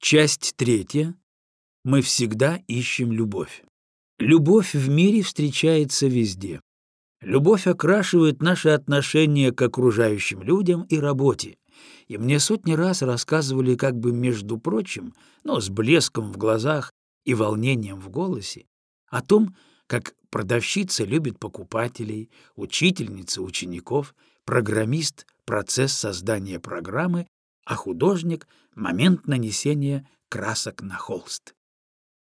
Часть третья. Мы всегда ищем любовь. Любовь в мире встречается везде. Любовь окрашивает наши отношения к окружающим людям и работе. И мне сотни раз рассказывали как бы между прочим, но с блеском в глазах и волнением в голосе, о том, как продавщица любит покупателей, учительница учеников, программист — процесс создания программы, а художник — момент нанесения красок на холст.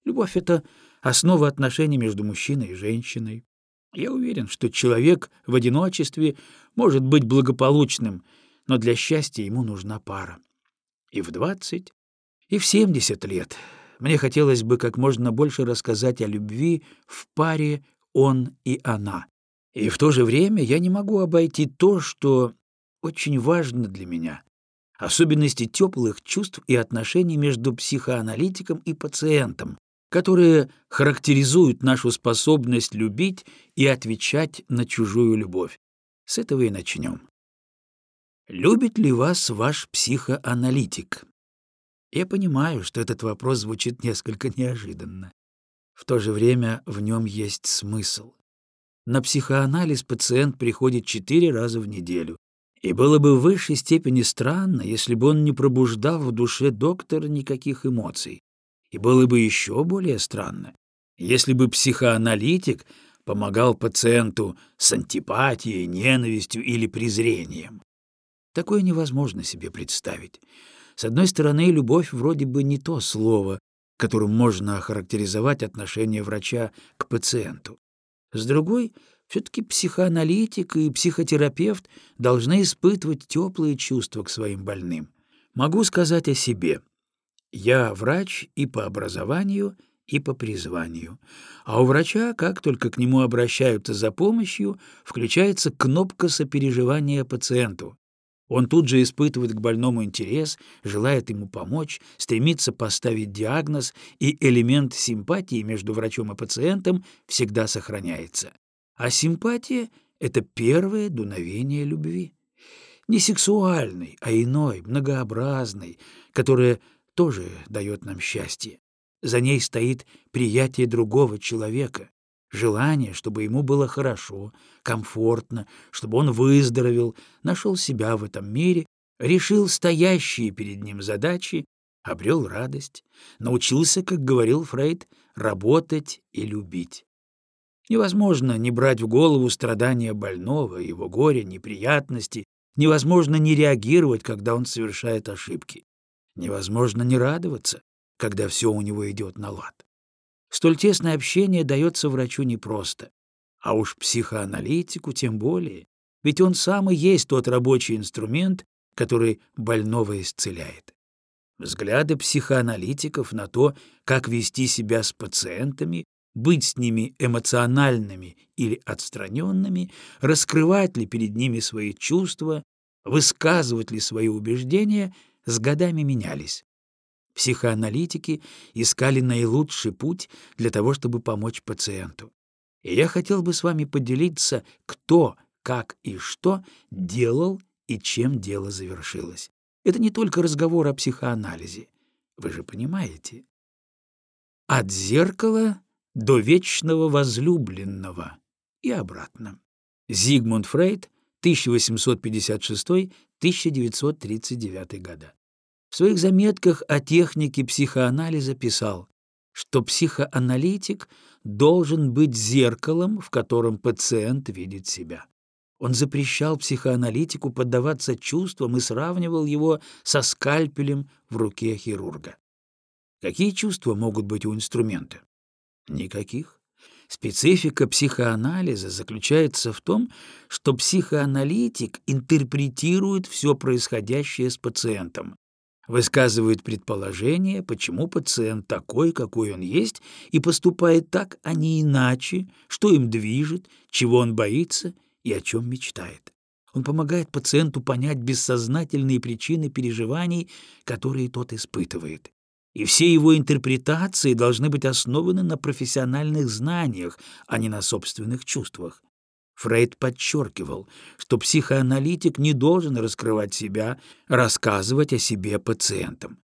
Любовь — это основа отношений между мужчиной и женщиной. Я уверен, что человек в одиночестве может быть благополучным, но для счастья ему нужна пара. И в двадцать, и в семьдесят лет мне хотелось бы как можно больше рассказать о любви в паре он и она. И в то же время я не могу обойти то, что очень важно для меня — особенности теплых чувств и отношений между психоаналитиком и пациентом, которые характеризуют нашу способность любить и отвечать на чужую любовь. С этого и начнем. Любит ли вас ваш психоаналитик? Я понимаю, что этот вопрос звучит несколько неожиданно. В то же время в нем есть смысл. На психоанализ пациент приходит четыре раза в неделю, и было бы в высшей степени странно, если бы он не пробуждал в душе доктора никаких эмоций. И было бы еще более странно, если бы психоаналитик помогал пациенту с антипатией, ненавистью или презрением. Такое невозможно себе представить. С одной стороны, любовь вроде бы не то слово, которым можно охарактеризовать отношение врача к пациенту. С другой, все-таки психоаналитик и психотерапевт должны испытывать теплые чувства к своим больным. Могу сказать о себе. Я врач и по образованию, и по призванию. А у врача, как только к нему обращаются за помощью, включается кнопка сопереживания пациенту. Он тут же испытывает к больному интерес, желает ему помочь, стремится поставить диагноз, и элемент симпатии между врачом и пациентом всегда сохраняется. А симпатия — это первое дуновение любви. Не сексуальной, а иной, многообразной, которая тоже дает нам счастье. За ней стоит приятие другого человека, желание, чтобы ему было хорошо, комфортно, чтобы он выздоровел, нашел себя в этом мире, решил стоящие перед ним задачи, обрел радость, научился, как говорил Фрейд, работать и любить. Невозможно не брать в голову страдания больного, его горе, неприятности, невозможно не реагировать, когда он совершает ошибки. Невозможно не радоваться, когда все у него идет на лад. Столь тесное общение дается врачу непросто, а уж психоаналитику тем более, ведь он сам и есть тот рабочий инструмент, который больного исцеляет. Взгляды психоаналитиков на то, как вести себя с пациентами, быть с ними эмоциональными или отстраненными, раскрывать ли перед ними свои чувства, высказывать ли свои убеждения, с годами менялись. Психоаналитики искали наилучший путь для того, чтобы помочь пациенту. И я хотел бы с вами поделиться, кто, как и что делал и чем дело завершилось. Это не только разговор о психоанализе. Вы же понимаете. От зеркала до вечного возлюбленного и обратно. Зигмунд Фрейд, 1856-1939 года. В своих заметках о технике психоанализа писал, что психоаналитик должен быть зеркалом, в котором пациент видит себя. Он запрещал психоаналитику поддаваться чувствам и сравнивал его со скальпелем в руке хирурга. Какие чувства могут быть у инструмента? Никаких. Специфика психоанализа заключается в том, что психоаналитик интерпретирует все происходящее с пациентом, высказывает предположение, почему пациент такой, какой он есть, и поступает так, а не иначе, что им движет, чего он боится и о чем мечтает. Он помогает пациенту понять бессознательные причины переживаний, которые тот испытывает. И все его интерпретации должны быть основаны на профессиональных знаниях, а не на собственных чувствах. Фрейд подчеркивал, что психоаналитик не должен раскрывать себя, рассказывать о себе пациентам.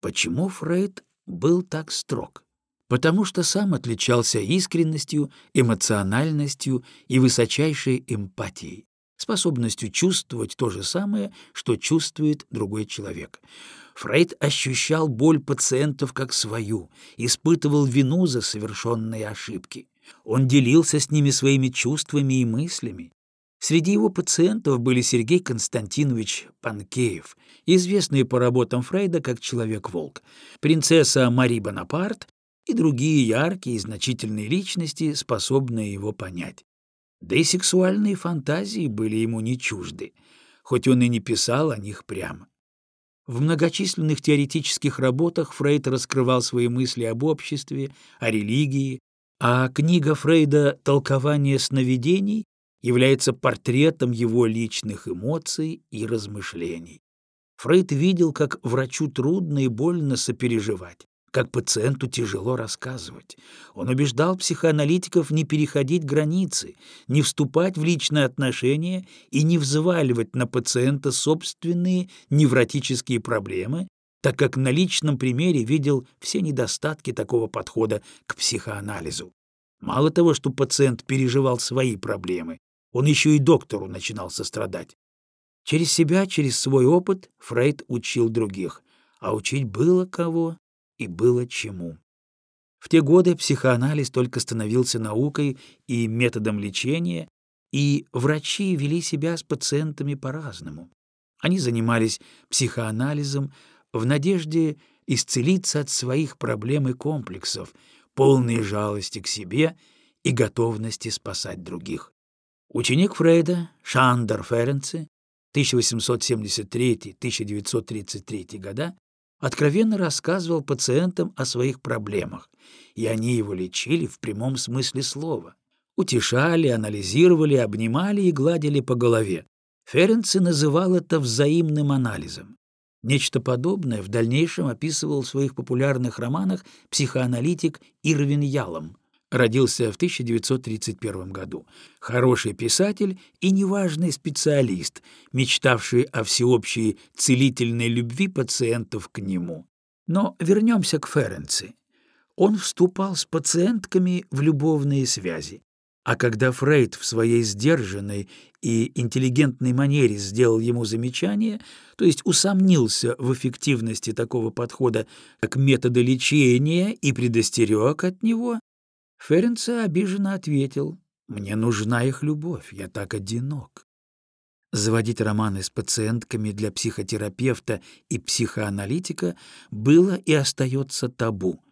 Почему Фрейд был так строг? Потому что сам отличался искренностью, эмоциональностью и высочайшей эмпатией, способностью чувствовать то же самое, что чувствует другой человек. Фрейд ощущал боль пациентов как свою, испытывал вину за совершенные ошибки. Он делился с ними своими чувствами и мыслями, Среди его пациентов были Сергей Константинович Панкеев, известный по работам Фрейда как Человек-волк, принцесса Мари Бонапарт и другие яркие и значительные личности, способные его понять. Да и сексуальные фантазии были ему не чужды, хоть он и не писал о них прямо. В многочисленных теоретических работах Фрейд раскрывал свои мысли об обществе, о религии, а книга Фрейда «Толкование сновидений» является портретом его личных эмоций и размышлений. Фрейд видел, как врачу трудно и больно сопереживать, как пациенту тяжело рассказывать. Он убеждал психоаналитиков не переходить границы, не вступать в личные отношения и не взваливать на пациента собственные невротические проблемы, так как на личном примере видел все недостатки такого подхода к психоанализу. Мало того, что пациент переживал свои проблемы, он еще и доктору начинал сострадать. Через себя, через свой опыт Фрейд учил других, а учить было кого и было чему. В те годы психоанализ только становился наукой и методом лечения, и врачи вели себя с пациентами по-разному. Они занимались психоанализом в надежде исцелиться от своих проблем и комплексов, полной жалости к себе и готовности спасать других. Ученик Фрейда Шандер Ференци 1873-1933 года откровенно рассказывал пациентам о своих проблемах, и они его лечили в прямом смысле слова. Утешали, анализировали, обнимали и гладили по голове. Ференци называл это взаимным анализом. Нечто подобное в дальнейшем описывал в своих популярных романах психоаналитик Ирвин Ялом родился в 1931 году. Хороший писатель и неважный специалист, мечтавший о всеобщей целительной любви пациентов к нему. Но вернемся к Ференци. Он вступал с пациентками в любовные связи. А когда Фрейд в своей сдержанной и интеллигентной манере сделал ему замечание, то есть усомнился в эффективности такого подхода как метода лечения и предостерег от него, Ференце обиженно ответил, «Мне нужна их любовь, я так одинок». Заводить романы с пациентками для психотерапевта и психоаналитика было и остается табу,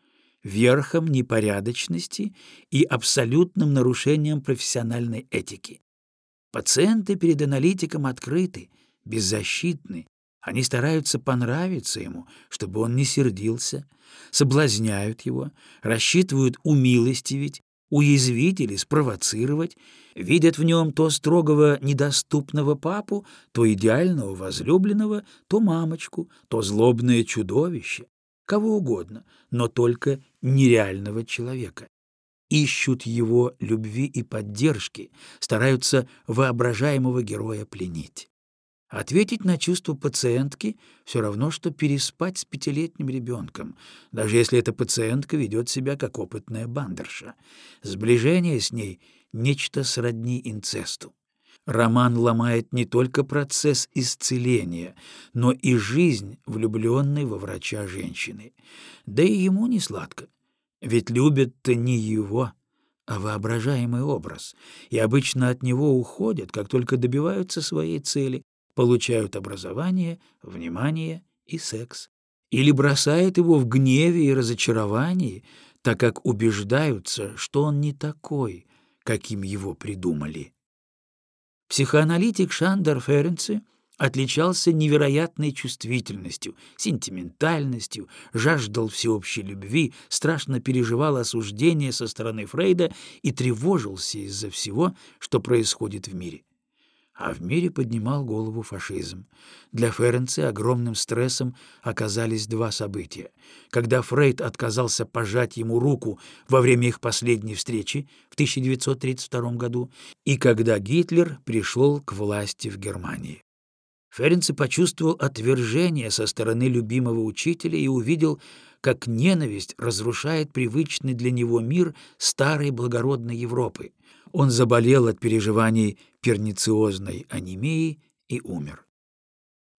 верхом непорядочности и абсолютным нарушением профессиональной этики. Пациенты перед аналитиком открыты, беззащитны, они стараются понравиться ему, чтобы он не сердился, соблазняют его, рассчитывают умилостивить, уязвить или спровоцировать, видят в нем то строгого недоступного папу, то идеального возлюбленного, то мамочку, то злобное чудовище, кого угодно, но только нереального человека. Ищут его любви и поддержки, стараются воображаемого героя пленить. Ответить на чувства пациентки все равно, что переспать с пятилетним ребенком, даже если эта пациентка ведет себя как опытная бандерша. Сближение с ней — нечто сродни инцесту. Роман ломает не только процесс исцеления, но и жизнь влюбленной во врача женщины. Да и ему не сладко, ведь любят-то не его, а воображаемый образ, и обычно от него уходят, как только добиваются своей цели, получают образование, внимание и секс. Или бросают его в гневе и разочаровании, так как убеждаются, что он не такой, каким его придумали. Психоаналитик Шандер Ференци отличался невероятной чувствительностью, сентиментальностью, жаждал всеобщей любви, страшно переживал осуждение со стороны Фрейда и тревожился из-за всего, что происходит в мире а в мире поднимал голову фашизм. Для Ференца огромным стрессом оказались два события. Когда Фрейд отказался пожать ему руку во время их последней встречи в 1932 году и когда Гитлер пришел к власти в Германии. Ференци почувствовал отвержение со стороны любимого учителя и увидел, как ненависть разрушает привычный для него мир старой благородной Европы. Он заболел от переживаний пернициозной анемии и умер.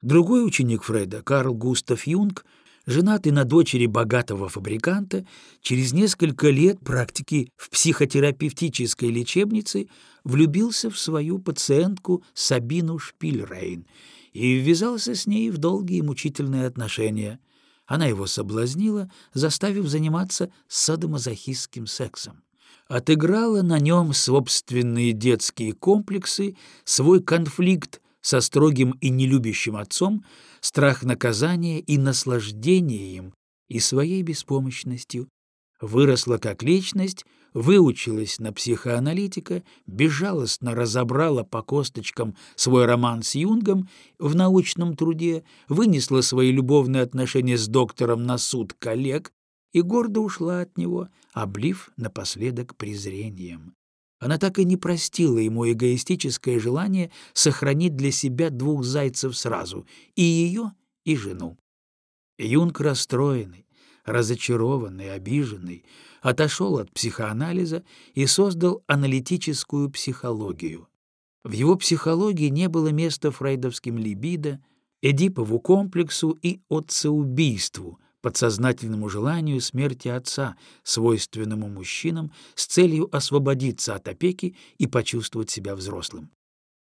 Другой ученик Фрейда, Карл Густав Юнг, женатый на дочери богатого фабриканта, через несколько лет практики в психотерапевтической лечебнице влюбился в свою пациентку Сабину Шпильрейн и ввязался с ней в долгие мучительные отношения. Она его соблазнила, заставив заниматься садомазохистским сексом. Отыграла на нем собственные детские комплексы, свой конфликт со строгим и нелюбящим отцом, страх наказания и наслаждение им и своей беспомощностью, выросла как личность, выучилась на психоаналитика, безжалостно разобрала по косточкам свой роман с Юнгом в научном труде, вынесла свои любовные отношения с доктором на суд коллег и гордо ушла от него, облив напоследок презрением. Она так и не простила ему эгоистическое желание сохранить для себя двух зайцев сразу — и ее, и жену. Юнг расстроенный, разочарованный, обиженный, отошел от психоанализа и создал аналитическую психологию. В его психологии не было места фрейдовским либидо, Эдипову комплексу и отцеубийству, подсознательному желанию смерти отца, свойственному мужчинам, с целью освободиться от опеки и почувствовать себя взрослым.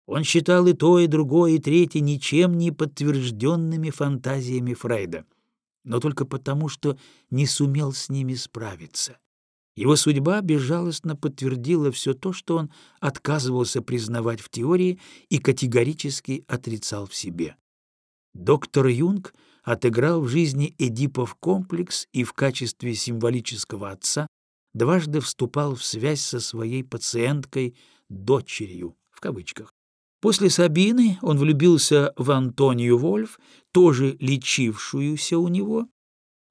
Он считал и то, и другое, и третье ничем не подтвержденными фантазиями Фрейда, но только потому, что не сумел с ними справиться. Его судьба безжалостно подтвердила все то, что он отказывался признавать в теории и категорически отрицал в себе. Доктор Юнг отыграл в жизни Эдипов комплекс и в качестве символического отца дважды вступал в связь со своей пациенткой «дочерью» в кавычках. После Сабины он влюбился в Антонию Вольф, тоже лечившуюся у него,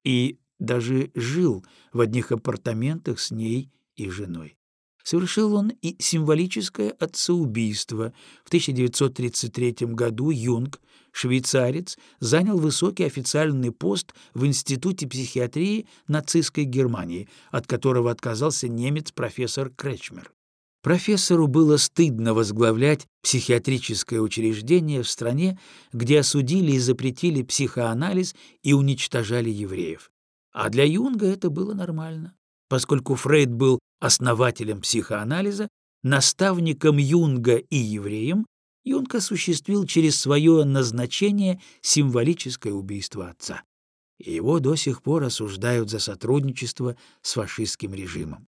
и даже жил в одних апартаментах с ней и женой. Совершил он и символическое отцеубийство. В 1933 году Юнг, швейцарец, занял высокий официальный пост в Институте психиатрии нацистской Германии, от которого отказался немец-профессор Кречмер. Профессору было стыдно возглавлять психиатрическое учреждение в стране, где осудили и запретили психоанализ и уничтожали евреев. А для Юнга это было нормально, поскольку Фрейд был основателем психоанализа, наставником Юнга и евреем, Юнг осуществил через свое назначение символическое убийство отца. И его до сих пор осуждают за сотрудничество с фашистским режимом.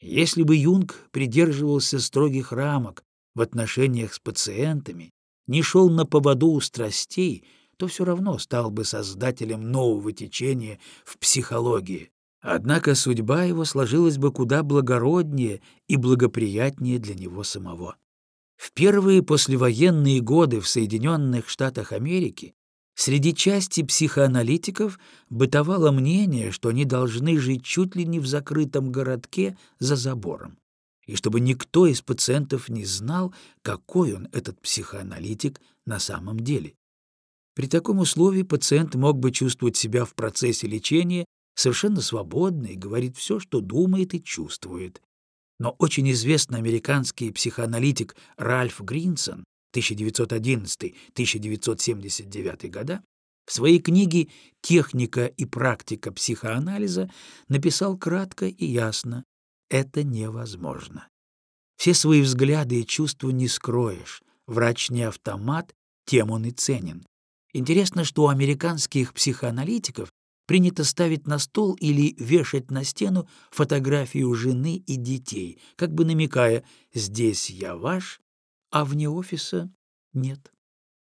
Если бы Юнг придерживался строгих рамок в отношениях с пациентами, не шел на поводу у страстей, то все равно стал бы создателем нового течения в психологии. Однако судьба его сложилась бы куда благороднее и благоприятнее для него самого. В первые послевоенные годы в Соединенных Штатах Америки среди части психоаналитиков бытовало мнение, что они должны жить чуть ли не в закрытом городке за забором, и чтобы никто из пациентов не знал, какой он, этот психоаналитик, на самом деле. При таком условии пациент мог бы чувствовать себя в процессе лечения совершенно свободно и говорит все, что думает и чувствует. Но очень известный американский психоаналитик Ральф Гринсон 1911-1979 года в своей книге «Техника и практика психоанализа» написал кратко и ясно «это невозможно». Все свои взгляды и чувства не скроешь, врач не автомат, тем он и ценен. Интересно, что у американских психоаналитиков принято ставить на стол или вешать на стену фотографию жены и детей, как бы намекая «здесь я ваш, а вне офиса нет».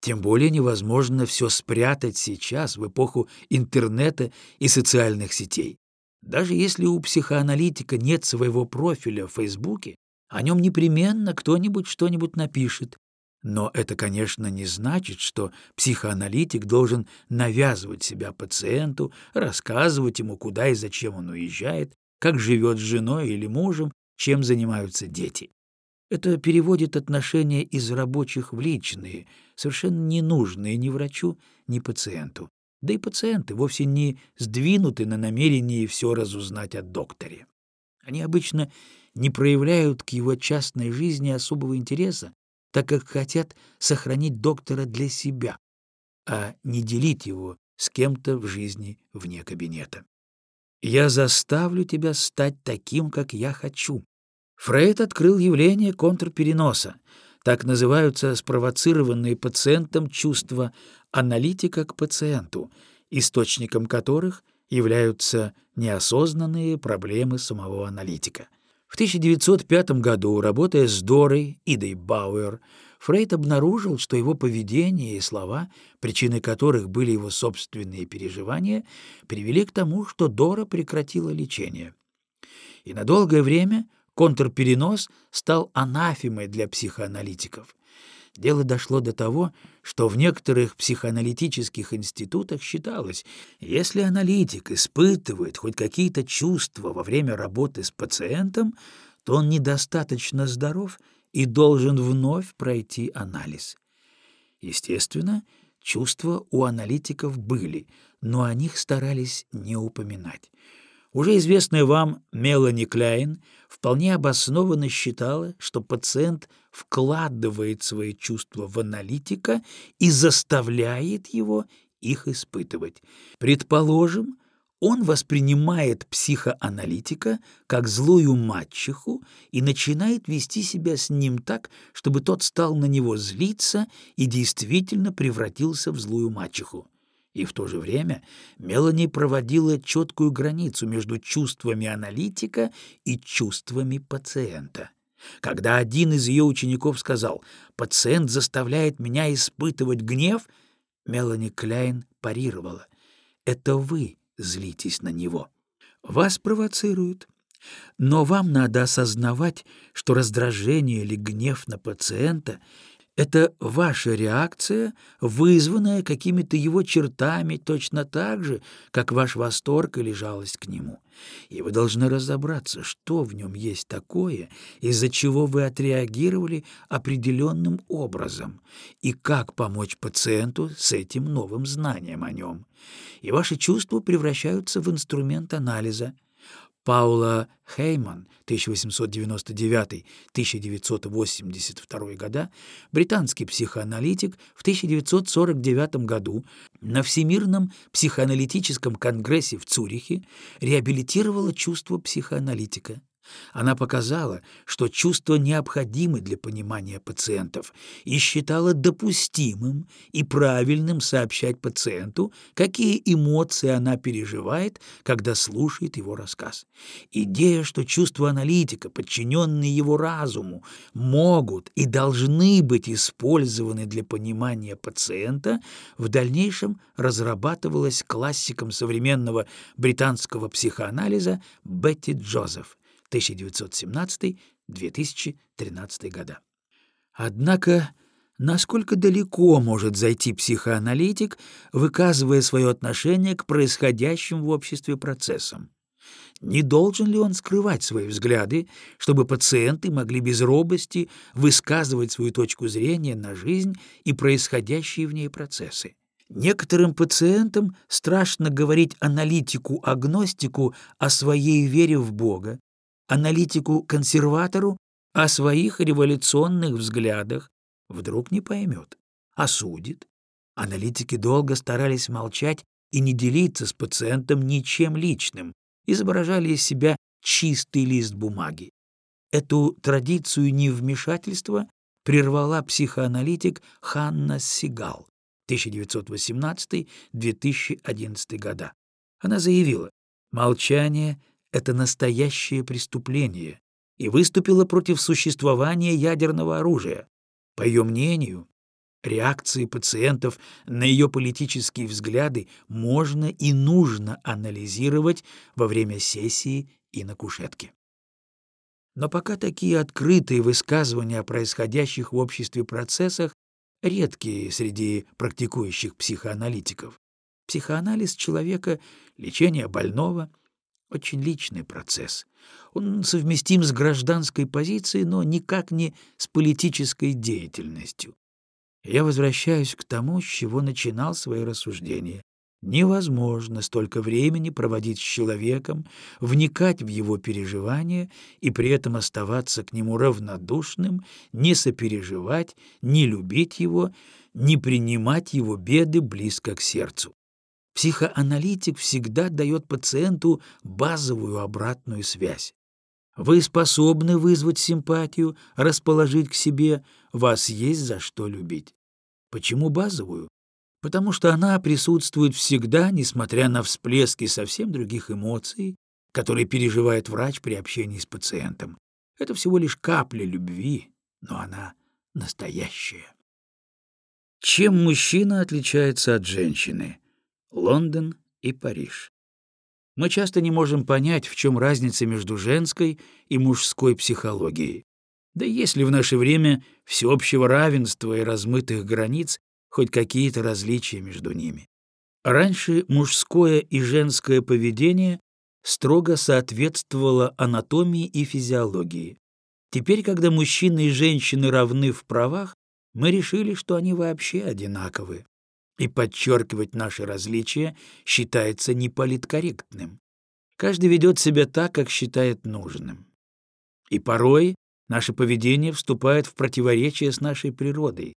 Тем более невозможно все спрятать сейчас, в эпоху интернета и социальных сетей. Даже если у психоаналитика нет своего профиля в Фейсбуке, о нем непременно кто-нибудь что-нибудь напишет, но это, конечно, не значит, что психоаналитик должен навязывать себя пациенту, рассказывать ему, куда и зачем он уезжает, как живет с женой или мужем, чем занимаются дети. Это переводит отношения из рабочих в личные, совершенно ненужные ни врачу, ни пациенту. Да и пациенты вовсе не сдвинуты на намерении все разузнать о докторе. Они обычно не проявляют к его частной жизни особого интереса, так как хотят сохранить доктора для себя, а не делить его с кем-то в жизни вне кабинета. «Я заставлю тебя стать таким, как я хочу». Фрейд открыл явление контрпереноса. Так называются спровоцированные пациентом чувства аналитика к пациенту, источником которых являются неосознанные проблемы самого аналитика. В 1905 году, работая с Дорой Идой Бауэр, Фрейд обнаружил, что его поведение и слова, причиной которых были его собственные переживания, привели к тому, что Дора прекратила лечение. И на долгое время контрперенос стал анафемой для психоаналитиков. Дело дошло до того, что в некоторых психоаналитических институтах считалось, если аналитик испытывает хоть какие-то чувства во время работы с пациентом, то он недостаточно здоров и должен вновь пройти анализ. Естественно, чувства у аналитиков были, но о них старались не упоминать. Уже известная вам Мелани Кляйн вполне обоснованно считала, что пациент вкладывает свои чувства в аналитика и заставляет его их испытывать. Предположим, он воспринимает психоаналитика как злую мачеху и начинает вести себя с ним так, чтобы тот стал на него злиться и действительно превратился в злую мачеху. И в то же время Мелани проводила четкую границу между чувствами аналитика и чувствами пациента. Когда один из ее учеников сказал «пациент заставляет меня испытывать гнев», Мелани Кляйн парировала «это вы злитесь на него. Вас провоцируют, но вам надо осознавать, что раздражение или гнев на пациента это ваша реакция, вызванная какими-то его чертами точно так же, как ваш восторг или жалость к нему. И вы должны разобраться, что в нем есть такое, из-за чего вы отреагировали определенным образом, и как помочь пациенту с этим новым знанием о нем. И ваши чувства превращаются в инструмент анализа — Паула Хейман 1899-1982 года, британский психоаналитик, в 1949 году на Всемирном психоаналитическом конгрессе в Цюрихе реабилитировала чувство психоаналитика. Она показала, что чувства необходимы для понимания пациентов и считала допустимым и правильным сообщать пациенту, какие эмоции она переживает, когда слушает его рассказ. Идея, что чувства аналитика, подчиненные его разуму, могут и должны быть использованы для понимания пациента, в дальнейшем разрабатывалась классиком современного британского психоанализа Бетти Джозеф 1917-2013 года. Однако, насколько далеко может зайти психоаналитик, выказывая свое отношение к происходящим в обществе процессам? Не должен ли он скрывать свои взгляды, чтобы пациенты могли без робости высказывать свою точку зрения на жизнь и происходящие в ней процессы? Некоторым пациентам страшно говорить аналитику-агностику о своей вере в Бога, аналитику-консерватору о своих революционных взглядах вдруг не поймет, осудит. Аналитики долго старались молчать и не делиться с пациентом ничем личным, изображали из себя чистый лист бумаги. Эту традицию невмешательства прервала психоаналитик Ханна Сигал 1918-2011 года. Она заявила, молчание это настоящее преступление и выступила против существования ядерного оружия. По ее мнению, реакции пациентов на ее политические взгляды можно и нужно анализировать во время сессии и на кушетке. Но пока такие открытые высказывания о происходящих в обществе процессах редкие среди практикующих психоаналитиков. Психоанализ человека, лечение больного — очень личный процесс. Он совместим с гражданской позицией, но никак не с политической деятельностью. Я возвращаюсь к тому, с чего начинал свои рассуждения. Невозможно столько времени проводить с человеком, вникать в его переживания и при этом оставаться к нему равнодушным, не сопереживать, не любить его, не принимать его беды близко к сердцу. Психоаналитик всегда дает пациенту базовую обратную связь. Вы способны вызвать симпатию, расположить к себе, вас есть за что любить. Почему базовую? потому что она присутствует всегда, несмотря на всплески совсем других эмоций, которые переживает врач при общении с пациентом. Это всего лишь капля любви, но она настоящая. Чем мужчина отличается от женщины? Лондон и Париж. Мы часто не можем понять, в чем разница между женской и мужской психологией. Да есть ли в наше время всеобщего равенства и размытых границ хоть какие-то различия между ними. Раньше мужское и женское поведение строго соответствовало анатомии и физиологии. Теперь, когда мужчины и женщины равны в правах, мы решили, что они вообще одинаковы. И подчеркивать наши различия считается неполиткорректным. Каждый ведет себя так, как считает нужным. И порой наше поведение вступает в противоречие с нашей природой.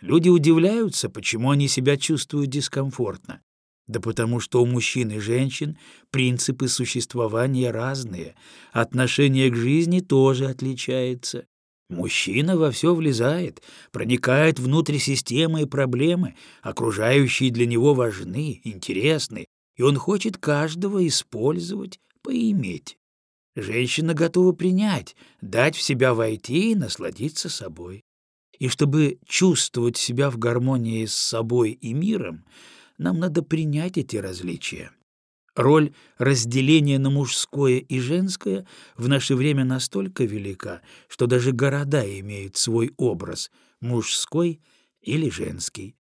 Люди удивляются, почему они себя чувствуют дискомфортно. Да потому что у мужчин и женщин принципы существования разные, отношение к жизни тоже отличается. Мужчина во все влезает, проникает внутрь системы и проблемы, окружающие для него важны, интересны, и он хочет каждого использовать, поиметь. Женщина готова принять, дать в себя войти и насладиться собой. И чтобы чувствовать себя в гармонии с собой и миром, нам надо принять эти различия. Роль разделения на мужское и женское в наше время настолько велика, что даже города имеют свой образ — мужской или женский.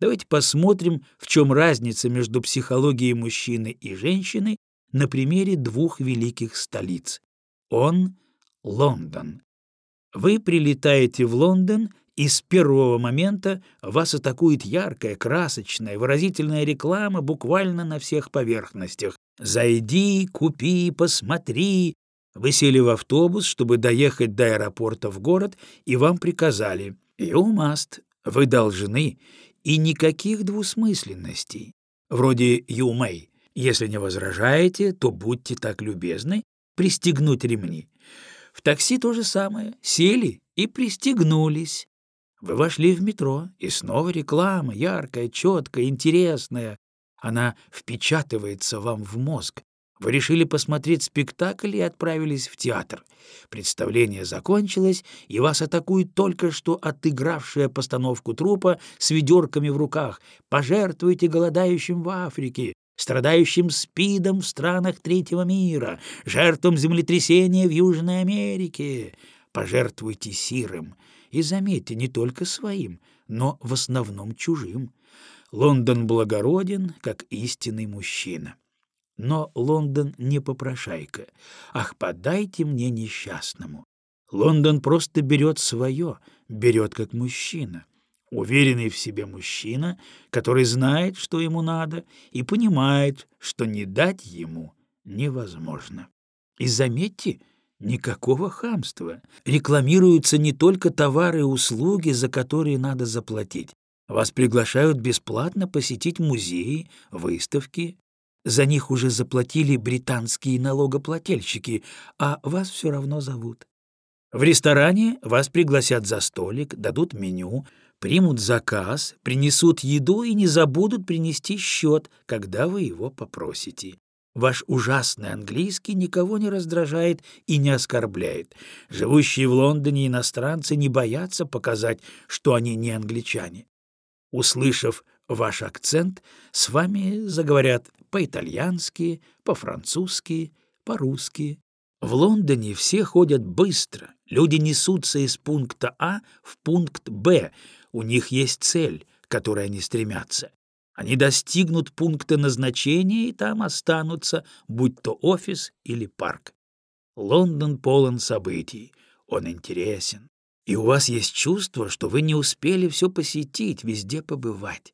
Давайте посмотрим, в чем разница между психологией мужчины и женщины на примере двух великих столиц. Он — Лондон. Вы прилетаете в Лондон и с первого момента вас атакует яркая, красочная, выразительная реклама буквально на всех поверхностях. «Зайди, купи, посмотри». Вы сели в автобус, чтобы доехать до аэропорта в город, и вам приказали «You must», «Вы должны», и никаких двусмысленностей. Вроде «You may». Если не возражаете, то будьте так любезны пристегнуть ремни. В такси то же самое. Сели и пристегнулись. Вы вошли в метро, и снова реклама, яркая, четкая, интересная. Она впечатывается вам в мозг. Вы решили посмотреть спектакль и отправились в театр. Представление закончилось, и вас атакует только что отыгравшая постановку трупа с ведерками в руках. Пожертвуйте голодающим в Африке, страдающим СПИДом в странах третьего мира, жертвам землетрясения в Южной Америке. Пожертвуйте сирым, и, заметьте, не только своим, но в основном чужим. Лондон благороден, как истинный мужчина. Но Лондон не попрошайка. Ах, подайте мне несчастному. Лондон просто берет свое, берет как мужчина. Уверенный в себе мужчина, который знает, что ему надо, и понимает, что не дать ему невозможно. И заметьте, Никакого хамства. Рекламируются не только товары и услуги, за которые надо заплатить. Вас приглашают бесплатно посетить музеи, выставки. За них уже заплатили британские налогоплательщики, а вас все равно зовут. В ресторане вас пригласят за столик, дадут меню, примут заказ, принесут еду и не забудут принести счет, когда вы его попросите. Ваш ужасный английский никого не раздражает и не оскорбляет. Живущие в Лондоне иностранцы не боятся показать, что они не англичане. Услышав ваш акцент, с вами заговорят по-итальянски, по-французски, по-русски. В Лондоне все ходят быстро, люди несутся из пункта А в пункт Б, у них есть цель, к которой они стремятся. Они достигнут пункта назначения и там останутся, будь то офис или парк. Лондон полон событий, он интересен. и у вас есть чувство, что вы не успели все посетить, везде побывать.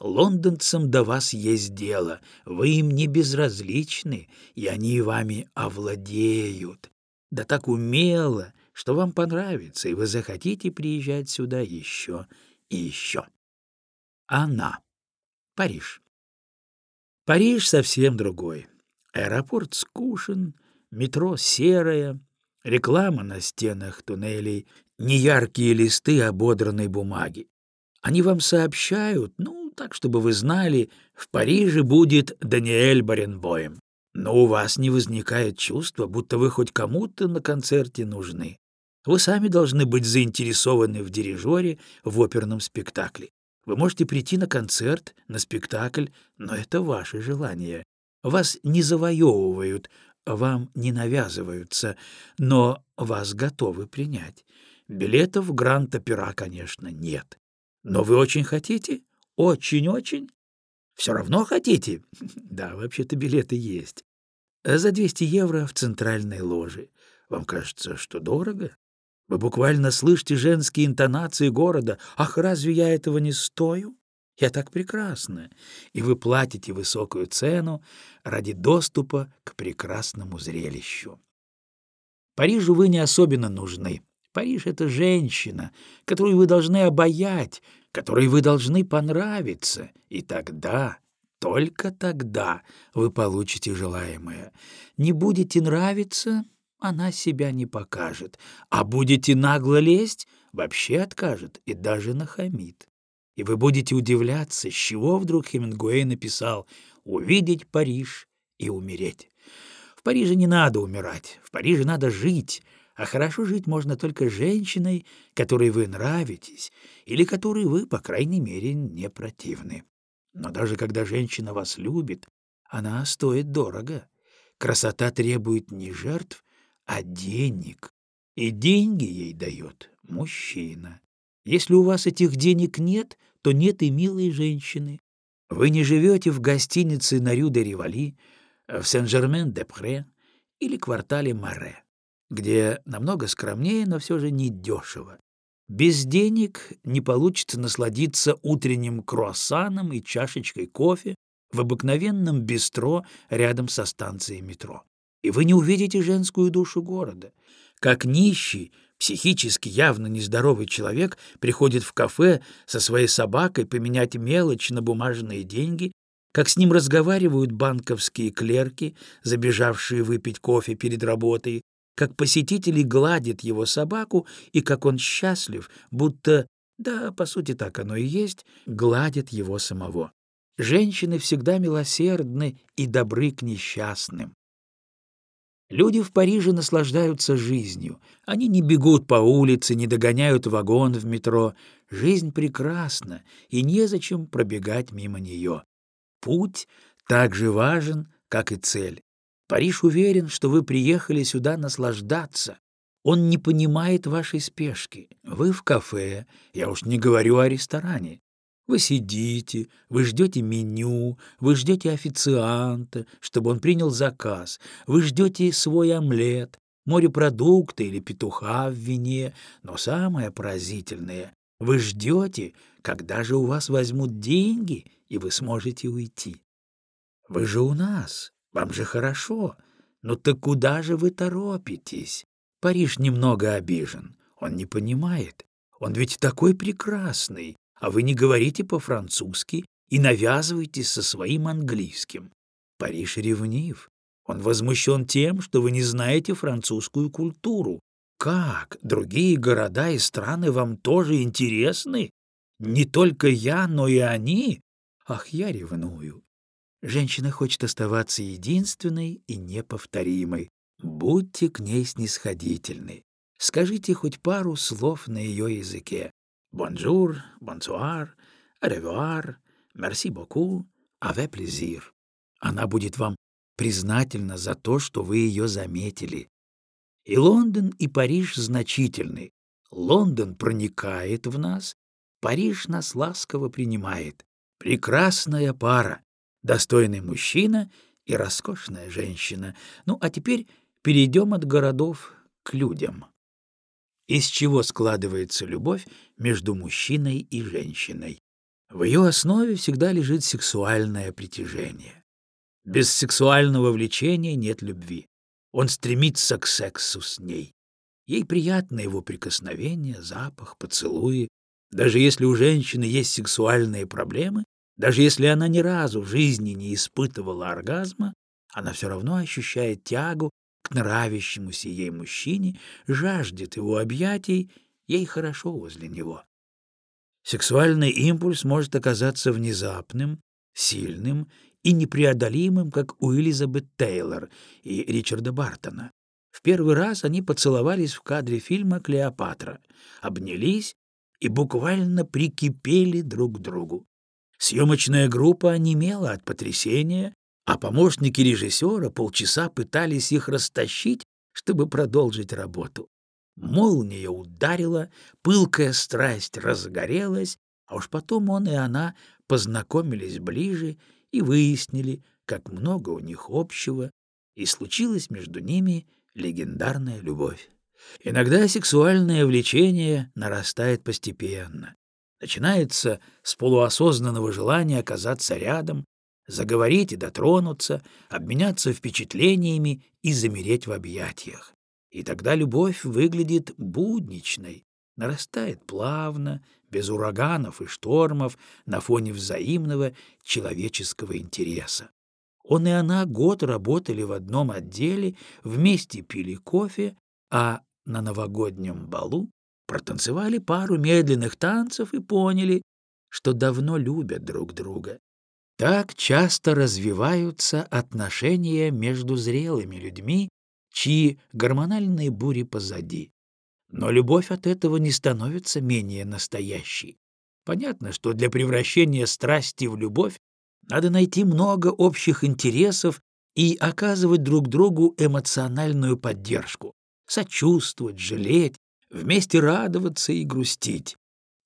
Лондонцам до вас есть дело, вы им не безразличны, и они вами овладеют. Да так умело, что вам понравится, и вы захотите приезжать сюда еще и еще. Она. Париж. Париж совсем другой. Аэропорт скушен, метро серое, реклама на стенах туннелей, неяркие листы ободранной бумаги. Они вам сообщают, ну, так, чтобы вы знали, в Париже будет Даниэль Баренбоем. Но у вас не возникает чувства, будто вы хоть кому-то на концерте нужны. Вы сами должны быть заинтересованы в дирижере в оперном спектакле. Вы можете прийти на концерт, на спектакль, но это ваше желание. Вас не завоевывают, вам не навязываются, но вас готовы принять. Билетов в Гранд-Опера, конечно, нет. Но вы очень хотите? Очень-очень? Все равно хотите? Да, вообще-то билеты есть. За 200 евро в центральной ложе. Вам кажется, что дорого? Вы буквально слышите женские интонации города. Ах, разве я этого не стою? Я так прекрасна. И вы платите высокую цену ради доступа к прекрасному зрелищу. Парижу вы не особенно нужны. Париж — это женщина, которую вы должны обаять, которой вы должны понравиться. И тогда, только тогда вы получите желаемое. Не будете нравиться она себя не покажет, а будете нагло лезть, вообще откажет и даже нахамит. И вы будете удивляться, с чего вдруг Хемингуэй написал «увидеть Париж и умереть». В Париже не надо умирать, в Париже надо жить, а хорошо жить можно только женщиной, которой вы нравитесь или которой вы, по крайней мере, не противны. Но даже когда женщина вас любит, она стоит дорого. Красота требует не жертв, а денег. И деньги ей дает мужчина. Если у вас этих денег нет, то нет и милой женщины. Вы не живете в гостинице на Рю-де-Ривали, в Сен-Жермен-де-Пре или квартале Маре, где намного скромнее, но все же не дешево. Без денег не получится насладиться утренним круассаном и чашечкой кофе в обыкновенном бистро рядом со станцией метро и вы не увидите женскую душу города. Как нищий, психически явно нездоровый человек приходит в кафе со своей собакой поменять мелочь на бумажные деньги, как с ним разговаривают банковские клерки, забежавшие выпить кофе перед работой, как посетители гладят его собаку и как он счастлив, будто, да, по сути так оно и есть, гладят его самого. Женщины всегда милосердны и добры к несчастным. Люди в Париже наслаждаются жизнью. Они не бегут по улице, не догоняют вагон в метро. Жизнь прекрасна, и незачем пробегать мимо нее. Путь так же важен, как и цель. Париж уверен, что вы приехали сюда наслаждаться. Он не понимает вашей спешки. Вы в кафе, я уж не говорю о ресторане. Вы сидите, вы ждете меню, вы ждете официанта, чтобы он принял заказ, вы ждете свой омлет, морепродукты или петуха в вине, но самое поразительное — вы ждете, когда же у вас возьмут деньги, и вы сможете уйти. Вы же у нас, вам же хорошо, но так куда же вы торопитесь? Париж немного обижен, он не понимает, он ведь такой прекрасный, а вы не говорите по-французски и навязываетесь со своим английским. Париж ревнив. Он возмущен тем, что вы не знаете французскую культуру. Как? Другие города и страны вам тоже интересны? Не только я, но и они? Ах, я ревную. Женщина хочет оставаться единственной и неповторимой. Будьте к ней снисходительны. Скажите хоть пару слов на ее языке. Bonjour, bonsoir, ревуар, мерси боку, аве плезир. Она будет вам признательна за то, что вы ее заметили. И Лондон, и Париж значительны. Лондон проникает в нас, Париж нас ласково принимает. Прекрасная пара, достойный мужчина и роскошная женщина. Ну, а теперь перейдем от городов к людям. Из чего складывается любовь между мужчиной и женщиной? В ее основе всегда лежит сексуальное притяжение. Без сексуального влечения нет любви. Он стремится к сексу с ней. Ей приятно его прикосновение, запах, поцелуи. Даже если у женщины есть сексуальные проблемы, даже если она ни разу в жизни не испытывала оргазма, она все равно ощущает тягу к нравящемуся ей мужчине, жаждет его объятий, ей хорошо возле него. Сексуальный импульс может оказаться внезапным, сильным и непреодолимым, как у Элизабет Тейлор и Ричарда Бартона. В первый раз они поцеловались в кадре фильма «Клеопатра», обнялись и буквально прикипели друг к другу. Съемочная группа онемела от потрясения, а помощники режиссера полчаса пытались их растащить, чтобы продолжить работу. Молния ударила, пылкая страсть разгорелась, а уж потом он и она познакомились ближе и выяснили, как много у них общего, и случилась между ними легендарная любовь. Иногда сексуальное влечение нарастает постепенно. Начинается с полуосознанного желания оказаться рядом, заговорить и дотронуться, обменяться впечатлениями и замереть в объятиях. И тогда любовь выглядит будничной, нарастает плавно, без ураганов и штормов, на фоне взаимного человеческого интереса. Он и она год работали в одном отделе, вместе пили кофе, а на новогоднем балу протанцевали пару медленных танцев и поняли, что давно любят друг друга. Так часто развиваются отношения между зрелыми людьми, чьи гормональные бури позади. Но любовь от этого не становится менее настоящей. Понятно, что для превращения страсти в любовь надо найти много общих интересов и оказывать друг другу эмоциональную поддержку, сочувствовать, жалеть, вместе радоваться и грустить.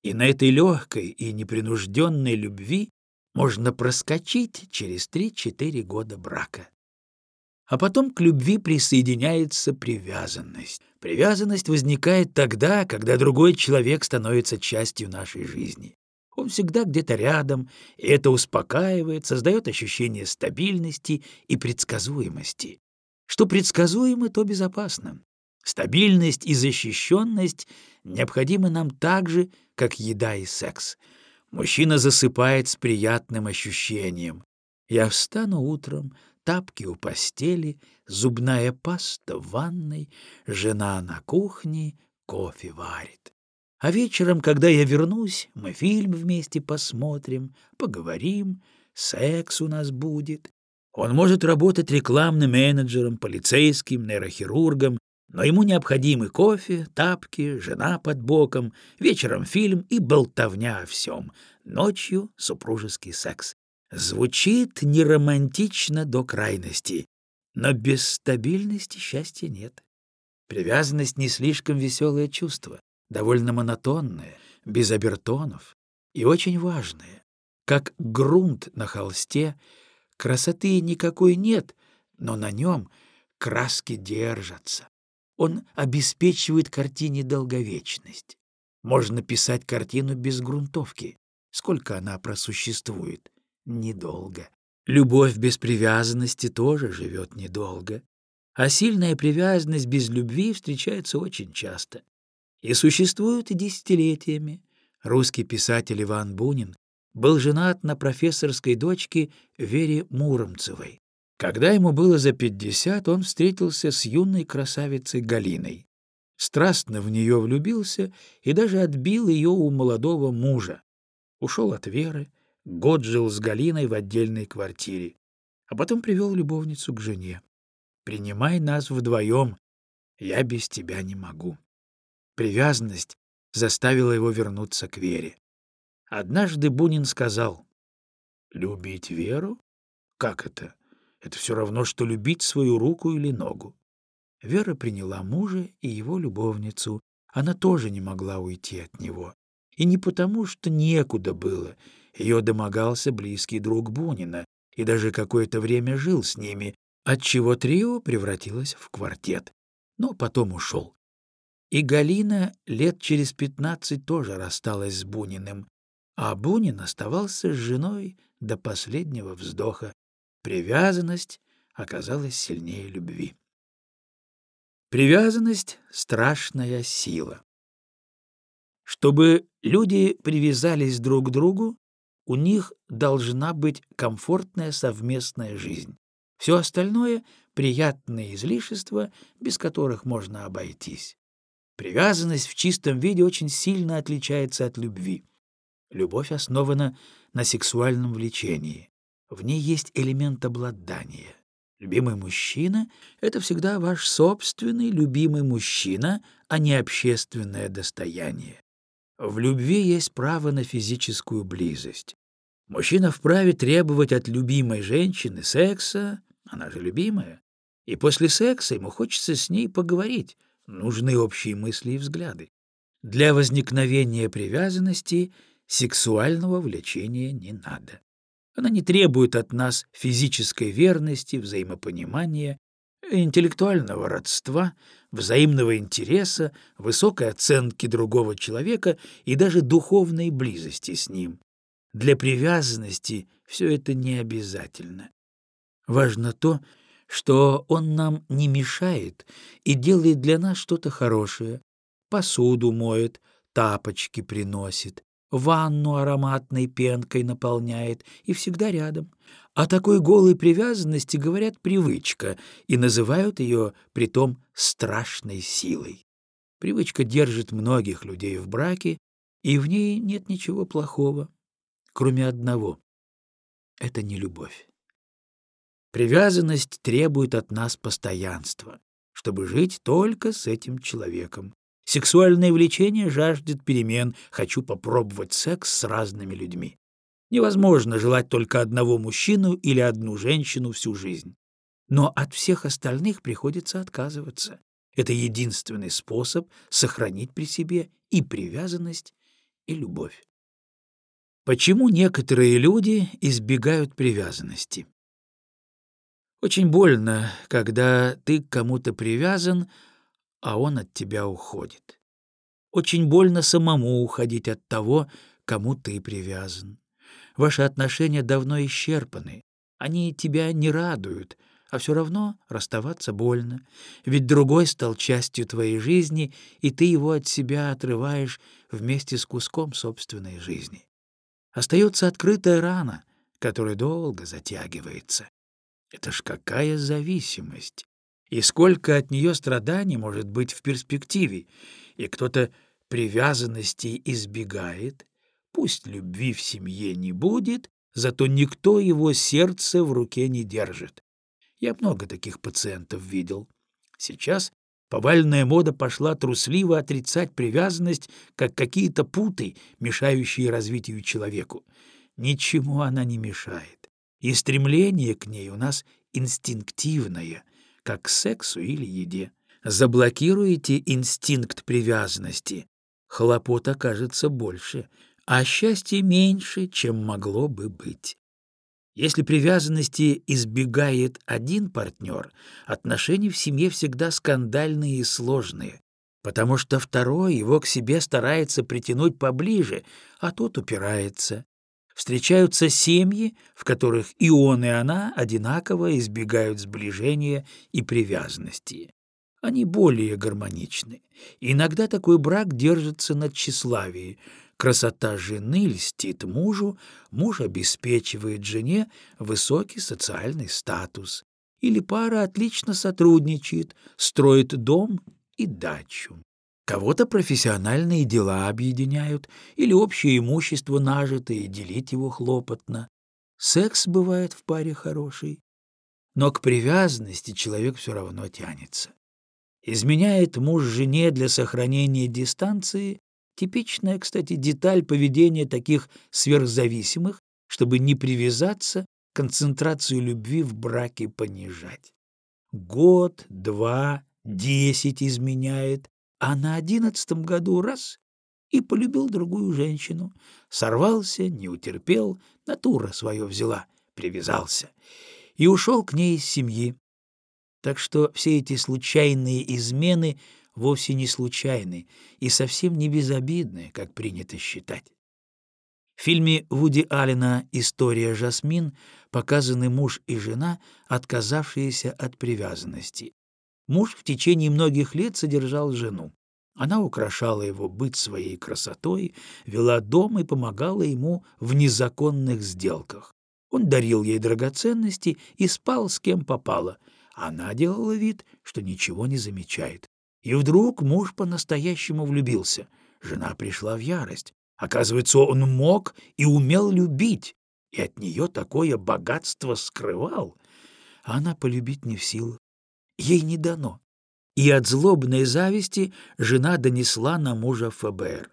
И на этой легкой и непринужденной любви можно проскочить через 3-4 года брака. А потом к любви присоединяется привязанность. Привязанность возникает тогда, когда другой человек становится частью нашей жизни. Он всегда где-то рядом, и это успокаивает, создает ощущение стабильности и предсказуемости. Что предсказуемо, то безопасно. Стабильность и защищенность необходимы нам так же, как еда и секс. Мужчина засыпает с приятным ощущением. Я встану утром, тапки у постели, зубная паста в ванной, жена на кухне, кофе варит. А вечером, когда я вернусь, мы фильм вместе посмотрим, поговорим, секс у нас будет. Он может работать рекламным менеджером, полицейским, нейрохирургом, но ему необходимы кофе, тапки, жена под боком, вечером фильм и болтовня о всем, ночью супружеский секс. Звучит неромантично до крайности, но без стабильности счастья нет. Привязанность не слишком веселое чувство, довольно монотонное, без обертонов и очень важное. Как грунт на холсте, красоты никакой нет, но на нем краски держатся он обеспечивает картине долговечность. Можно писать картину без грунтовки. Сколько она просуществует? Недолго. Любовь без привязанности тоже живет недолго. А сильная привязанность без любви встречается очень часто. И существует и десятилетиями. Русский писатель Иван Бунин был женат на профессорской дочке Вере Муромцевой. Когда ему было за пятьдесят, он встретился с юной красавицей Галиной. Страстно в нее влюбился и даже отбил ее у молодого мужа. Ушел от Веры, год жил с Галиной в отдельной квартире, а потом привел любовницу к жене. «Принимай нас вдвоем, я без тебя не могу». Привязанность заставила его вернуться к Вере. Однажды Бунин сказал, «Любить Веру? Как это? Это все равно, что любить свою руку или ногу. Вера приняла мужа и его любовницу. Она тоже не могла уйти от него. И не потому, что некуда было. Ее домогался близкий друг Бунина и даже какое-то время жил с ними, отчего трио превратилось в квартет. Но потом ушел. И Галина лет через пятнадцать тоже рассталась с Буниным, а Бунин оставался с женой до последнего вздоха. Привязанность оказалась сильнее любви. Привязанность — страшная сила. Чтобы люди привязались друг к другу, у них должна быть комфортная совместная жизнь. Все остальное — приятные излишества, без которых можно обойтись. Привязанность в чистом виде очень сильно отличается от любви. Любовь основана на сексуальном влечении. В ней есть элемент обладания. Любимый мужчина — это всегда ваш собственный любимый мужчина, а не общественное достояние. В любви есть право на физическую близость. Мужчина вправе требовать от любимой женщины секса, она же любимая, и после секса ему хочется с ней поговорить, нужны общие мысли и взгляды. Для возникновения привязанности сексуального влечения не надо. Она не требует от нас физической верности, взаимопонимания, интеллектуального родства, взаимного интереса, высокой оценки другого человека и даже духовной близости с ним. Для привязанности все это не обязательно. Важно то, что он нам не мешает и делает для нас что-то хорошее. Посуду моет, тапочки приносит, ванну ароматной пенкой наполняет и всегда рядом. О такой голой привязанности говорят привычка и называют ее притом страшной силой. Привычка держит многих людей в браке, и в ней нет ничего плохого, кроме одного — это не любовь. Привязанность требует от нас постоянства, чтобы жить только с этим человеком. Сексуальное влечение жаждет перемен, хочу попробовать секс с разными людьми. Невозможно желать только одного мужчину или одну женщину всю жизнь. Но от всех остальных приходится отказываться. Это единственный способ сохранить при себе и привязанность, и любовь. Почему некоторые люди избегают привязанности? Очень больно, когда ты к кому-то привязан, а он от тебя уходит. Очень больно самому уходить от того, кому ты привязан. Ваши отношения давно исчерпаны, они тебя не радуют, а все равно расставаться больно, ведь другой стал частью твоей жизни, и ты его от себя отрываешь вместе с куском собственной жизни. Остается открытая рана, которая долго затягивается. Это ж какая зависимость! И сколько от нее страданий может быть в перспективе, и кто-то привязанности избегает, пусть любви в семье не будет, зато никто его сердце в руке не держит. Я много таких пациентов видел. Сейчас повальная мода пошла трусливо отрицать привязанность, как какие-то путы, мешающие развитию человеку. Ничему она не мешает, и стремление к ней у нас инстинктивное, как к сексу или еде. Заблокируете инстинкт привязанности, хлопот окажется больше, а счастье меньше, чем могло бы быть. Если привязанности избегает один партнер, отношения в семье всегда скандальные и сложные, потому что второй его к себе старается притянуть поближе, а тот упирается встречаются семьи, в которых и он, и она одинаково избегают сближения и привязанности. Они более гармоничны. Иногда такой брак держится на тщеславии. Красота жены льстит мужу, муж обеспечивает жене высокий социальный статус. Или пара отлично сотрудничает, строит дом и дачу. Кого-то профессиональные дела объединяют или общее имущество нажито, и делить его хлопотно. Секс бывает в паре хороший, но к привязанности человек все равно тянется. Изменяет муж жене для сохранения дистанции — типичная, кстати, деталь поведения таких сверхзависимых, чтобы не привязаться, концентрацию любви в браке понижать. Год, два, десять изменяет, а на одиннадцатом году раз — и полюбил другую женщину. Сорвался, не утерпел, натура свое взяла, привязался. И ушел к ней из семьи. Так что все эти случайные измены вовсе не случайны и совсем не безобидны, как принято считать. В фильме Вуди Аллена «История Жасмин» показаны муж и жена, отказавшиеся от привязанности. Муж в течение многих лет содержал жену. Она украшала его быт своей красотой, вела дом и помогала ему в незаконных сделках. Он дарил ей драгоценности и спал с кем попало. Она делала вид, что ничего не замечает. И вдруг муж по-настоящему влюбился. Жена пришла в ярость. Оказывается, он мог и умел любить, и от нее такое богатство скрывал. А она полюбить не в силах. Ей не дано. И от злобной зависти жена донесла на мужа ФБР.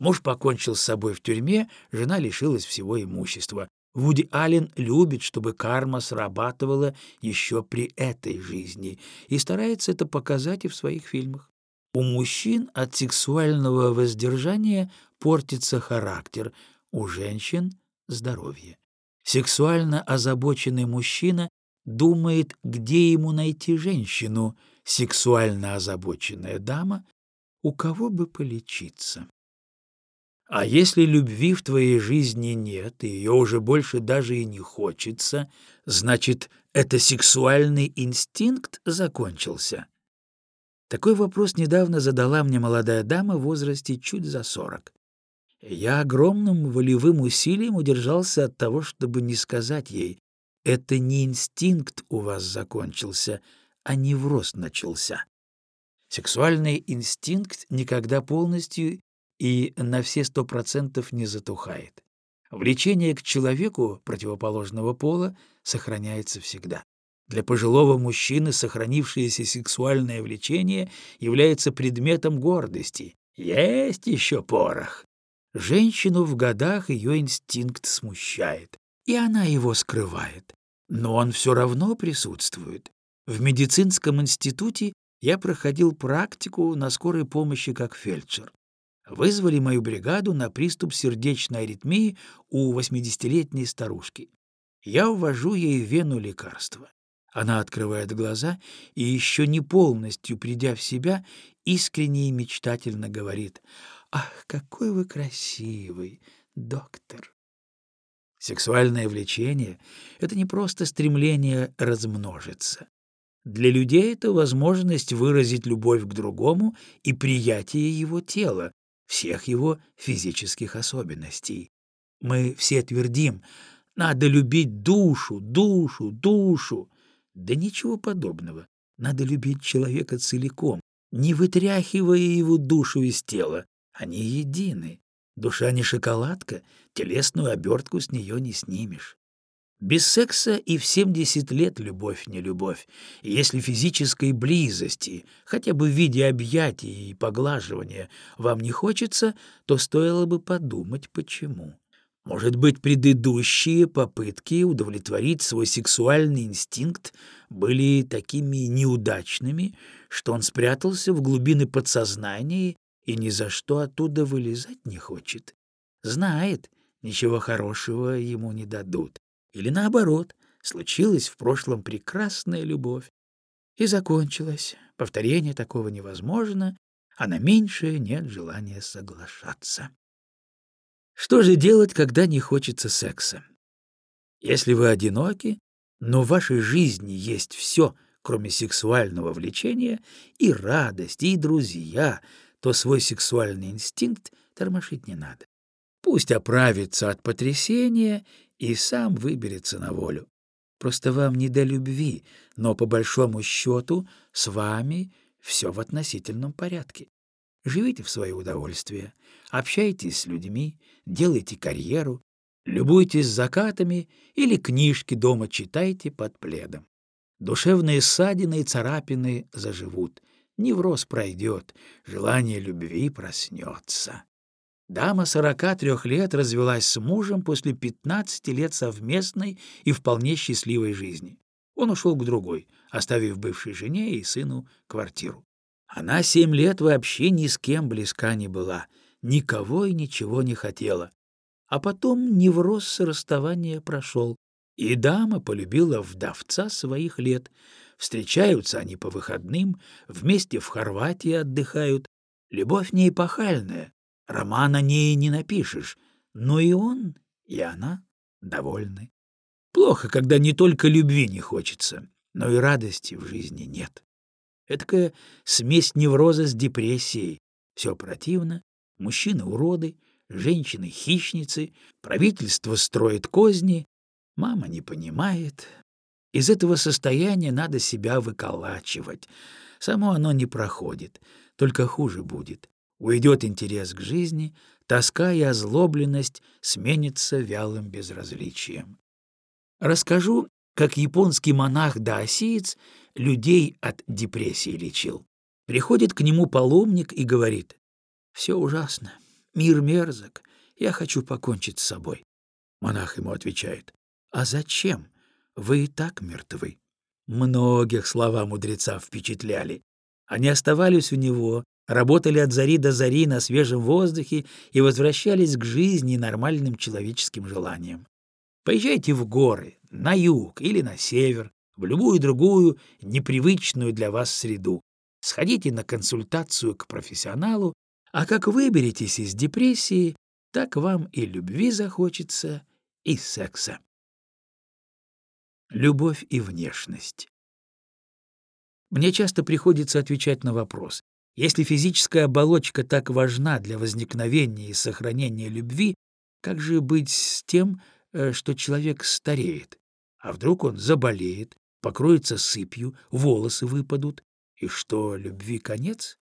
Муж покончил с собой в тюрьме, жена лишилась всего имущества. Вуди Аллен любит, чтобы карма срабатывала еще при этой жизни и старается это показать и в своих фильмах. У мужчин от сексуального воздержания портится характер, у женщин — здоровье. Сексуально озабоченный мужчина думает, где ему найти женщину, сексуально озабоченная дама — у кого бы полечиться. А если любви в твоей жизни нет, и ее уже больше даже и не хочется, значит, это сексуальный инстинкт закончился? Такой вопрос недавно задала мне молодая дама в возрасте чуть за сорок. Я огромным волевым усилием удержался от того, чтобы не сказать ей, это не инстинкт у вас закончился, а невроз начался. Сексуальный инстинкт никогда полностью и на все сто процентов не затухает. Влечение к человеку противоположного пола сохраняется всегда. Для пожилого мужчины сохранившееся сексуальное влечение является предметом гордости. Есть еще порох. Женщину в годах ее инстинкт смущает, и она его скрывает. Но он все равно присутствует. В медицинском институте я проходил практику на скорой помощи как фельдшер вызвали мою бригаду на приступ сердечной аритмии у 80-летней старушки. Я увожу ей в вену лекарства. Она открывает глаза и, еще не полностью придя в себя, искренне и мечтательно говорит «Ах, какой вы красивый, доктор!» Сексуальное влечение — это не просто стремление размножиться. Для людей это возможность выразить любовь к другому и приятие его тела, всех его физических особенностей. Мы все твердим, надо любить душу, душу, душу. Да ничего подобного. Надо любить человека целиком, не вытряхивая его душу из тела. Они едины. Душа не шоколадка, телесную обертку с нее не снимешь. Без секса и в 70 лет любовь не любовь. И если физической близости, хотя бы в виде объятий и поглаживания, вам не хочется, то стоило бы подумать, почему. Может быть, предыдущие попытки удовлетворить свой сексуальный инстинкт были такими неудачными, что он спрятался в глубины подсознания и ни за что оттуда вылезать не хочет. Знает, ничего хорошего ему не дадут. Или наоборот, случилась в прошлом прекрасная любовь и закончилась. Повторение такого невозможно, а на меньшее нет желания соглашаться. Что же делать, когда не хочется секса? Если вы одиноки, но в вашей жизни есть все, кроме сексуального влечения, и радость, и друзья, то свой сексуальный инстинкт тормошить не надо. Пусть оправится от потрясения и сам выберется на волю. Просто вам не до любви, но по большому счету с вами все в относительном порядке. Живите в свое удовольствие, общайтесь с людьми, делайте карьеру, любуйтесь закатами или книжки дома читайте под пледом. Душевные ссадины и царапины заживут, невроз пройдет, желание любви проснется. Дама 43 лет развелась с мужем после 15 лет совместной и вполне счастливой жизни. Он ушел к другой, оставив бывшей жене и сыну квартиру. Она семь лет вообще ни с кем близка не была, никого и ничего не хотела. А потом невроз расставания прошел, и дама полюбила вдовца своих лет. Встречаются они по выходным, вместе в Хорватии отдыхают. Любовь не эпохальная, роман о ней не напишешь, но и он, и она довольны. Плохо, когда не только любви не хочется, но и радости в жизни нет. Эдакая смесь невроза с депрессией. Все противно, мужчины уроды, женщины хищницы, правительство строит козни, мама не понимает. Из этого состояния надо себя выколачивать. Само оно не проходит, только хуже будет. Уйдет интерес к жизни, тоска и озлобленность сменятся вялым безразличием. Расскажу, как японский монах-даосиец людей от депрессии лечил. Приходит к нему паломник и говорит, «Все ужасно, мир мерзок, я хочу покончить с собой». Монах ему отвечает, «А зачем? Вы и так мертвы». Многих слова мудреца впечатляли. Они оставались у него, работали от зари до зари на свежем воздухе и возвращались к жизни и нормальным человеческим желаниям. Поезжайте в горы, на юг или на север, в любую другую непривычную для вас среду. Сходите на консультацию к профессионалу, а как выберетесь из депрессии, так вам и любви захочется, и секса. Любовь и внешность. Мне часто приходится отвечать на вопрос, если физическая оболочка так важна для возникновения и сохранения любви, как же быть с тем, э, что человек стареет? А вдруг он заболеет, покроется сыпью, волосы выпадут, и что, любви конец?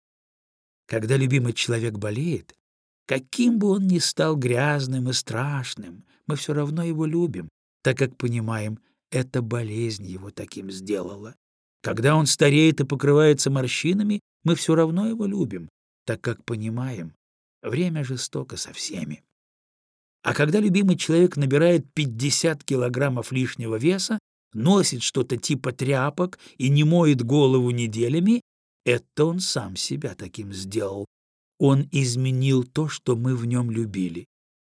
Когда любимый человек болеет, каким бы он ни стал грязным и страшным, мы все равно его любим, так как понимаем, эта болезнь его таким сделала. Когда он стареет и покрывается морщинами, мы все равно его любим, так как понимаем, время жестоко со всеми. А когда любимый человек набирает 50 килограммов лишнего веса, носит что-то типа тряпок и не моет голову неделями, это он сам себя таким сделал. Он изменил то, что мы в нем любили.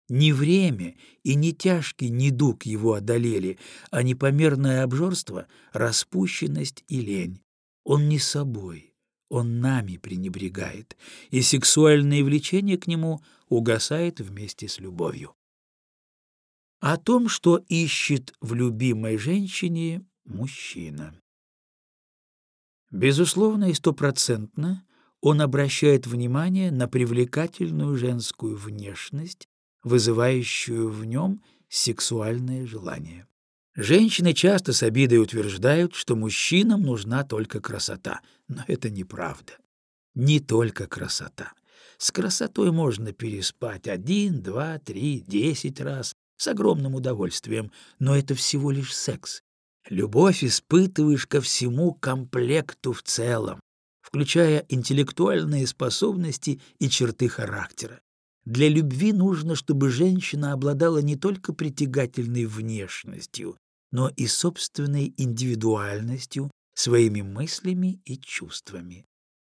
Не время и не тяжкий недуг его одолели, а непомерное обжорство, распущенность и лень. Он не собой, он нами пренебрегает, и сексуальное влечение к нему угасает вместе с любовью. О том, что ищет в любимой женщине мужчина. Безусловно и стопроцентно он обращает внимание на привлекательную женскую внешность, вызывающую в нем сексуальное желание. Женщины часто с обидой утверждают, что мужчинам нужна только красота, но это неправда. Не только красота. С красотой можно переспать один, два, три, десять раз, с огромным удовольствием, но это всего лишь секс. Любовь испытываешь ко всему комплекту в целом, включая интеллектуальные способности и черты характера. Для любви нужно, чтобы женщина обладала не только притягательной внешностью, но и собственной индивидуальностью, своими мыслями и чувствами.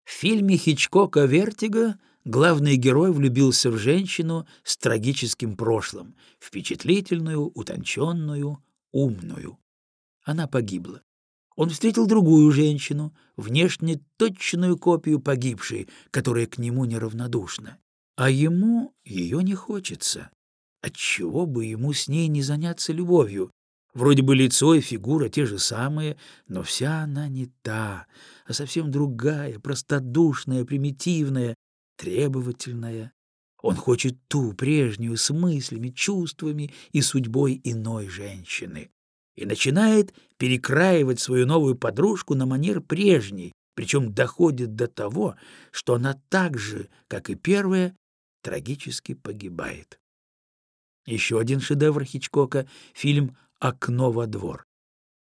В фильме Хичкока «Вертиго» главный герой влюбился в женщину с трагическим прошлым, впечатлительную, утонченную, умную. Она погибла. Он встретил другую женщину, внешне точную копию погибшей, которая к нему неравнодушна. А ему ее не хочется. Отчего бы ему с ней не заняться любовью? Вроде бы лицо и фигура те же самые, но вся она не та, а совсем другая, простодушная, примитивная, требовательная. Он хочет ту прежнюю с мыслями, чувствами и судьбой иной женщины. И начинает перекраивать свою новую подружку на манер прежней, причем доходит до того, что она так же, как и первая, трагически погибает. Еще один шедевр Хичкока — фильм «Окно во двор».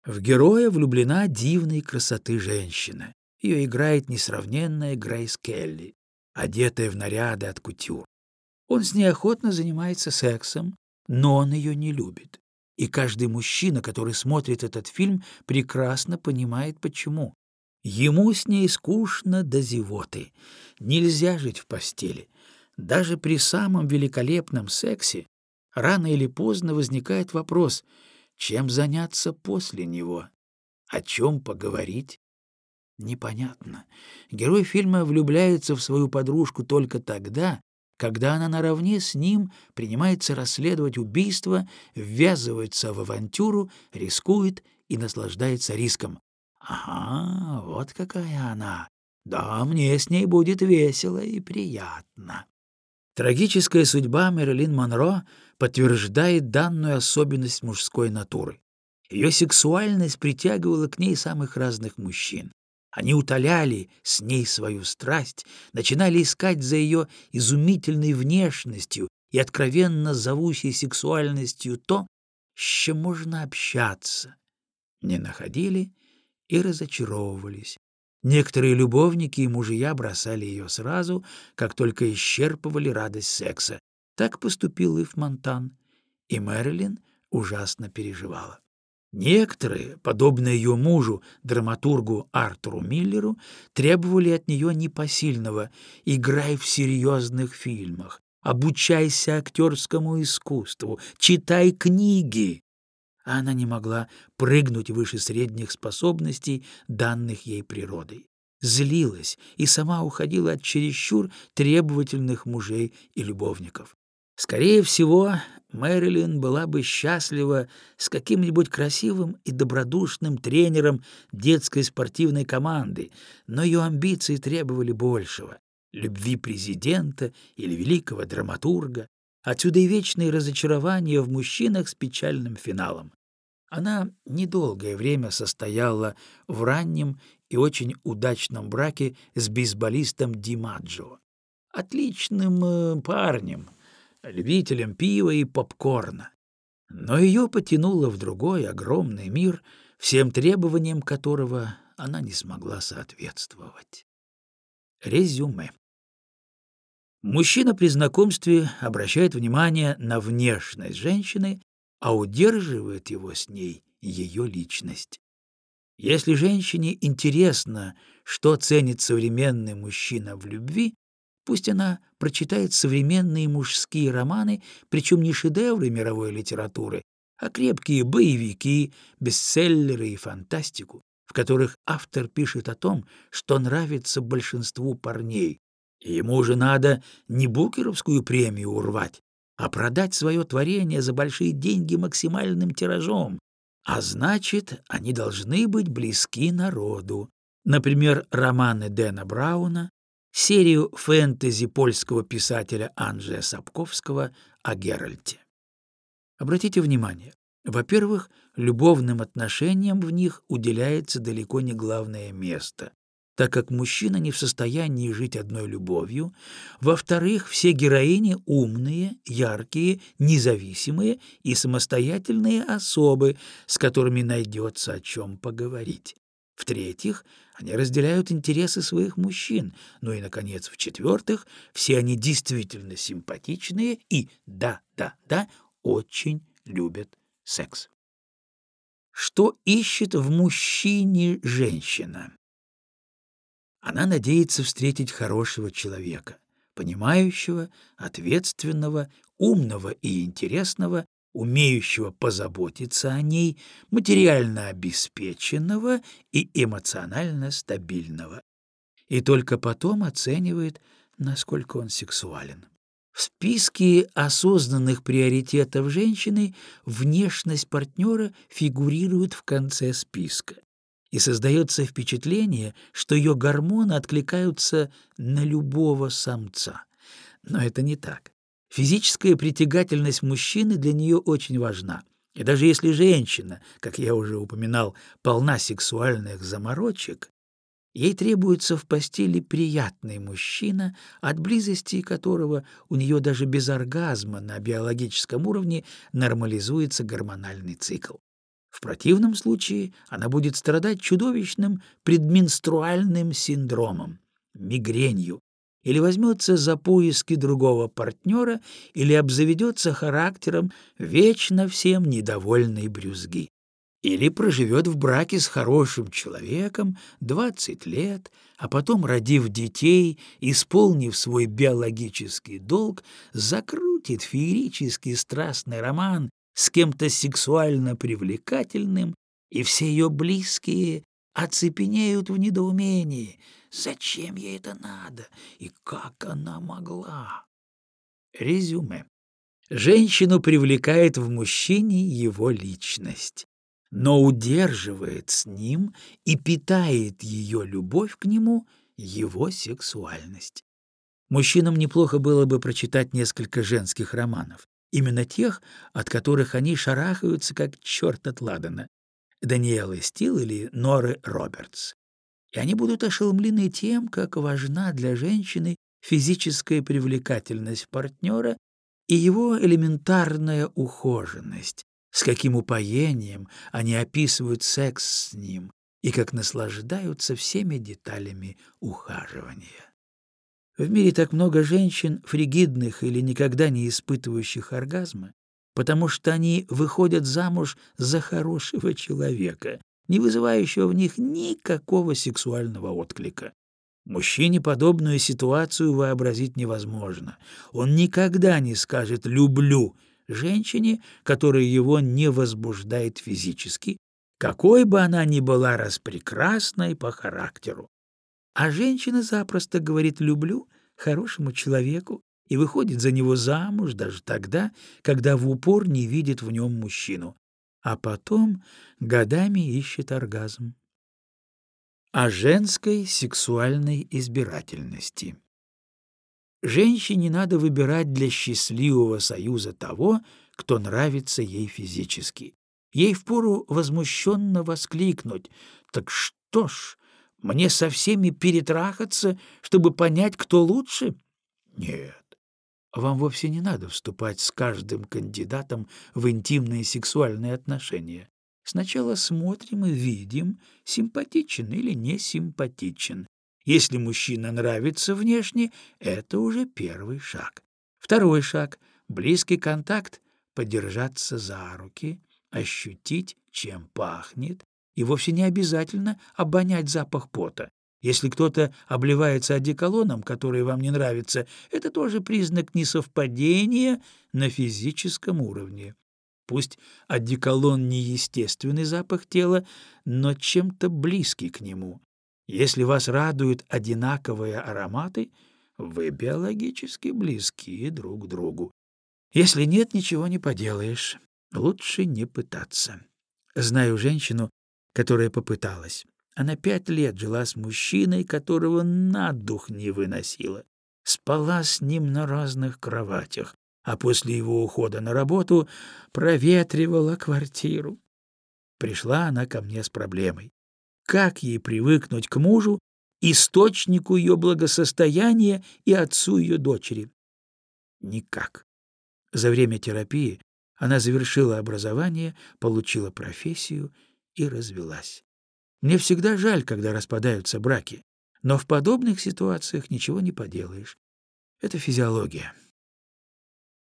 В героя влюблена дивной красоты женщина. Ее играет несравненная Грейс Келли одетая в наряды от кутюр. Он с ней охотно занимается сексом, но он ее не любит. И каждый мужчина, который смотрит этот фильм, прекрасно понимает, почему. Ему с ней скучно до зевоты. Нельзя жить в постели. Даже при самом великолепном сексе рано или поздно возникает вопрос, чем заняться после него. О чем поговорить? Непонятно. Герой фильма влюбляется в свою подружку только тогда, когда она наравне с ним принимается расследовать убийство, ввязывается в авантюру, рискует и наслаждается риском. Ага, вот какая она. Да, мне с ней будет весело и приятно. Трагическая судьба Мэрилин Монро подтверждает данную особенность мужской натуры. Ее сексуальность притягивала к ней самых разных мужчин. Они утоляли с ней свою страсть, начинали искать за ее изумительной внешностью и откровенно зовущей сексуальностью то, с чем можно общаться. Не находили и разочаровывались. Некоторые любовники и мужья бросали ее сразу, как только исчерпывали радость секса. Так поступил Ив Монтан, и Мэрилин ужасно переживала. Некоторые, подобно ее мужу, драматургу Артуру Миллеру, требовали от нее непосильного «играй в серьезных фильмах», «обучайся актерскому искусству», «читай книги». А она не могла прыгнуть выше средних способностей, данных ей природой. Злилась и сама уходила от чересчур требовательных мужей и любовников. Скорее всего, Мэрилин была бы счастлива с каким-нибудь красивым и добродушным тренером детской спортивной команды, но ее амбиции требовали большего — любви президента или великого драматурга. Отсюда и вечные разочарования в мужчинах с печальным финалом. Она недолгое время состояла в раннем и очень удачном браке с бейсболистом Димаджо. Отличным э, парнем — любителем пива и попкорна. Но ее потянуло в другой огромный мир, всем требованиям которого она не смогла соответствовать. Резюме. Мужчина при знакомстве обращает внимание на внешность женщины, а удерживает его с ней ее личность. Если женщине интересно, что ценит современный мужчина в любви, Пусть она прочитает современные мужские романы, причем не шедевры мировой литературы, а крепкие боевики, бестселлеры и фантастику, в которых автор пишет о том, что нравится большинству парней. Ему же надо не букеровскую премию урвать, а продать свое творение за большие деньги максимальным тиражом. А значит, они должны быть близки народу. Например, романы Дэна Брауна, серию фэнтези польского писателя Анджея Сапковского о Геральте. Обратите внимание, во-первых, любовным отношениям в них уделяется далеко не главное место, так как мужчина не в состоянии жить одной любовью. Во-вторых, все героини умные, яркие, независимые и самостоятельные особы, с которыми найдется о чем поговорить. В-третьих, они разделяют интересы своих мужчин. Ну и, наконец, в-четвертых, все они действительно симпатичные и, да, да, да, очень любят секс. Что ищет в мужчине женщина? Она надеется встретить хорошего человека, понимающего, ответственного, умного и интересного, умеющего позаботиться о ней, материально обеспеченного и эмоционально стабильного. И только потом оценивает, насколько он сексуален. В списке осознанных приоритетов женщины внешность партнера фигурирует в конце списка. И создается впечатление, что ее гормоны откликаются на любого самца. Но это не так. Физическая притягательность мужчины для нее очень важна. И даже если женщина, как я уже упоминал, полна сексуальных заморочек, ей требуется в постели приятный мужчина, от близости которого у нее даже без оргазма на биологическом уровне нормализуется гормональный цикл. В противном случае она будет страдать чудовищным предменструальным синдромом, мигренью, или возьмется за поиски другого партнера, или обзаведется характером вечно всем недовольной брюзги. Или проживет в браке с хорошим человеком 20 лет, а потом, родив детей, исполнив свой биологический долг, закрутит феерический страстный роман с кем-то сексуально привлекательным и все ее близкие оцепенеют в недоумении. Зачем ей это надо и как она могла? Резюме. Женщину привлекает в мужчине его личность, но удерживает с ним и питает ее любовь к нему его сексуальность. Мужчинам неплохо было бы прочитать несколько женских романов, именно тех, от которых они шарахаются, как черт от ладана, Даниэлы Стил или Норы Робертс. И они будут ошеломлены тем, как важна для женщины физическая привлекательность партнера и его элементарная ухоженность, с каким упоением они описывают секс с ним и как наслаждаются всеми деталями ухаживания. В мире так много женщин, фригидных или никогда не испытывающих оргазма, потому что они выходят замуж за хорошего человека, не вызывающего в них никакого сексуального отклика. Мужчине подобную ситуацию вообразить невозможно. Он никогда не скажет «люблю» женщине, которая его не возбуждает физически, какой бы она ни была распрекрасной по характеру. А женщина запросто говорит «люблю» хорошему человеку и выходит за него замуж даже тогда, когда в упор не видит в нем мужчину, а потом годами ищет оргазм о женской сексуальной избирательности. Женщине надо выбирать для счастливого союза того, кто нравится ей физически. Ей впору возмущенно воскликнуть «Так что ж, мне со всеми перетрахаться, чтобы понять, кто лучше?» Нет, вам вовсе не надо вступать с каждым кандидатом в интимные сексуальные отношения. Сначала смотрим и видим, симпатичен или не симпатичен. Если мужчина нравится внешне, это уже первый шаг. Второй шаг — близкий контакт, подержаться за руки, ощутить, чем пахнет, и вовсе не обязательно обонять запах пота. Если кто-то обливается одеколоном, который вам не нравится, это тоже признак несовпадения на физическом уровне. Пусть одеколон не естественный запах тела, но чем-то близкий к нему. Если вас радуют одинаковые ароматы, вы биологически близки друг к другу. Если нет, ничего не поделаешь. Лучше не пытаться. Знаю женщину, которая попыталась. Она пять лет жила с мужчиной, которого на дух не выносила. Спала с ним на разных кроватях, а после его ухода на работу проветривала квартиру. Пришла она ко мне с проблемой. Как ей привыкнуть к мужу, источнику ее благосостояния и отцу ее дочери? Никак. За время терапии она завершила образование, получила профессию и развелась. Мне всегда жаль, когда распадаются браки, но в подобных ситуациях ничего не поделаешь. Это физиология.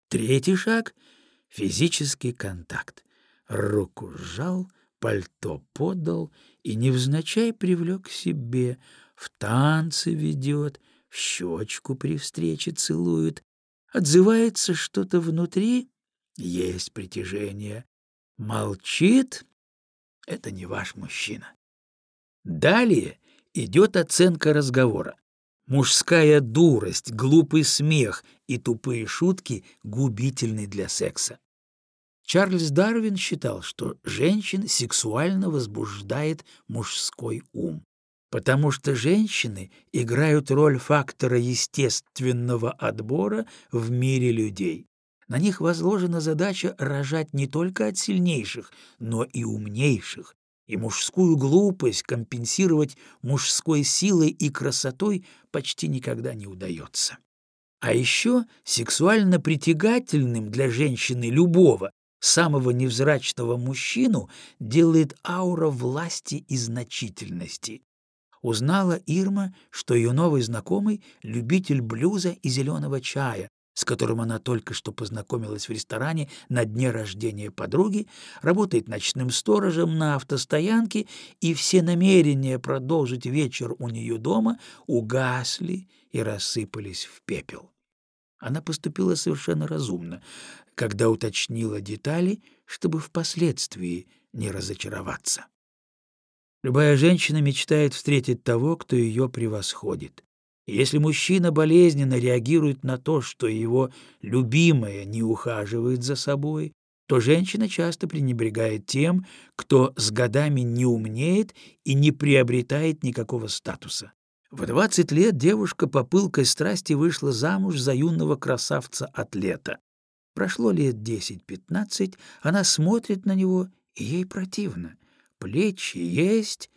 Третий шаг — физический контакт. Руку сжал, пальто подал и невзначай привлек к себе, в танцы ведет, в щечку при встрече целует. Отзывается что-то внутри — есть притяжение. Молчит — это не ваш мужчина. Далее идет оценка разговора. Мужская дурость, глупый смех и тупые шутки губительны для секса. Чарльз Дарвин считал, что женщин сексуально возбуждает мужской ум, потому что женщины играют роль фактора естественного отбора в мире людей. На них возложена задача рожать не только от сильнейших, но и умнейших, и мужскую глупость компенсировать мужской силой и красотой почти никогда не удается. А еще сексуально притягательным для женщины любого, самого невзрачного мужчину делает аура власти и значительности. Узнала Ирма, что ее новый знакомый — любитель блюза и зеленого чая, с которым она только что познакомилась в ресторане на дне рождения подруги, работает ночным сторожем на автостоянке, и все намерения продолжить вечер у нее дома угасли и рассыпались в пепел. Она поступила совершенно разумно, когда уточнила детали, чтобы впоследствии не разочароваться. Любая женщина мечтает встретить того, кто ее превосходит. Если мужчина болезненно реагирует на то, что его любимая не ухаживает за собой, то женщина часто пренебрегает тем, кто с годами не умнеет и не приобретает никакого статуса. В 20 лет девушка по пылкой страсти вышла замуж за юного красавца-атлета. Прошло лет 10-15, она смотрит на него, и ей противно. Плечи есть,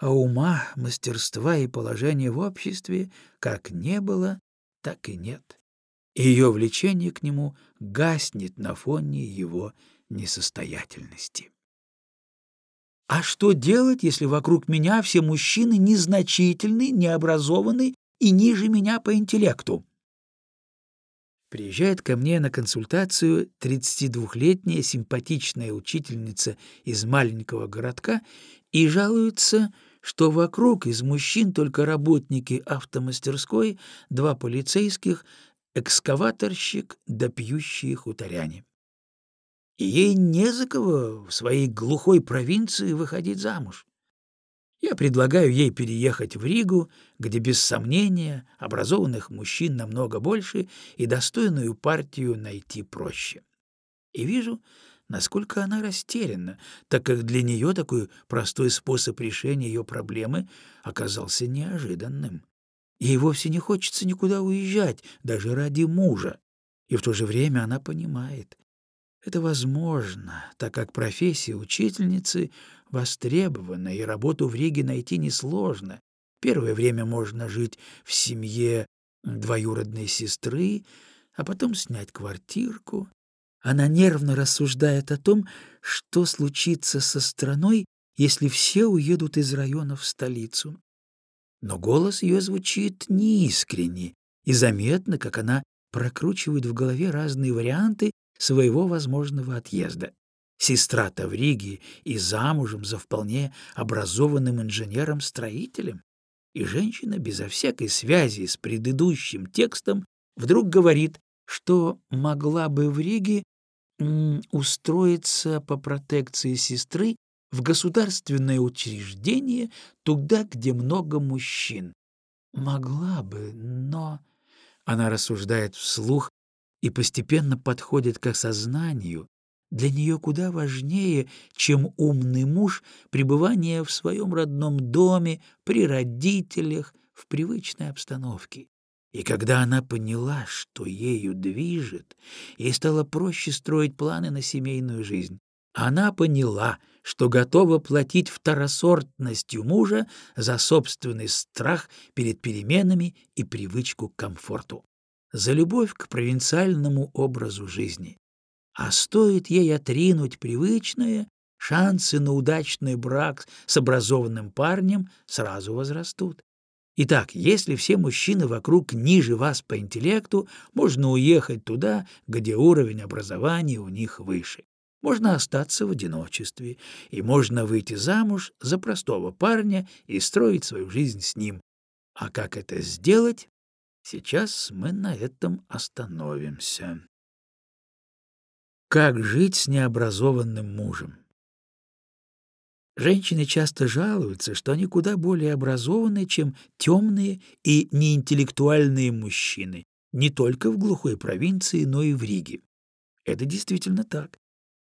а ума, мастерства и положения в обществе как не было, так и нет ее влечение к нему гаснет на фоне его несостоятельности. А что делать, если вокруг меня все мужчины незначительны, необразованы и ниже меня по интеллекту? Приезжает ко мне на консультацию 32-летняя симпатичная учительница из маленького городка и жалуется, что вокруг из мужчин только работники автомастерской, два полицейских, экскаваторщик да пьющие хуторяне. И ей не за кого в своей глухой провинции выходить замуж. Я предлагаю ей переехать в Ригу, где, без сомнения, образованных мужчин намного больше и достойную партию найти проще. И вижу, насколько она растеряна, так как для нее такой простой способ решения ее проблемы оказался неожиданным. Ей вовсе не хочется никуда уезжать, даже ради мужа. И в то же время она понимает, это возможно, так как профессия учительницы востребована, и работу в Риге найти несложно. Первое время можно жить в семье двоюродной сестры, а потом снять квартирку. Она нервно рассуждает о том, что случится со страной, если все уедут из района в столицу но голос ее звучит неискренне, и заметно, как она прокручивает в голове разные варианты своего возможного отъезда. Сестра-то в Риге и замужем за вполне образованным инженером-строителем. И женщина безо всякой связи с предыдущим текстом вдруг говорит, что могла бы в Риге устроиться по протекции сестры в государственное учреждение, туда, где много мужчин. Могла бы, но... Она рассуждает вслух и постепенно подходит к осознанию. Для нее куда важнее, чем умный муж, пребывание в своем родном доме, при родителях, в привычной обстановке. И когда она поняла, что ею движет, ей стало проще строить планы на семейную жизнь. Она поняла, что готова платить второсортностью мужа за собственный страх перед переменами и привычку к комфорту, за любовь к провинциальному образу жизни. А стоит ей отринуть привычное, шансы на удачный брак с образованным парнем сразу возрастут. Итак, если все мужчины вокруг ниже вас по интеллекту, можно уехать туда, где уровень образования у них выше можно остаться в одиночестве, и можно выйти замуж за простого парня и строить свою жизнь с ним. А как это сделать? Сейчас мы на этом остановимся. Как жить с необразованным мужем? Женщины часто жалуются, что они куда более образованы, чем темные и неинтеллектуальные мужчины, не только в глухой провинции, но и в Риге. Это действительно так.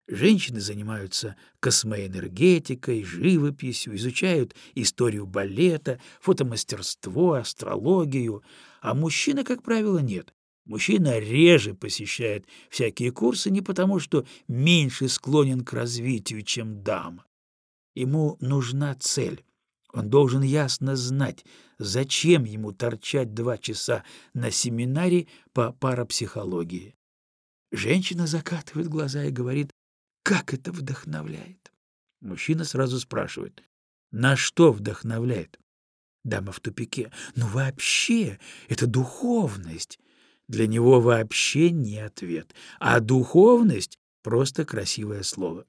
Женщины занимаются космоэнергетикой, живописью, изучают историю балета, фотомастерство, астрологию, а мужчины, как правило, нет. Мужчина реже посещает всякие курсы не потому, что меньше склонен к развитию, чем дама. Ему нужна цель. Он должен ясно знать, зачем ему торчать два часа на семинаре по парапсихологии. Женщина закатывает глаза и говорит, как это вдохновляет? Мужчина сразу спрашивает. На что вдохновляет? Дама в тупике. Ну вообще, это духовность. Для него вообще не ответ. А духовность — просто красивое слово.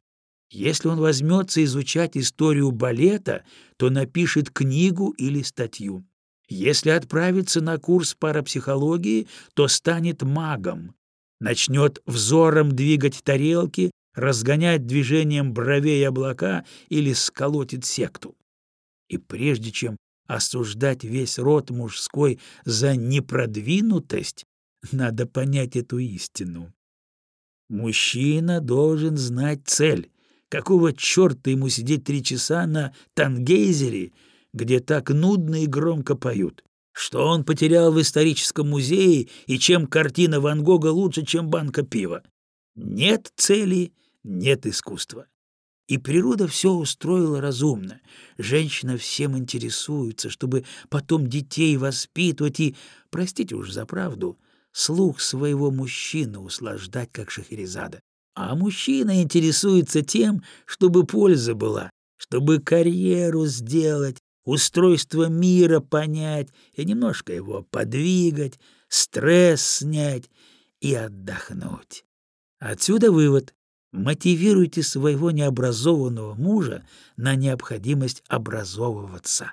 Если он возьмется изучать историю балета, то напишет книгу или статью. Если отправится на курс парапсихологии, то станет магом. Начнет взором двигать тарелки, разгонять движением бровей облака или сколотит секту. И прежде чем осуждать весь род мужской за непродвинутость, надо понять эту истину. Мужчина должен знать цель. Какого черта ему сидеть три часа на Тангейзере, где так нудно и громко поют? Что он потерял в историческом музее и чем картина Ван Гога лучше, чем банка пива? Нет цели, нет искусства. И природа все устроила разумно. Женщина всем интересуется, чтобы потом детей воспитывать и, простите уж за правду, слух своего мужчины услаждать, как Шахерезада. А мужчина интересуется тем, чтобы польза была, чтобы карьеру сделать, устройство мира понять и немножко его подвигать, стресс снять и отдохнуть. Отсюда вывод. Мотивируйте своего необразованного мужа на необходимость образовываться.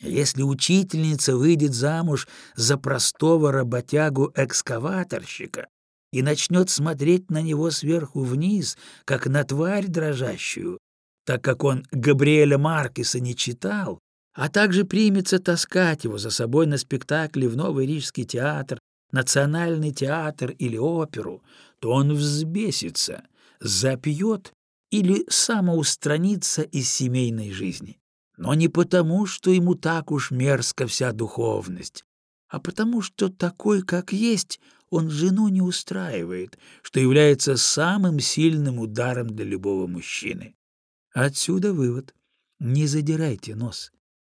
Если учительница выйдет замуж за простого работягу-экскаваторщика и начнет смотреть на него сверху вниз, как на тварь дрожащую, так как он Габриэля Маркеса не читал, а также примется таскать его за собой на спектакли в Новый Рижский театр, Национальный театр или оперу, то он взбесится запьет или самоустранится из семейной жизни. Но не потому, что ему так уж мерзко вся духовность, а потому, что такой, как есть, он жену не устраивает, что является самым сильным ударом для любого мужчины. Отсюда вывод. Не задирайте нос,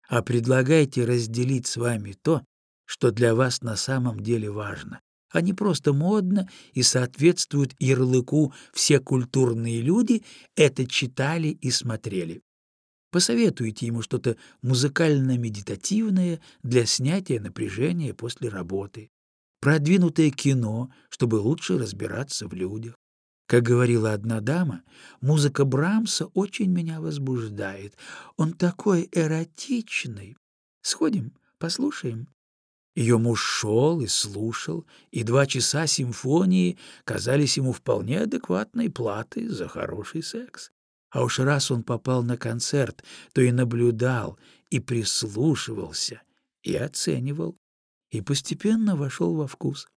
а предлагайте разделить с вами то, что для вас на самом деле важно, они просто модно и соответствуют ярлыку «все культурные люди» это читали и смотрели. Посоветуйте ему что-то музыкально-медитативное для снятия напряжения после работы. Продвинутое кино, чтобы лучше разбираться в людях. Как говорила одна дама, музыка Брамса очень меня возбуждает. Он такой эротичный. Сходим, послушаем. Ее муж шел и слушал, и два часа симфонии казались ему вполне адекватной платой за хороший секс. А уж раз он попал на концерт, то и наблюдал, и прислушивался, и оценивал, и постепенно вошел во вкус.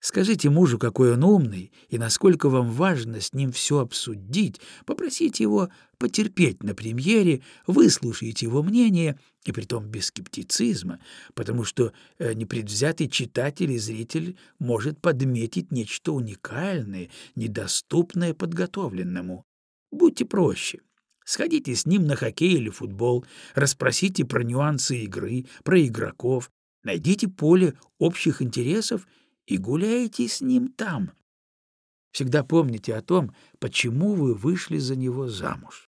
Скажите мужу, какой он умный, и насколько вам важно с ним все обсудить, попросите его потерпеть на премьере, выслушайте его мнение, и притом без скептицизма, потому что э, непредвзятый читатель и зритель может подметить нечто уникальное, недоступное подготовленному. Будьте проще. Сходите с ним на хоккей или футбол, расспросите про нюансы игры, про игроков, найдите поле общих интересов — и гуляете с ним там. Всегда помните о том, почему вы вышли за него замуж.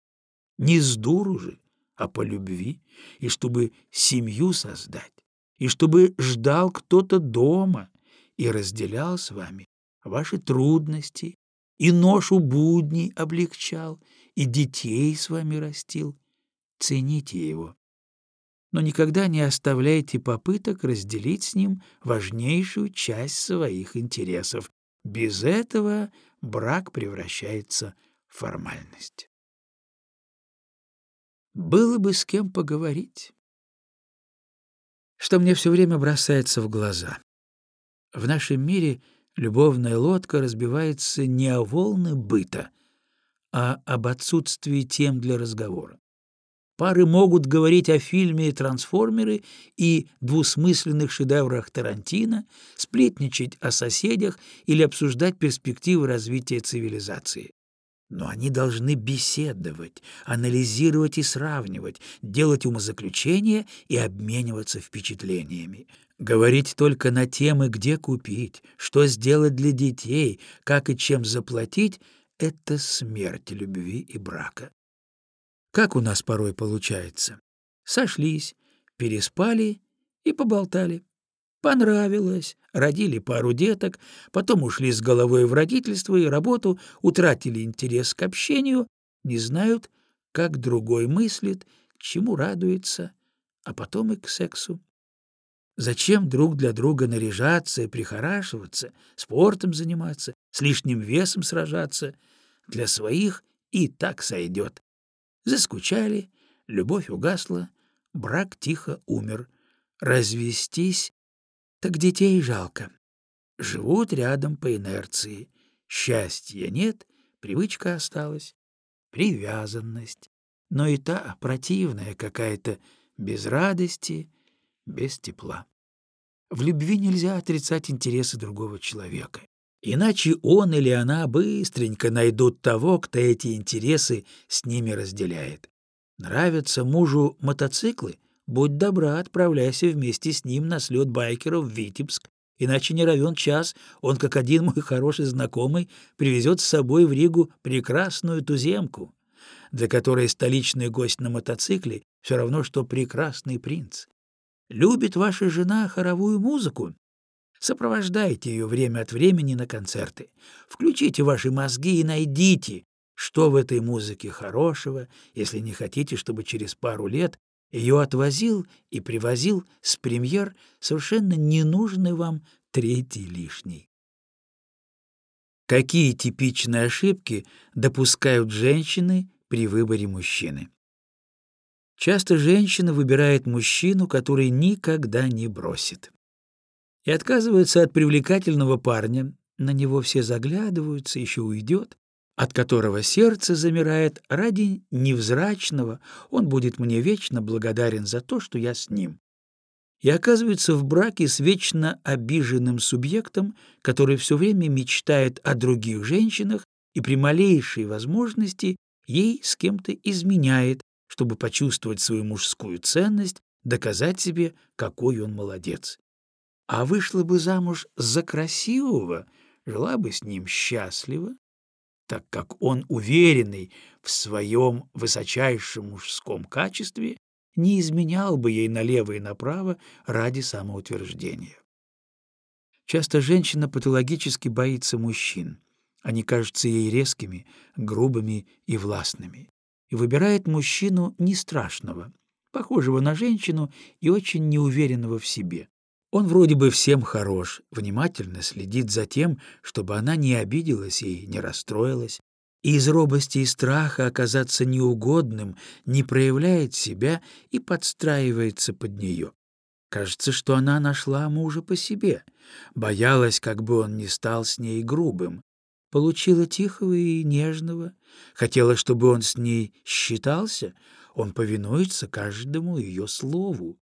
Не с дуру же, а по любви, и чтобы семью создать, и чтобы ждал кто-то дома и разделял с вами ваши трудности, и ношу будней облегчал, и детей с вами растил. Цените его но никогда не оставляйте попыток разделить с ним важнейшую часть своих интересов. Без этого брак превращается в формальность. Было бы с кем поговорить. Что мне все время бросается в глаза. В нашем мире любовная лодка разбивается не о волны быта, а об отсутствии тем для разговора. Пары могут говорить о фильме «Трансформеры» и двусмысленных шедеврах Тарантино, сплетничать о соседях или обсуждать перспективы развития цивилизации. Но они должны беседовать, анализировать и сравнивать, делать умозаключения и обмениваться впечатлениями. Говорить только на темы, где купить, что сделать для детей, как и чем заплатить — это смерть любви и брака. Как у нас порой получается. Сошлись, переспали и поболтали. Понравилось, родили пару деток, потом ушли с головой в родительство и работу, утратили интерес к общению, не знают, как другой мыслит, чему радуется, а потом и к сексу. Зачем друг для друга наряжаться и прихорашиваться, спортом заниматься, с лишним весом сражаться? Для своих и так сойдет. Заскучали, Любовь угасла, брак тихо умер. Развестись, так детей жалко. Живут рядом по инерции. Счастья нет, привычка осталась, привязанность. Но и та противная какая-то, без радости, без тепла. В любви нельзя отрицать интересы другого человека. Иначе он или она быстренько найдут того, кто эти интересы с ними разделяет. Нравятся мужу мотоциклы? Будь добра, отправляйся вместе с ним на слет байкеров в Витебск, иначе не равен час, он, как один мой хороший знакомый, привезет с собой в Ригу прекрасную туземку, для которой столичный гость на мотоцикле все равно, что прекрасный принц. Любит ваша жена хоровую музыку? Сопровождайте ее время от времени на концерты. Включите ваши мозги и найдите, что в этой музыке хорошего, если не хотите, чтобы через пару лет ее отвозил и привозил с премьер совершенно ненужный вам третий лишний. Какие типичные ошибки допускают женщины при выборе мужчины? Часто женщина выбирает мужчину, который никогда не бросит и отказывается от привлекательного парня, на него все заглядываются, еще уйдет, от которого сердце замирает. Ради невзрачного, он будет мне вечно благодарен за то, что я с ним. И оказывается в браке с вечно обиженным субъектом, который все время мечтает о других женщинах и при малейшей возможности ей с кем-то изменяет, чтобы почувствовать свою мужскую ценность, доказать себе, какой он молодец а вышла бы замуж за красивого, жила бы с ним счастливо, так как он, уверенный в своем высочайшем мужском качестве, не изменял бы ей налево и направо ради самоутверждения. Часто женщина патологически боится мужчин. Они кажутся ей резкими, грубыми и властными. И выбирает мужчину не страшного, похожего на женщину и очень неуверенного в себе. Он вроде бы всем хорош, внимательно следит за тем, чтобы она не обиделась и не расстроилась, и из робости и страха оказаться неугодным не проявляет себя и подстраивается под нее. Кажется, что она нашла мужа по себе, боялась, как бы он не стал с ней грубым, получила тихого и нежного, хотела, чтобы он с ней считался, он повинуется каждому ее слову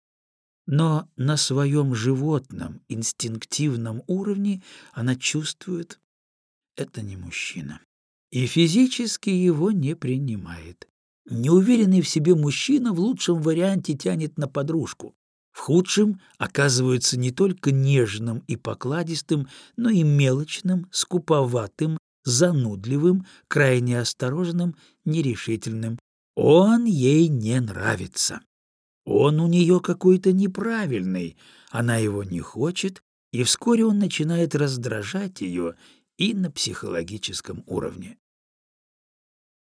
но на своем животном, инстинктивном уровне она чувствует — это не мужчина. И физически его не принимает. Неуверенный в себе мужчина в лучшем варианте тянет на подружку. В худшем оказывается не только нежным и покладистым, но и мелочным, скуповатым, занудливым, крайне осторожным, нерешительным. Он ей не нравится. Он у нее какой-то неправильный, она его не хочет, и вскоре он начинает раздражать ее и на психологическом уровне.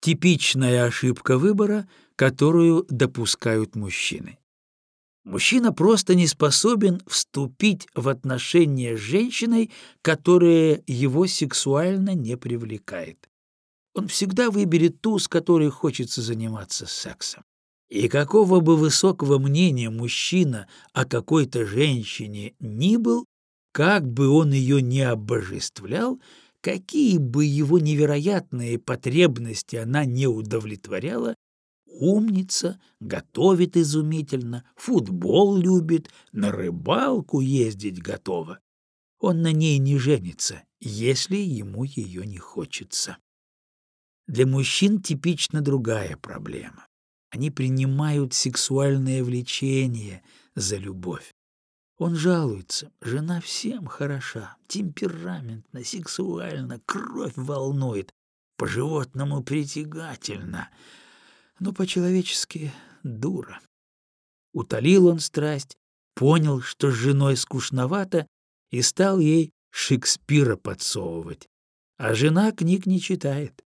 Типичная ошибка выбора, которую допускают мужчины. Мужчина просто не способен вступить в отношения с женщиной, которая его сексуально не привлекает. Он всегда выберет ту, с которой хочется заниматься сексом. И какого бы высокого мнения мужчина о какой-то женщине ни был, как бы он ее не обожествлял, какие бы его невероятные потребности она не удовлетворяла, умница, готовит изумительно, футбол любит, на рыбалку ездить готова. Он на ней не женится, если ему ее не хочется. Для мужчин типична другая проблема. Они принимают сексуальное влечение за любовь. Он жалуется, жена всем хороша, темпераментно, сексуально, кровь волнует, по-животному притягательно, но по-человечески дура. Утолил он страсть, понял, что с женой скучновато, и стал ей Шекспира подсовывать. А жена книг не читает.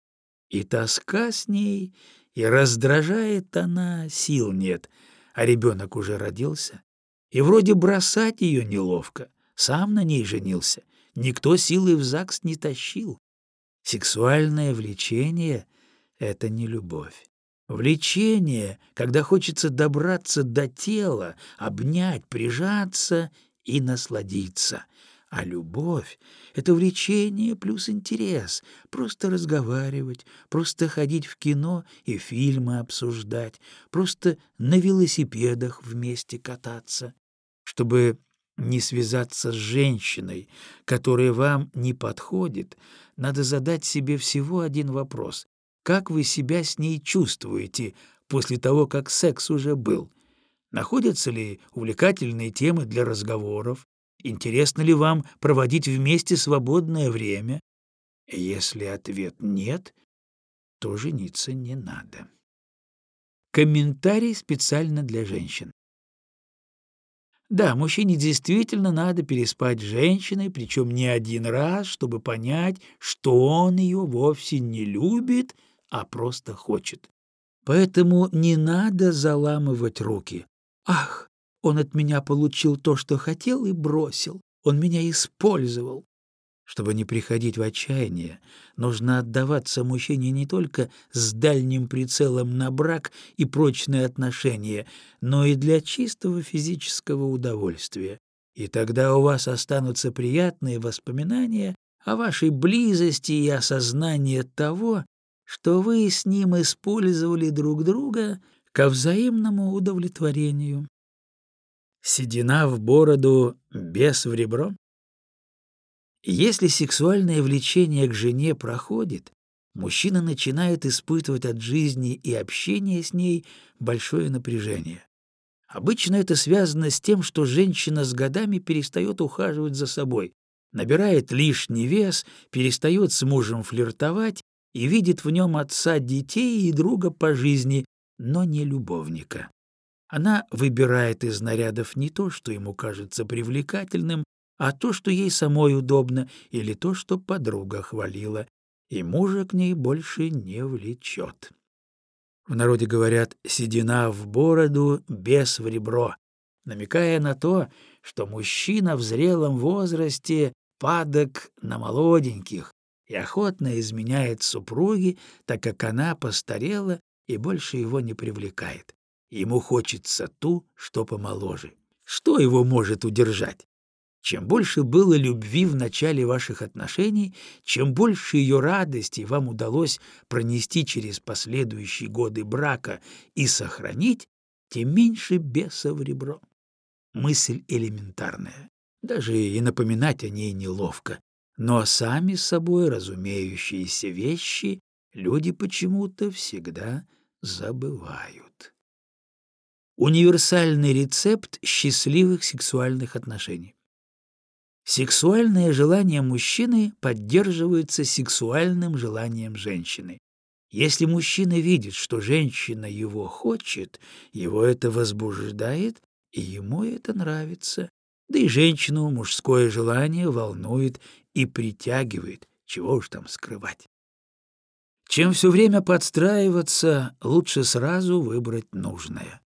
И тоска с ней, и раздражает она, сил нет, а ребенок уже родился. И вроде бросать ее неловко, сам на ней женился, никто силы в ЗАГС не тащил. Сексуальное влечение — это не любовь. Влечение, когда хочется добраться до тела, обнять, прижаться и насладиться. А любовь — это влечение плюс интерес, просто разговаривать, просто ходить в кино и фильмы обсуждать, просто на велосипедах вместе кататься. Чтобы не связаться с женщиной, которая вам не подходит, надо задать себе всего один вопрос. Как вы себя с ней чувствуете после того, как секс уже был? Находятся ли увлекательные темы для разговоров? Интересно ли вам проводить вместе свободное время? Если ответ «нет», то жениться не надо. Комментарий специально для женщин. Да, мужчине действительно надо переспать с женщиной, причем не один раз, чтобы понять, что он ее вовсе не любит, а просто хочет. Поэтому не надо заламывать руки. Ах, он от меня получил то, что хотел, и бросил. Он меня использовал. Чтобы не приходить в отчаяние, нужно отдаваться мужчине не только с дальним прицелом на брак и прочные отношения, но и для чистого физического удовольствия. И тогда у вас останутся приятные воспоминания о вашей близости и осознание того, что вы с ним использовали друг друга ко взаимному удовлетворению. Седина в бороду, без в ребро? Если сексуальное влечение к жене проходит, мужчина начинает испытывать от жизни и общения с ней большое напряжение. Обычно это связано с тем, что женщина с годами перестает ухаживать за собой, набирает лишний вес, перестает с мужем флиртовать и видит в нем отца детей и друга по жизни, но не любовника. Она выбирает из нарядов не то, что ему кажется привлекательным, а то, что ей самой удобно, или то, что подруга хвалила, и мужа к ней больше не влечет. В народе говорят «седина в бороду, бес в ребро», намекая на то, что мужчина в зрелом возрасте падок на молоденьких и охотно изменяет супруге, так как она постарела и больше его не привлекает. Ему хочется ту, что помоложе. Что его может удержать? Чем больше было любви в начале ваших отношений, чем больше ее радости вам удалось пронести через последующие годы брака и сохранить, тем меньше беса в ребро. Мысль элементарная. Даже и напоминать о ней неловко. Но сами собой разумеющиеся вещи люди почему-то всегда забывают. Универсальный рецепт счастливых сексуальных отношений. Сексуальное желание мужчины поддерживается сексуальным желанием женщины. Если мужчина видит, что женщина его хочет, его это возбуждает, и ему это нравится. Да и женщину мужское желание волнует и притягивает, чего уж там скрывать. Чем все время подстраиваться, лучше сразу выбрать нужное.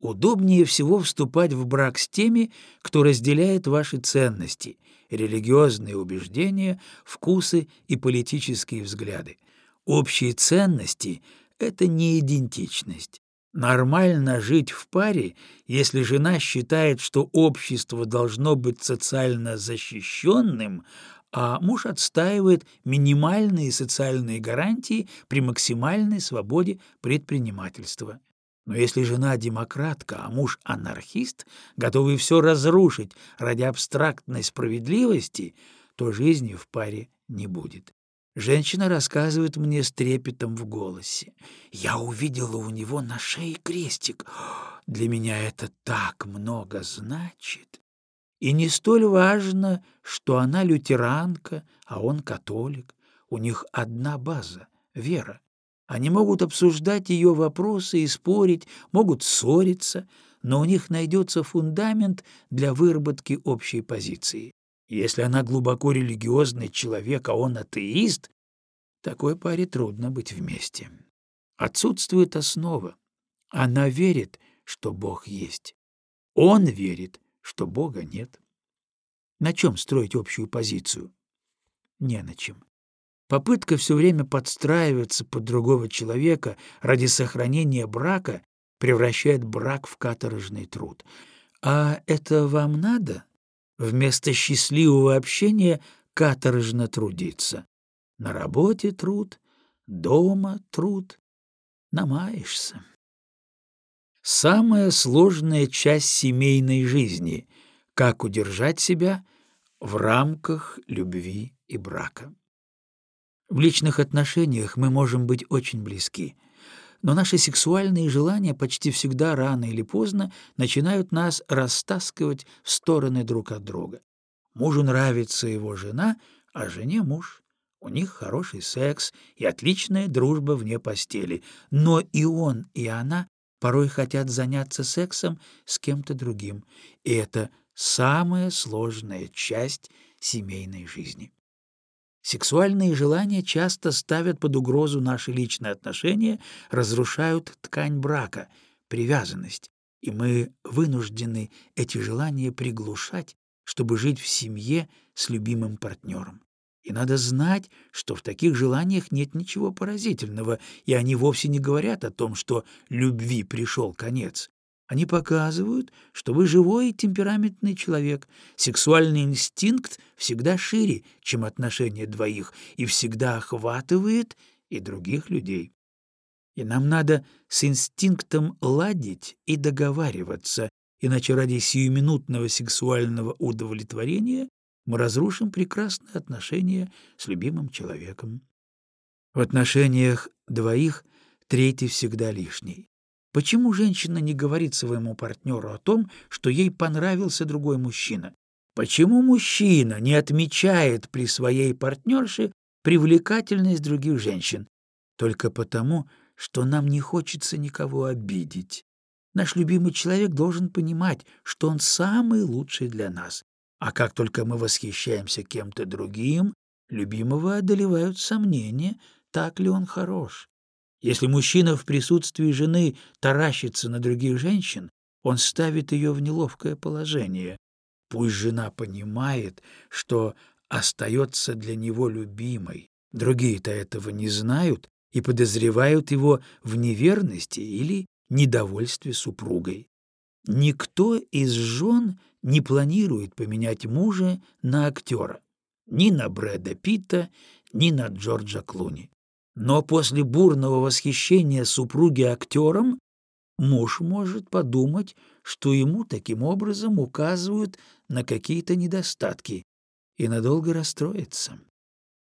Удобнее всего вступать в брак с теми, кто разделяет ваши ценности, религиозные убеждения, вкусы и политические взгляды. Общие ценности — это не идентичность. Нормально жить в паре, если жена считает, что общество должно быть социально защищенным, а муж отстаивает минимальные социальные гарантии при максимальной свободе предпринимательства. Но если жена демократка, а муж анархист, готовый все разрушить ради абстрактной справедливости, то жизни в паре не будет. Женщина рассказывает мне с трепетом в голосе. «Я увидела у него на шее крестик. Для меня это так много значит. И не столь важно, что она лютеранка, а он католик. У них одна база — вера. Они могут обсуждать ее вопросы и спорить, могут ссориться, но у них найдется фундамент для выработки общей позиции. Если она глубоко религиозный человек, а он атеист, такой паре трудно быть вместе. Отсутствует основа. Она верит, что Бог есть. Он верит, что Бога нет. На чем строить общую позицию? Не на чем. Попытка все время подстраиваться под другого человека ради сохранения брака превращает брак в каторжный труд. А это вам надо? Вместо счастливого общения каторжно трудиться. На работе труд, дома труд. Намаешься. Самая сложная часть семейной жизни — как удержать себя в рамках любви и брака. В личных отношениях мы можем быть очень близки, но наши сексуальные желания почти всегда рано или поздно начинают нас растаскивать в стороны друг от друга. Мужу нравится его жена, а жене муж. У них хороший секс и отличная дружба вне постели, но и он, и она порой хотят заняться сексом с кем-то другим, и это самая сложная часть семейной жизни. Сексуальные желания часто ставят под угрозу наши личные отношения, разрушают ткань брака, привязанность, и мы вынуждены эти желания приглушать, чтобы жить в семье с любимым партнером. И надо знать, что в таких желаниях нет ничего поразительного, и они вовсе не говорят о том, что любви пришел конец. Они показывают, что вы живой и темпераментный человек. Сексуальный инстинкт всегда шире, чем отношения двоих, и всегда охватывает и других людей. И нам надо с инстинктом ладить и договариваться, иначе ради сиюминутного сексуального удовлетворения мы разрушим прекрасные отношения с любимым человеком. В отношениях двоих третий всегда лишний. Почему женщина не говорит своему партнеру о том, что ей понравился другой мужчина? Почему мужчина не отмечает при своей партнерше привлекательность других женщин? Только потому, что нам не хочется никого обидеть. Наш любимый человек должен понимать, что он самый лучший для нас. А как только мы восхищаемся кем-то другим, любимого одолевают сомнения, так ли он хорош. Если мужчина в присутствии жены таращится на других женщин, он ставит ее в неловкое положение. Пусть жена понимает, что остается для него любимой. Другие-то этого не знают и подозревают его в неверности или недовольстве супругой. Никто из жен не планирует поменять мужа на актера. Ни на Брэда Питта, ни на Джорджа Клуни. Но после бурного восхищения супруги актером муж может подумать, что ему таким образом указывают на какие-то недостатки и надолго расстроиться.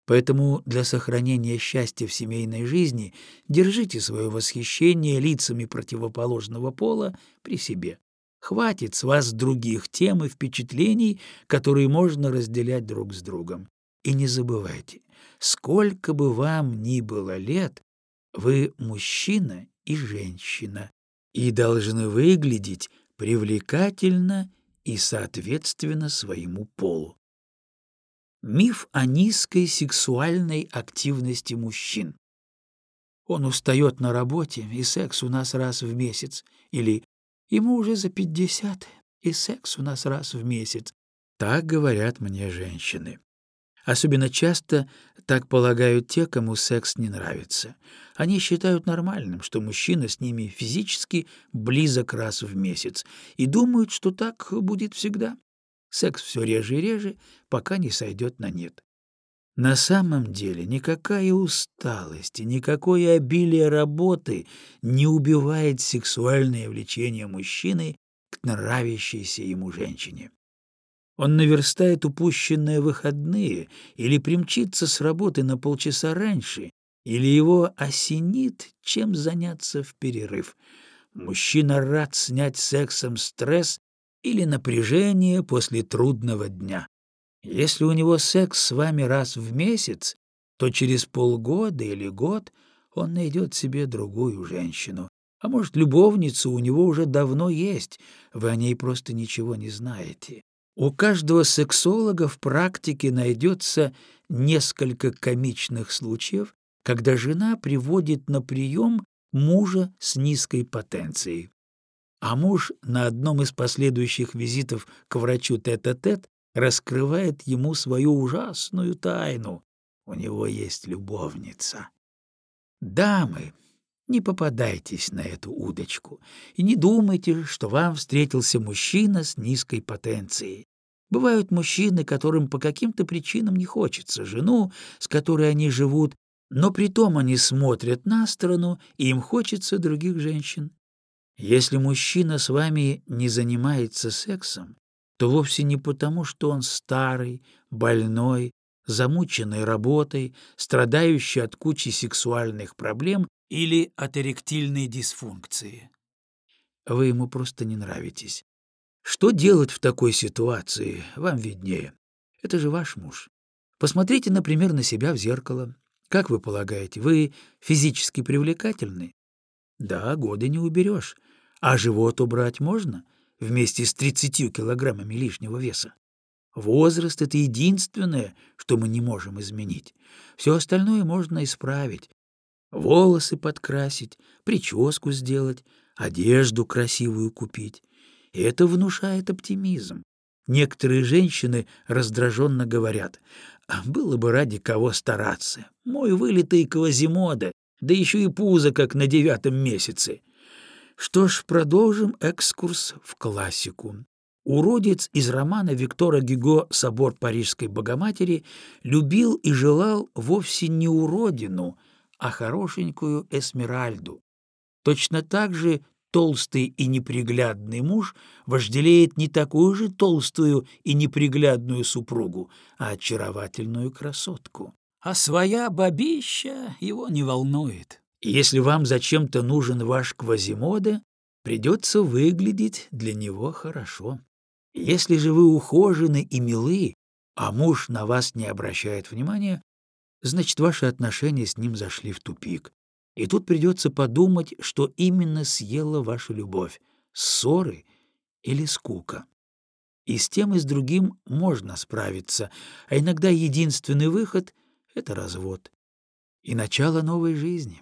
Поэтому для сохранения счастья в семейной жизни держите свое восхищение лицами противоположного пола при себе. Хватит с вас других тем и впечатлений, которые можно разделять друг с другом. И не забывайте, сколько бы вам ни было лет, вы мужчина и женщина и должны выглядеть привлекательно и соответственно своему полу. Миф о низкой сексуальной активности мужчин. Он устает на работе, и секс у нас раз в месяц, или ему уже за пятьдесят, и секс у нас раз в месяц. Так говорят мне женщины. Особенно часто так полагают те, кому секс не нравится. Они считают нормальным, что мужчина с ними физически близок раз в месяц, и думают, что так будет всегда. Секс все реже и реже, пока не сойдет на нет. На самом деле никакая усталость и никакое обилие работы не убивает сексуальное влечение мужчины к нравящейся ему женщине. Он наверстает упущенные выходные или примчится с работы на полчаса раньше, или его осенит, чем заняться в перерыв. Мужчина рад снять сексом стресс или напряжение после трудного дня. Если у него секс с вами раз в месяц, то через полгода или год он найдет себе другую женщину. А может, любовницу у него уже давно есть, вы о ней просто ничего не знаете. У каждого сексолога в практике найдется несколько комичных случаев, когда жена приводит на прием мужа с низкой потенцией. А муж на одном из последующих визитов к врачу тет-а-тет -тет раскрывает ему свою ужасную тайну. у него есть любовница. Дамы, не попадайтесь на эту удочку и не думайте, что вам встретился мужчина с низкой потенцией. Бывают мужчины, которым по каким-то причинам не хочется жену, с которой они живут, но при том они смотрят на сторону, и им хочется других женщин. Если мужчина с вами не занимается сексом, то вовсе не потому, что он старый, больной, замученный работой, страдающий от кучи сексуальных проблем или от эректильной дисфункции. Вы ему просто не нравитесь. Что делать в такой ситуации, вам виднее. Это же ваш муж. Посмотрите, например, на себя в зеркало. Как вы полагаете, вы физически привлекательны? Да, годы не уберешь. А живот убрать можно вместе с 30 килограммами лишнего веса? Возраст — это единственное, что мы не можем изменить. Все остальное можно исправить. Волосы подкрасить, прическу сделать, одежду красивую купить. Это внушает оптимизм. Некоторые женщины раздраженно говорят, «А «Было бы ради кого стараться. Мой вылитый Квазимода, да еще и пузо, как на девятом месяце». Что ж, продолжим экскурс в классику. Уродец из романа Виктора Гюго «Собор Парижской Богоматери» любил и желал вовсе не уродину, а хорошенькую Эсмеральду. Точно так же толстый и неприглядный муж вожделеет не такую же толстую и неприглядную супругу, а очаровательную красотку. А своя бабища его не волнует. Если вам зачем-то нужен ваш Квазимода, придется выглядеть для него хорошо. Если же вы ухожены и милы, а муж на вас не обращает внимания, значит, ваши отношения с ним зашли в тупик. И тут придется подумать, что именно съела ваша любовь — ссоры или скука. И с тем, и с другим можно справиться, а иногда единственный выход — это развод и начало новой жизни.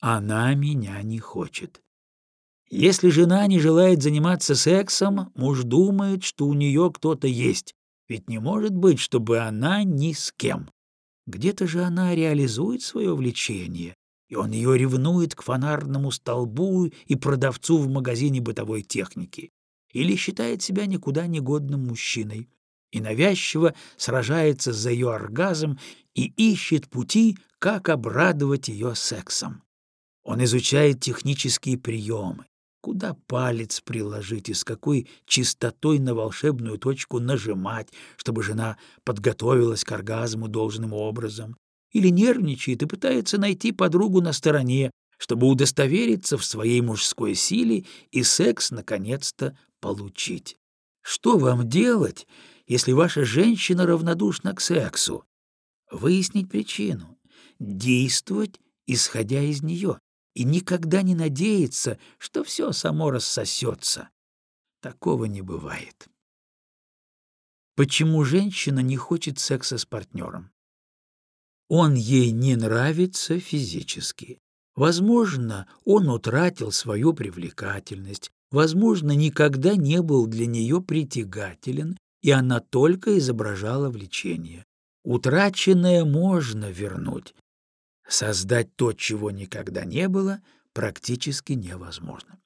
Она меня не хочет. Если жена не желает заниматься сексом, муж думает, что у нее кто-то есть, ведь не может быть, чтобы она ни с кем. Где-то же она реализует свое влечение, и он ее ревнует к фонарному столбу и продавцу в магазине бытовой техники, или считает себя никуда негодным мужчиной, и навязчиво сражается за ее оргазм и ищет пути, как обрадовать ее сексом. Он изучает технические приемы, Куда палец приложить и с какой чистотой на волшебную точку нажимать, чтобы жена подготовилась к оргазму должным образом. Или нервничает и пытается найти подругу на стороне, чтобы удостовериться в своей мужской силе и секс наконец-то получить. Что вам делать, если ваша женщина равнодушна к сексу? Выяснить причину, действовать, исходя из нее и никогда не надеяться, что все само рассосется. Такого не бывает. Почему женщина не хочет секса с партнером? Он ей не нравится физически. Возможно, он утратил свою привлекательность, возможно, никогда не был для нее притягателен, и она только изображала влечение. Утраченное можно вернуть, Создать то, чего никогда не было, практически невозможно.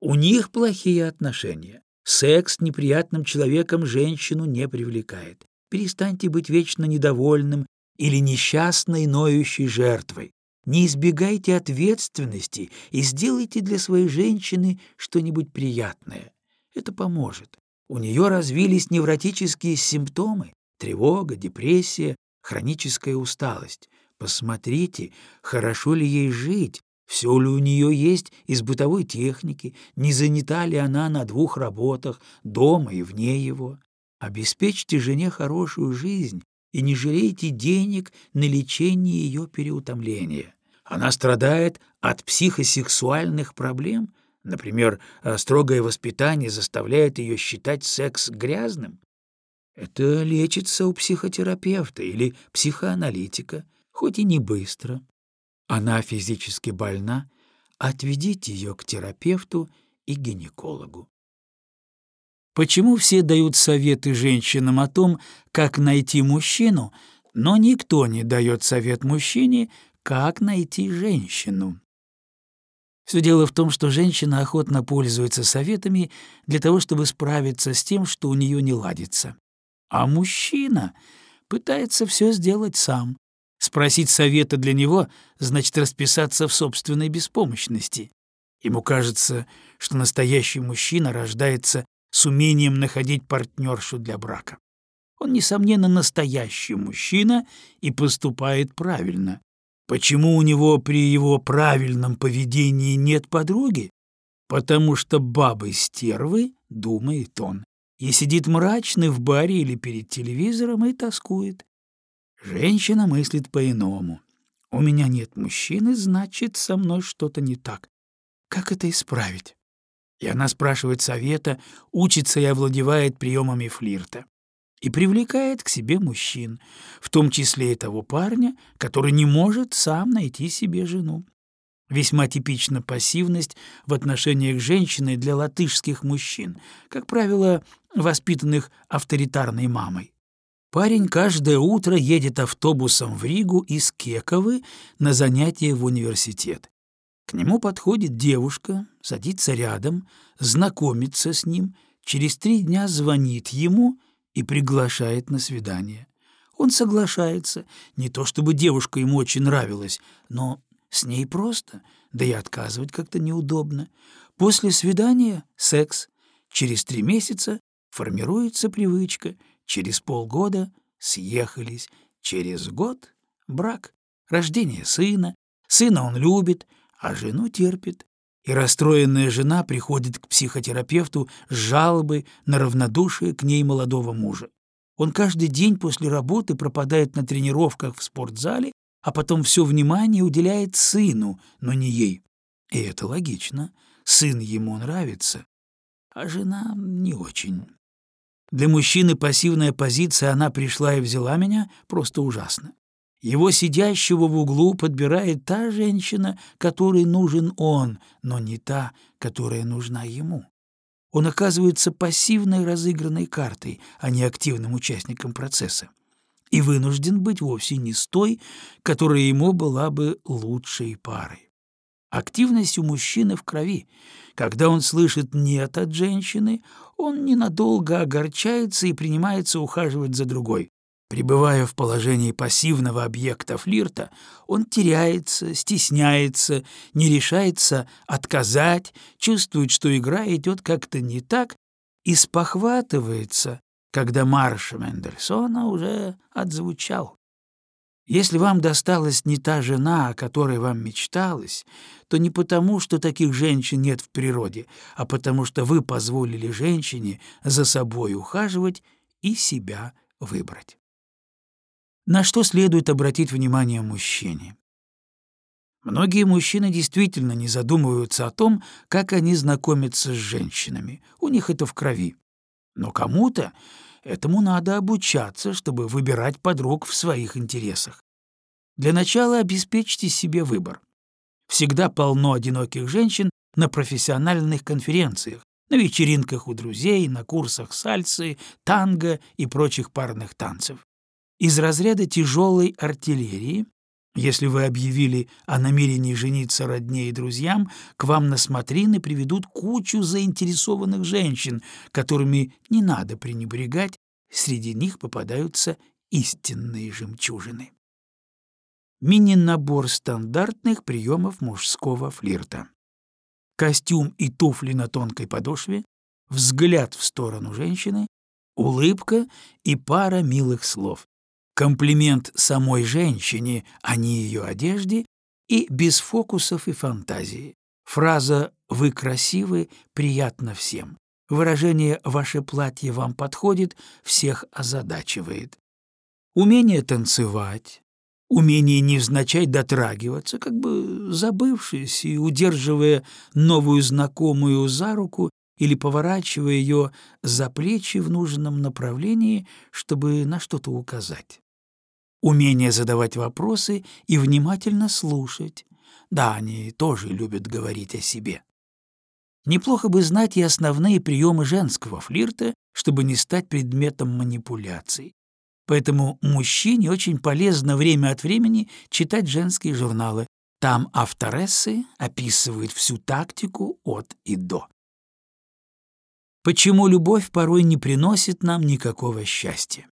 У них плохие отношения. Секс с неприятным человеком женщину не привлекает. Перестаньте быть вечно недовольным или несчастной ноющей жертвой. Не избегайте ответственности и сделайте для своей женщины что-нибудь приятное. Это поможет. У нее развились невротические симптомы — тревога, депрессия, хроническая усталость. Посмотрите, хорошо ли ей жить, все ли у нее есть из бытовой техники, не занята ли она на двух работах, дома и вне его. Обеспечьте жене хорошую жизнь и не жалейте денег на лечение ее переутомления. Она страдает от психосексуальных проблем, например, э, строгое воспитание заставляет ее считать секс грязным. Это лечится у психотерапевта или психоаналитика – хоть и не быстро. Она физически больна, отведите ее к терапевту и гинекологу. Почему все дают советы женщинам о том, как найти мужчину, Но никто не дает совет мужчине, как найти женщину. Все дело в том, что женщина охотно пользуется советами для того, чтобы справиться с тем, что у нее не ладится. А мужчина пытается все сделать сам. Спросить совета для него значит расписаться в собственной беспомощности. Ему кажется, что настоящий мужчина рождается с умением находить партнершу для брака. Он, несомненно, настоящий мужчина и поступает правильно. Почему у него при его правильном поведении нет подруги? Потому что бабы-стервы, думает он, и сидит мрачный в баре или перед телевизором и тоскует. Женщина мыслит по-иному. У меня нет мужчины, значит, со мной что-то не так. Как это исправить? И она спрашивает совета, учится и овладевает приемами флирта и привлекает к себе мужчин, в том числе и того парня, который не может сам найти себе жену. Весьма типична пассивность в отношениях женщины для латышских мужчин, как правило, воспитанных авторитарной мамой. Парень каждое утро едет автобусом в Ригу из Кековы на занятия в университет. К нему подходит девушка, садится рядом, знакомится с ним, через три дня звонит ему и приглашает на свидание. Он соглашается, не то чтобы девушка ему очень нравилась, но с ней просто, да и отказывать как-то неудобно. После свидания — секс. Через три месяца формируется привычка, через полгода — съехались, через год — брак, рождение сына. Сына он любит, а жену терпит и расстроенная жена приходит к психотерапевту с жалобой на равнодушие к ней молодого мужа. Он каждый день после работы пропадает на тренировках в спортзале, а потом все внимание уделяет сыну, но не ей. И это логично. Сын ему нравится, а жена не очень. Для мужчины пассивная позиция «она пришла и взяла меня» просто ужасно. Его сидящего в углу подбирает та женщина, которой нужен он, но не та, которая нужна ему. Он оказывается пассивной разыгранной картой, а не активным участником процесса. И вынужден быть вовсе не с той, которая ему была бы лучшей парой. Активность у мужчины в крови. Когда он слышит «нет» от женщины, он ненадолго огорчается и принимается ухаживать за другой. Пребывая в положении пассивного объекта флирта, он теряется, стесняется, не решается отказать, чувствует, что игра идет как-то не так, и спохватывается, когда марш Мендельсона уже отзвучал. Если вам досталась не та жена, о которой вам мечталось, то не потому, что таких женщин нет в природе, а потому что вы позволили женщине за собой ухаживать и себя выбрать. На что следует обратить внимание мужчине? Многие мужчины действительно не задумываются о том, как они знакомятся с женщинами. У них это в крови. Но кому-то этому надо обучаться, чтобы выбирать подруг в своих интересах. Для начала обеспечьте себе выбор. Всегда полно одиноких женщин на профессиональных конференциях, на вечеринках у друзей, на курсах сальсы, танго и прочих парных танцев. Из разряда тяжелой артиллерии, если вы объявили о намерении жениться родне и друзьям, к вам на смотрины приведут кучу заинтересованных женщин, которыми не надо пренебрегать, среди них попадаются истинные жемчужины. Мини-набор стандартных приемов мужского флирта. Костюм и туфли на тонкой подошве, взгляд в сторону женщины, улыбка и пара милых слов комплимент самой женщине, а не ее одежде, и без фокусов и фантазии. Фраза «Вы красивы» приятно всем. Выражение «Ваше платье вам подходит» всех озадачивает. Умение танцевать, умение невзначай дотрагиваться, как бы забывшись и удерживая новую знакомую за руку или поворачивая ее за плечи в нужном направлении, чтобы на что-то указать умение задавать вопросы и внимательно слушать. Да, они тоже любят говорить о себе. Неплохо бы знать и основные приемы женского флирта, чтобы не стать предметом манипуляций. Поэтому мужчине очень полезно время от времени читать женские журналы. Там авторессы описывают всю тактику от и до. Почему любовь порой не приносит нам никакого счастья?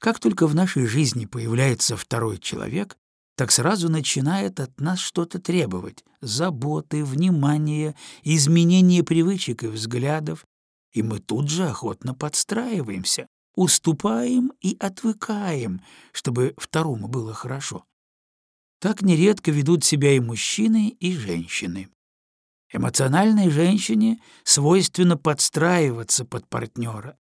Как только в нашей жизни появляется второй человек, так сразу начинает от нас что-то требовать — заботы, внимания, изменения привычек и взглядов, и мы тут же охотно подстраиваемся, уступаем и отвыкаем, чтобы второму было хорошо. Так нередко ведут себя и мужчины, и женщины. Эмоциональной женщине свойственно подстраиваться под партнера.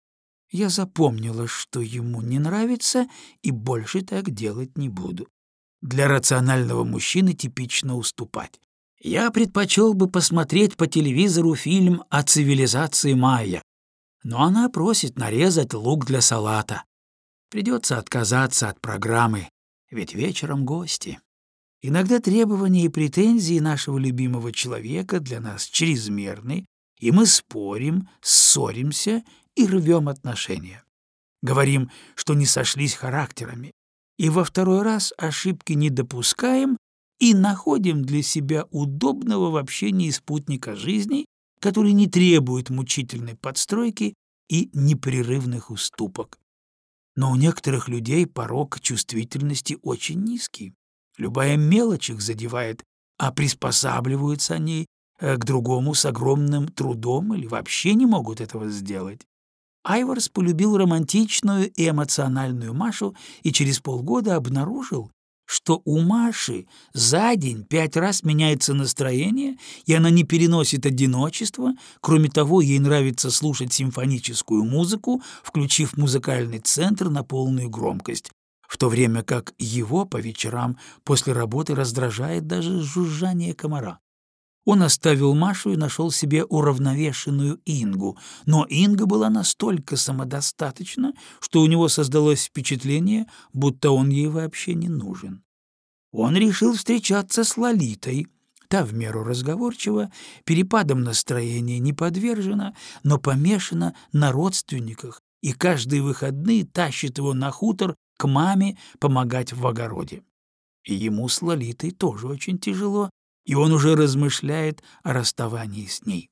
Я запомнила, что ему не нравится, и больше так делать не буду. Для рационального мужчины типично уступать. Я предпочел бы посмотреть по телевизору фильм о цивилизации майя, но она просит нарезать лук для салата. Придется отказаться от программы, ведь вечером гости. Иногда требования и претензии нашего любимого человека для нас чрезмерны, и мы спорим, ссоримся и рвем отношения. Говорим, что не сошлись характерами, и во второй раз ошибки не допускаем и находим для себя удобного в общении спутника жизни, который не требует мучительной подстройки и непрерывных уступок. Но у некоторых людей порог чувствительности очень низкий. Любая мелочь их задевает, а приспосабливаются они э, к другому с огромным трудом или вообще не могут этого сделать. Айворс полюбил романтичную и эмоциональную Машу и через полгода обнаружил, что у Маши за день пять раз меняется настроение, и она не переносит одиночество. Кроме того, ей нравится слушать симфоническую музыку, включив музыкальный центр на полную громкость, в то время как его по вечерам после работы раздражает даже жужжание комара. Он оставил Машу и нашел себе уравновешенную Ингу, но Инга была настолько самодостаточна, что у него создалось впечатление, будто он ей вообще не нужен. Он решил встречаться с Лолитой. Та в меру разговорчива, перепадом настроения не подвержена, но помешана на родственниках и каждые выходные тащит его на хутор к маме помогать в огороде. Ему с Лолитой тоже очень тяжело, и он уже размышляет о расставании с ней.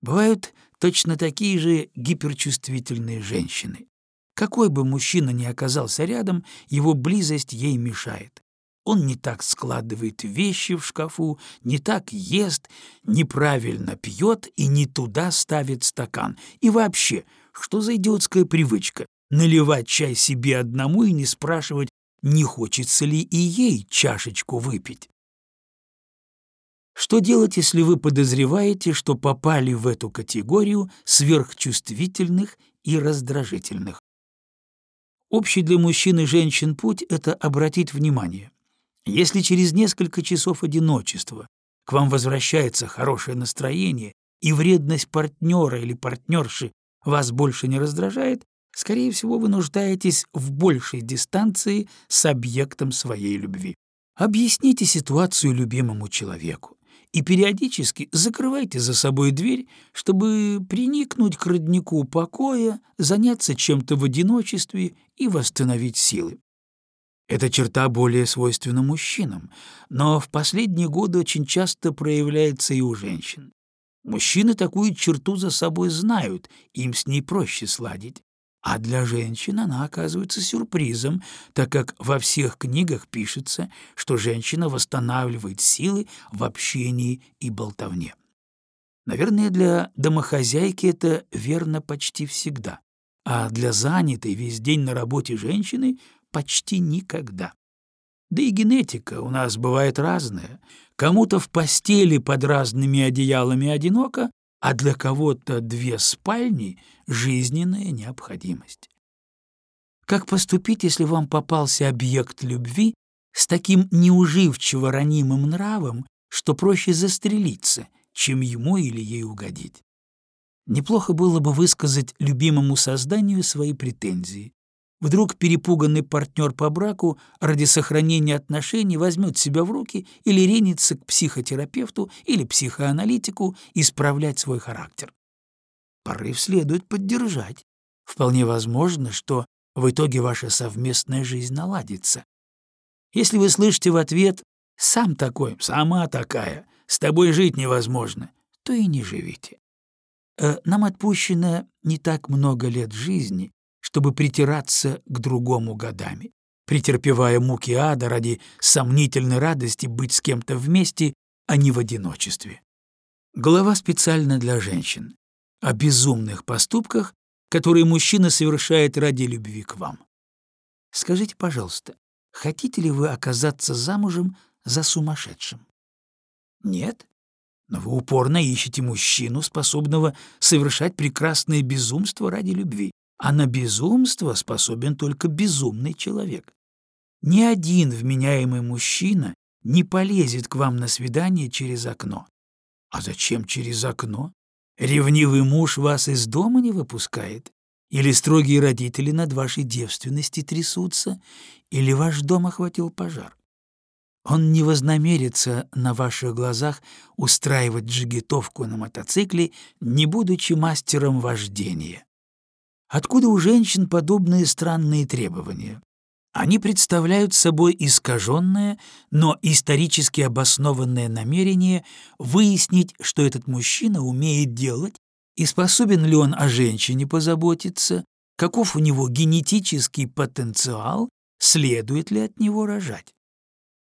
Бывают точно такие же гиперчувствительные женщины. Какой бы мужчина ни оказался рядом, его близость ей мешает. Он не так складывает вещи в шкафу, не так ест, неправильно пьет и не туда ставит стакан. И вообще, что за идиотская привычка наливать чай себе одному и не спрашивать, не хочется ли и ей чашечку выпить? Что делать, если вы подозреваете, что попали в эту категорию сверхчувствительных и раздражительных? Общий для мужчин и женщин путь — это обратить внимание. Если через несколько часов одиночества к вам возвращается хорошее настроение и вредность партнера или партнерши вас больше не раздражает, скорее всего, вы нуждаетесь в большей дистанции с объектом своей любви. Объясните ситуацию любимому человеку и периодически закрывайте за собой дверь, чтобы приникнуть к роднику покоя, заняться чем-то в одиночестве и восстановить силы. Эта черта более свойственна мужчинам, но в последние годы очень часто проявляется и у женщин. Мужчины такую черту за собой знают, им с ней проще сладить. А для женщин она оказывается сюрпризом, так как во всех книгах пишется, что женщина восстанавливает силы в общении и болтовне. Наверное, для домохозяйки это верно почти всегда, а для занятой весь день на работе женщины почти никогда. Да и генетика у нас бывает разная. Кому-то в постели под разными одеялами одиноко, а для кого-то две спальни — жизненная необходимость. Как поступить, если вам попался объект любви с таким неуживчиво ранимым нравом, что проще застрелиться, чем ему или ей угодить? Неплохо было бы высказать любимому созданию свои претензии, Вдруг перепуганный партнер по браку ради сохранения отношений возьмет себя в руки или ринется к психотерапевту или психоаналитику исправлять свой характер. Порыв следует поддержать. Вполне возможно, что В итоге ваша совместная жизнь наладится. Если вы слышите в ответ «сам такой», «сама такая», «с тобой жить невозможно», то и не живите. Э, нам отпущено не так много лет жизни, чтобы притираться к другому годами, претерпевая муки ада ради сомнительной радости быть с кем-то вместе, а не в одиночестве. Глава специально для женщин о безумных поступках, которые мужчина совершает ради любви к вам. Скажите, пожалуйста, хотите ли вы оказаться замужем за сумасшедшим? Нет? Но вы упорно ищете мужчину, способного совершать прекрасное безумство ради любви. А на безумство способен только безумный человек. Ни один вменяемый мужчина не полезет к вам на свидание через окно. А зачем через окно? Ревнивый муж вас из дома не выпускает? Или строгие родители над вашей девственности трясутся? Или ваш дом охватил пожар? Он не вознамерится на ваших глазах устраивать джигитовку на мотоцикле, не будучи мастером вождения. Откуда у женщин подобные странные требования? Они представляют собой искаженное, но исторически обоснованное намерение выяснить, что этот мужчина умеет делать и способен ли он о женщине позаботиться, каков у него генетический потенциал, следует ли от него рожать.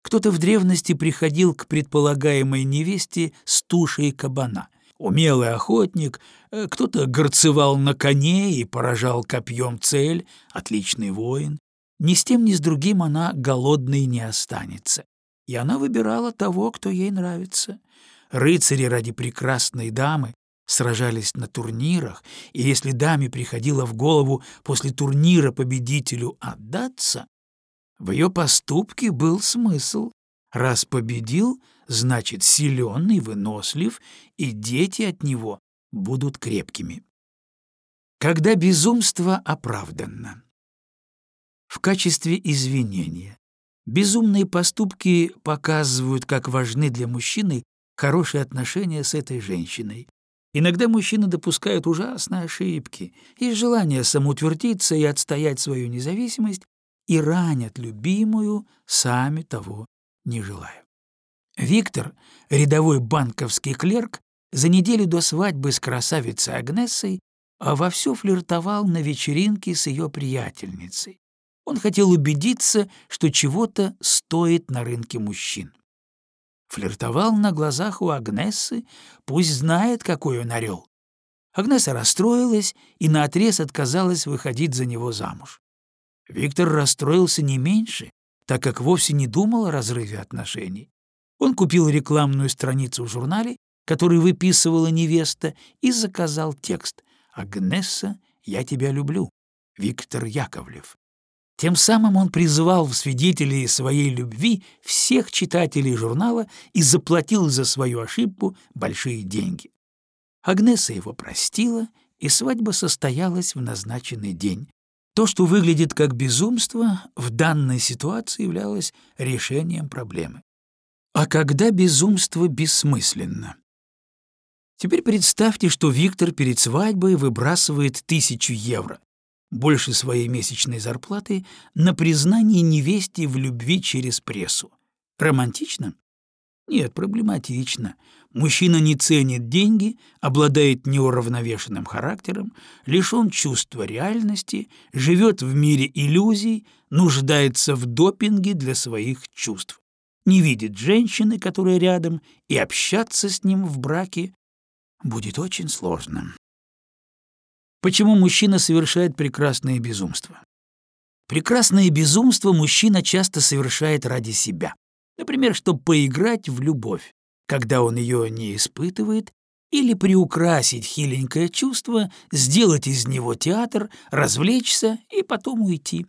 Кто-то в древности приходил к предполагаемой невесте с тушей кабана. Умелый охотник, э, кто-то горцевал на коне и поражал копьем цель, отличный воин. Ни с тем, ни с другим она голодной не останется. И она выбирала того, кто ей нравится. Рыцари ради прекрасной дамы сражались на турнирах, и если даме приходило в голову после турнира победителю отдаться, в ее поступке был смысл. Раз победил, значит, силен и вынослив, и дети от него будут крепкими. Когда безумство оправданно. В качестве извинения. Безумные поступки показывают, как важны для мужчины хорошие отношения с этой женщиной. Иногда мужчины допускают ужасные ошибки из желания самоутвердиться и отстоять свою независимость, и ранят любимую, сами того не желая. Виктор, рядовой банковский клерк, за неделю до свадьбы с красавицей Агнессой а вовсю флиртовал на вечеринке с ее приятельницей. Он хотел убедиться, что чего-то стоит на рынке мужчин. Флиртовал на глазах у Агнессы, пусть знает, какой он орел. Агнеса расстроилась и наотрез отказалась выходить за него замуж. Виктор расстроился не меньше, так как вовсе не думал о разрыве отношений. Он купил рекламную страницу в журнале, который выписывала невеста, и заказал текст «Агнесса, я тебя люблю. Виктор Яковлев». Тем самым он призывал в свидетелей своей любви всех читателей журнала и заплатил за свою ошибку большие деньги. Агнеса его простила, и свадьба состоялась в назначенный день, то, что выглядит как безумство, в данной ситуации являлось решением проблемы. А когда безумство бессмысленно? Теперь представьте, что Виктор перед свадьбой выбрасывает тысячу евро, больше своей месячной зарплаты, на признание невесте в любви через прессу. Романтично? Нет, проблематично. Мужчина не ценит деньги, обладает неуравновешенным характером, лишён чувства реальности, живет в мире иллюзий, нуждается в допинге для своих чувств. Не видит женщины, которая рядом, и общаться с ним в браке будет очень сложно. Почему мужчина совершает прекрасное безумство? Прекрасное безумство мужчина часто совершает ради себя. Например, чтобы поиграть в любовь, когда он ее не испытывает, или приукрасить хиленькое чувство, сделать из него театр, развлечься и потом уйти.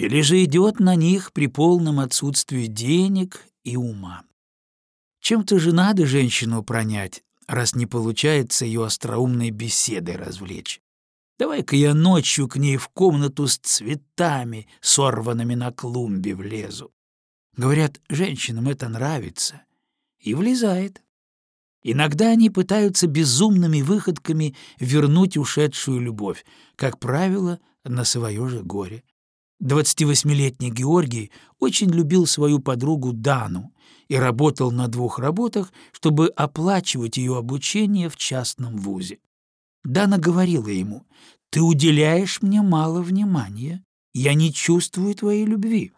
Или же идет на них при полном отсутствии денег и ума. Чем-то же надо женщину пронять, раз не получается ее остроумной беседой развлечь. Давай-ка я ночью к ней в комнату с цветами, сорванными на клумбе, влезу. Говорят, женщинам это нравится. И влезает. Иногда они пытаются безумными выходками вернуть ушедшую любовь, как правило, на свое же горе. 28-летний Георгий очень любил свою подругу Дану и работал на двух работах, чтобы оплачивать ее обучение в частном вузе. Дана говорила ему, «Ты уделяешь мне мало внимания, я не чувствую твоей любви.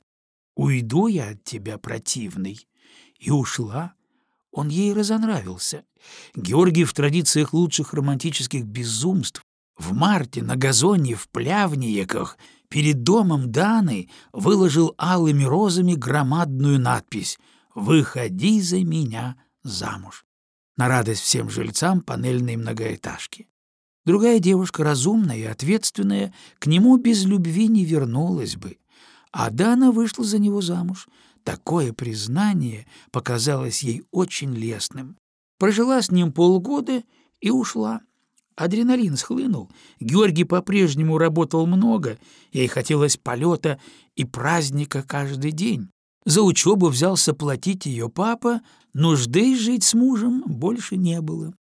Уйду я от тебя, противный». И ушла. Он ей разонравился. Георгий в традициях лучших романтических безумств в марте на газоне в Плявниеках перед домом Даны выложил алыми розами громадную надпись «Выходи за меня замуж» на радость всем жильцам панельной многоэтажки. Другая девушка, разумная и ответственная, к нему без любви не вернулась бы, а Дана вышла за него замуж. Такое признание показалось ей очень лестным. Прожила с ним полгода и ушла. Адреналин схлынул, Георгий по-прежнему работал много, ей хотелось полета и праздника каждый день. За учебу взялся платить ее папа, нужды жить с мужем больше не было.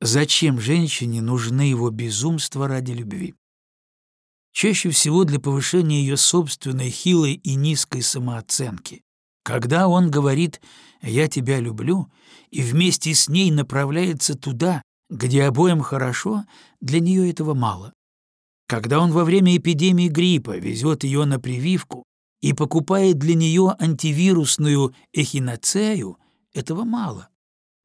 Зачем женщине нужны его безумства ради любви? Чаще всего для повышения ее собственной хилой и низкой самооценки. Когда он говорит «я тебя люблю» и вместе с ней направляется туда, где обоим хорошо, для нее этого мало. Когда он во время эпидемии гриппа везет ее на прививку и покупает для нее антивирусную эхиноцею, этого мало.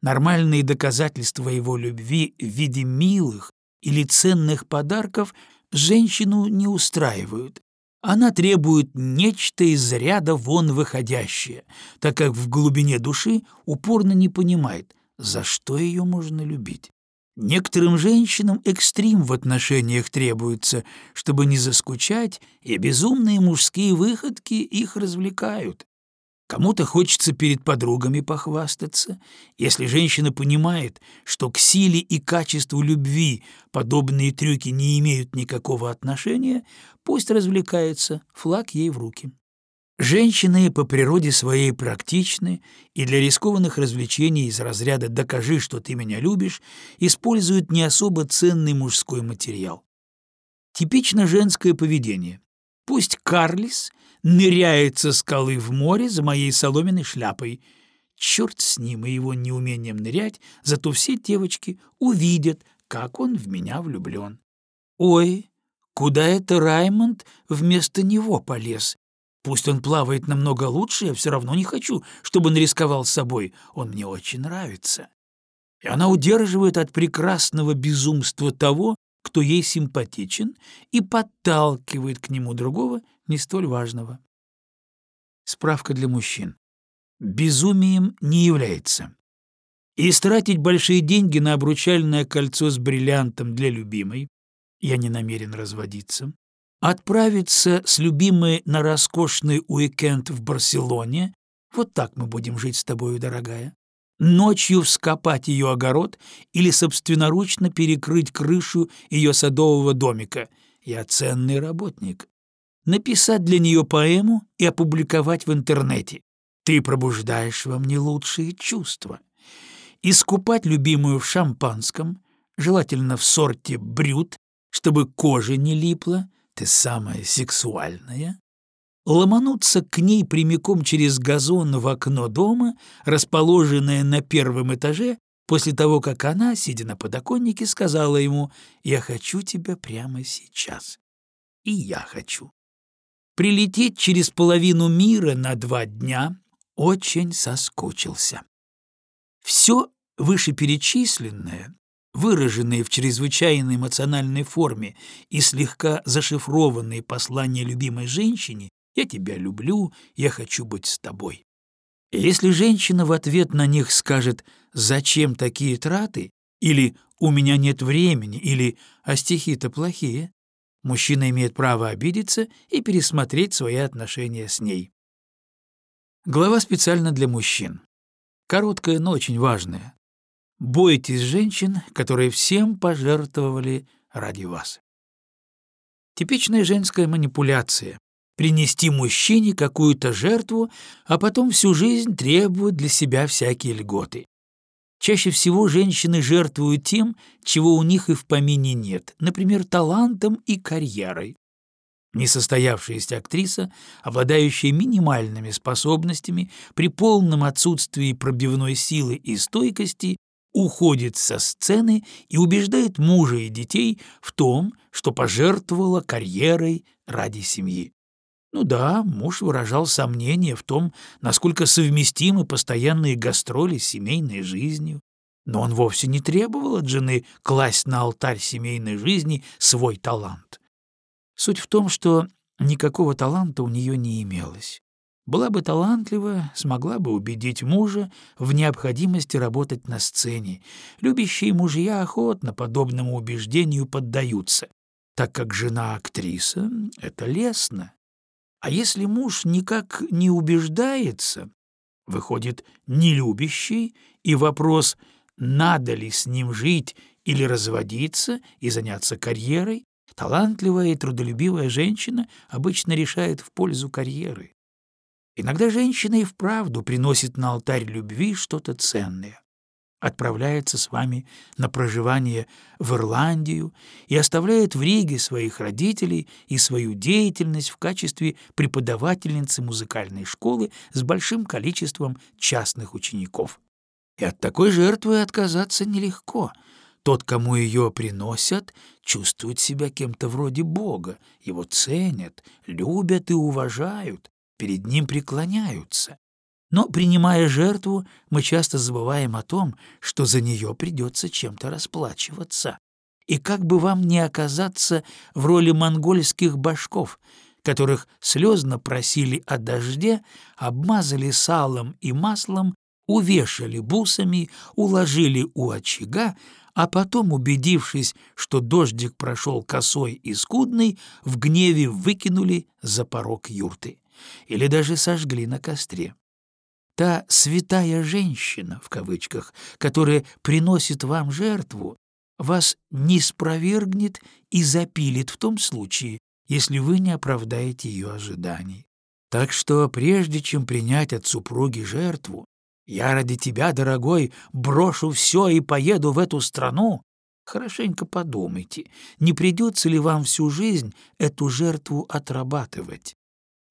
Нормальные доказательства его любви в виде милых или ценных подарков женщину не устраивают. Она требует нечто из ряда вон выходящее, так как в глубине души упорно не понимает, за что ее можно любить. Некоторым женщинам экстрим в отношениях требуется, чтобы не заскучать, и безумные мужские выходки их развлекают. Кому-то хочется перед подругами похвастаться. Если женщина понимает, что к силе и качеству любви подобные трюки не имеют никакого отношения, пусть развлекается, флаг ей в руки. Женщины по природе своей практичны и для рискованных развлечений из разряда «докажи, что ты меня любишь» используют не особо ценный мужской материал. Типично женское поведение. Пусть Карлис ныряет со скалы в море за моей соломенной шляпой. Черт с ним и его неумением нырять, зато все девочки увидят, как он в меня влюблен. Ой, куда это Раймонд вместо него полез? Пусть он плавает намного лучше, я все равно не хочу, чтобы он рисковал собой. Он мне очень нравится. И она удерживает от прекрасного безумства того, кто ей симпатичен, и подталкивает к нему другого, не столь важного. Справка для мужчин. Безумием не является. И истратить большие деньги на обручальное кольцо с бриллиантом для любимой, я не намерен разводиться, Отправиться с любимой на роскошный уикенд в Барселоне, вот так мы будем жить с тобою, дорогая. Ночью вскопать ее огород или собственноручно перекрыть крышу ее садового домика. Я ценный работник. Написать для нее поэму и опубликовать в интернете. Ты пробуждаешь во мне лучшие чувства. Искупать любимую в шампанском, желательно в сорте брют, чтобы кожа не липла, ты самая сексуальная, ломануться к ней прямиком через газон в окно дома, расположенное на первом этаже, после того, как она, сидя на подоконнике, сказала ему «Я хочу тебя прямо сейчас». И я хочу. Прилететь через половину мира на два дня очень соскучился. Все вышеперечисленное выраженные в чрезвычайно эмоциональной форме и слегка зашифрованные послания любимой женщине «Я тебя люблю, я хочу быть с тобой». Если женщина в ответ на них скажет «Зачем такие траты?» или «У меня нет времени» или «А стихи-то плохие», мужчина имеет право обидеться и пересмотреть свои отношения с ней. Глава специально для мужчин. Короткая, но очень важная. Бойтесь женщин, которые всем пожертвовали ради вас. Типичная женская манипуляция — принести мужчине какую-то жертву, а потом всю жизнь требовать для себя всякие льготы. Чаще всего женщины жертвуют тем, чего у них и в помине нет, например, талантом и карьерой. Несостоявшаяся актриса, обладающая минимальными способностями, при полном отсутствии пробивной силы и стойкости, уходит со сцены и убеждает мужа и детей в том, что пожертвовала карьерой ради семьи. Ну да, муж выражал сомнение в том, насколько совместимы постоянные гастроли с семейной жизнью. Но он вовсе не требовал от жены класть на алтарь семейной жизни свой талант. Суть в том, что никакого таланта у нее не имелось. Была бы талантлива, смогла бы убедить мужа в необходимости работать на сцене. Любящие мужья охотно подобному убеждению поддаются, так как жена актриса — это лестно. А если муж никак не убеждается, выходит нелюбящий, и вопрос, надо ли с ним жить или разводиться и заняться карьерой, талантливая и трудолюбивая женщина обычно решает в пользу карьеры. Иногда женщина и вправду приносит на алтарь любви что-то ценное отправляется с вами на проживание в Ирландию и оставляет в Риге своих родителей и свою деятельность в качестве преподавательницы музыкальной школы с большим количеством частных учеников. И от такой жертвы отказаться нелегко. Тот, кому ее приносят, чувствует себя кем-то вроде Бога, его ценят, любят и уважают, перед ним преклоняются. Но, принимая жертву, мы часто забываем о том, что за нее придется чем-то расплачиваться. И как бы вам не оказаться в роли монгольских башков, которых слезно просили о дожде, обмазали салом и маслом, увешали бусами, уложили у очага, а потом, убедившись, что дождик прошел косой и скудный, в гневе выкинули за порог юрты или даже сожгли на костре. Та «святая женщина», в кавычках, которая приносит вам жертву, вас не спровергнет и запилит в том случае, если вы не оправдаете ее ожиданий. Так что прежде чем принять от супруги жертву, я ради тебя, дорогой, брошу все и поеду в эту страну, хорошенько подумайте, не придется ли вам всю жизнь эту жертву отрабатывать.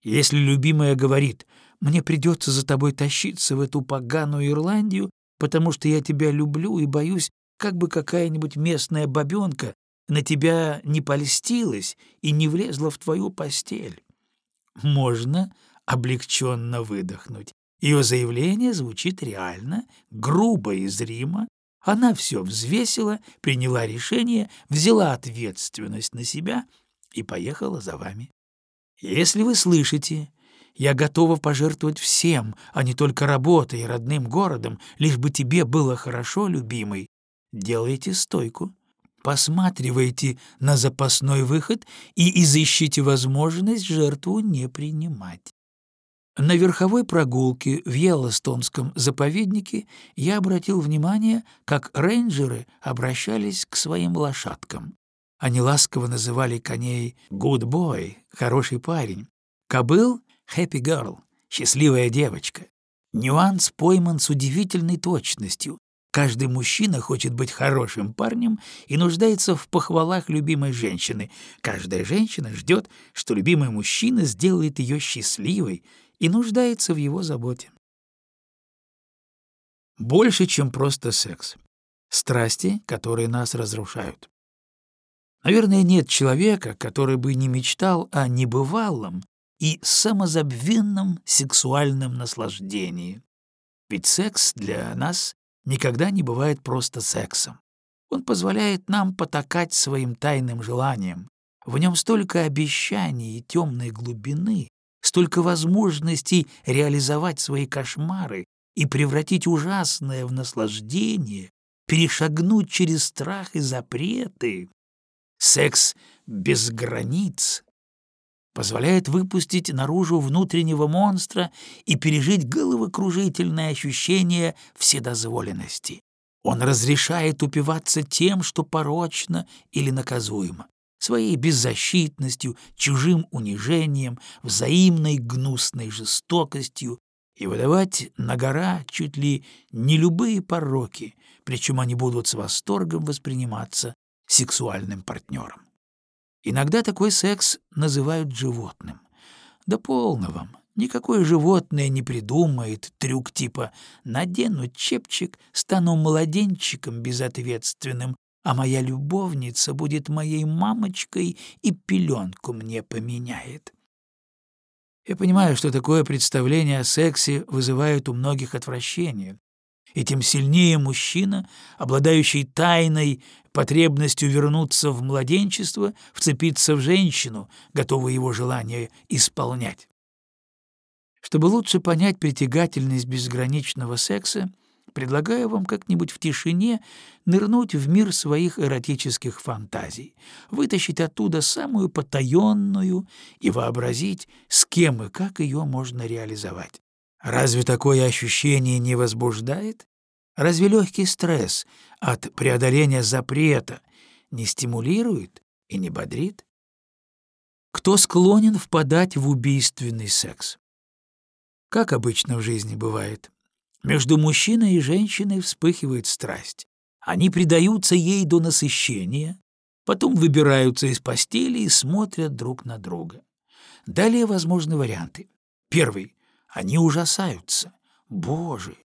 Если любимая говорит мне придется за тобой тащиться в эту поганую Ирландию, потому что я тебя люблю и боюсь, как бы какая-нибудь местная бабенка на тебя не польстилась и не влезла в твою постель. Можно облегченно выдохнуть. Ее заявление звучит реально, грубо и зримо. Она все взвесила, приняла решение, взяла ответственность на себя и поехала за вами. Если вы слышите я готова пожертвовать всем, а не только работой и родным городом, лишь бы тебе было хорошо, любимый. Делайте стойку, посматривайте на запасной выход и изыщите возможность жертву не принимать. На верховой прогулке в Йеллостонском заповеднике я обратил внимание, как рейнджеры обращались к своим лошадкам. Они ласково называли коней «good boy» — «хороший парень», кобыл Happy Girl — счастливая девочка. Нюанс пойман с удивительной точностью. Каждый мужчина хочет быть хорошим парнем и нуждается в похвалах любимой женщины. Каждая женщина ждет, что любимый мужчина сделает ее счастливой и нуждается в его заботе. Больше, чем просто секс. Страсти, которые нас разрушают. Наверное, нет человека, который бы не мечтал о небывалом, и самозабвенном сексуальном наслаждении. Ведь секс для нас никогда не бывает просто сексом. Он позволяет нам потакать своим тайным желаниям. В нем столько обещаний и темной глубины, столько возможностей реализовать свои кошмары и превратить ужасное в наслаждение, перешагнуть через страх и запреты. Секс без границ, позволяет выпустить наружу внутреннего монстра и пережить головокружительное ощущение вседозволенности. Он разрешает упиваться тем, что порочно или наказуемо, своей беззащитностью, чужим унижением, взаимной гнусной жестокостью и выдавать на гора чуть ли не любые пороки, причем они будут с восторгом восприниматься сексуальным партнером. Иногда такой секс называют животным. Да полно вам. Никакое животное не придумает трюк типа «надену чепчик, стану младенчиком безответственным, а моя любовница будет моей мамочкой и пеленку мне поменяет». Я понимаю, что такое представление о сексе вызывает у многих отвращение, и тем сильнее мужчина, обладающий тайной потребностью вернуться в младенчество, вцепиться в женщину, готовый его желание исполнять. Чтобы лучше понять притягательность безграничного секса, предлагаю вам как-нибудь в тишине нырнуть в мир своих эротических фантазий, вытащить оттуда самую потаенную и вообразить, с кем и как ее можно реализовать. Разве такое ощущение не возбуждает? Разве легкий стресс от преодоления запрета не стимулирует и не бодрит? Кто склонен впадать в убийственный секс? Как обычно в жизни бывает, между мужчиной и женщиной вспыхивает страсть. Они предаются ей до насыщения, потом выбираются из постели и смотрят друг на друга. Далее возможны варианты. Первый они ужасаются. Боже,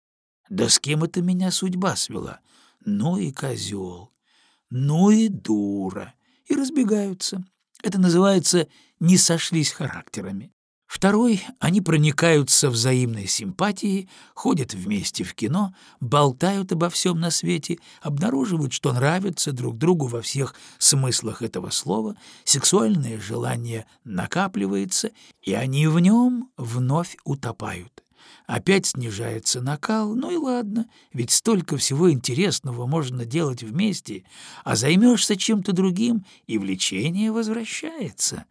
да с кем это меня судьба свела? Ну и козел, ну и дура. И разбегаются. Это называется «не сошлись характерами». Второй — они проникаются взаимной симпатией, ходят вместе в кино, болтают обо всем на свете, обнаруживают, что нравятся друг другу во всех смыслах этого слова, сексуальное желание накапливается, и они в нем вновь утопают. Опять снижается накал, ну и ладно, ведь столько всего интересного можно делать вместе, а займешься чем-то другим, и влечение возвращается.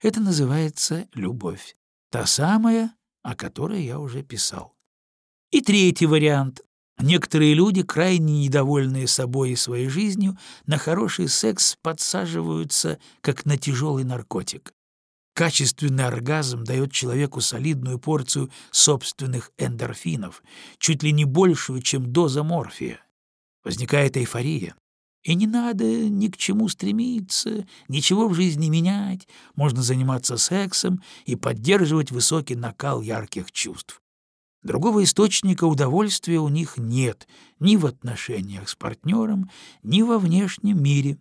Это называется любовь. Та самая, о которой я уже писал. И третий вариант. Некоторые люди, крайне недовольные собой и своей жизнью, на хороший секс подсаживаются, как на тяжелый наркотик. Качественный оргазм дает человеку солидную порцию собственных эндорфинов, чуть ли не большую, чем доза морфия. Возникает эйфория, и не надо ни к чему стремиться, ничего в жизни менять. Можно заниматься сексом и поддерживать высокий накал ярких чувств. Другого источника удовольствия у них нет ни в отношениях с партнером, ни во внешнем мире.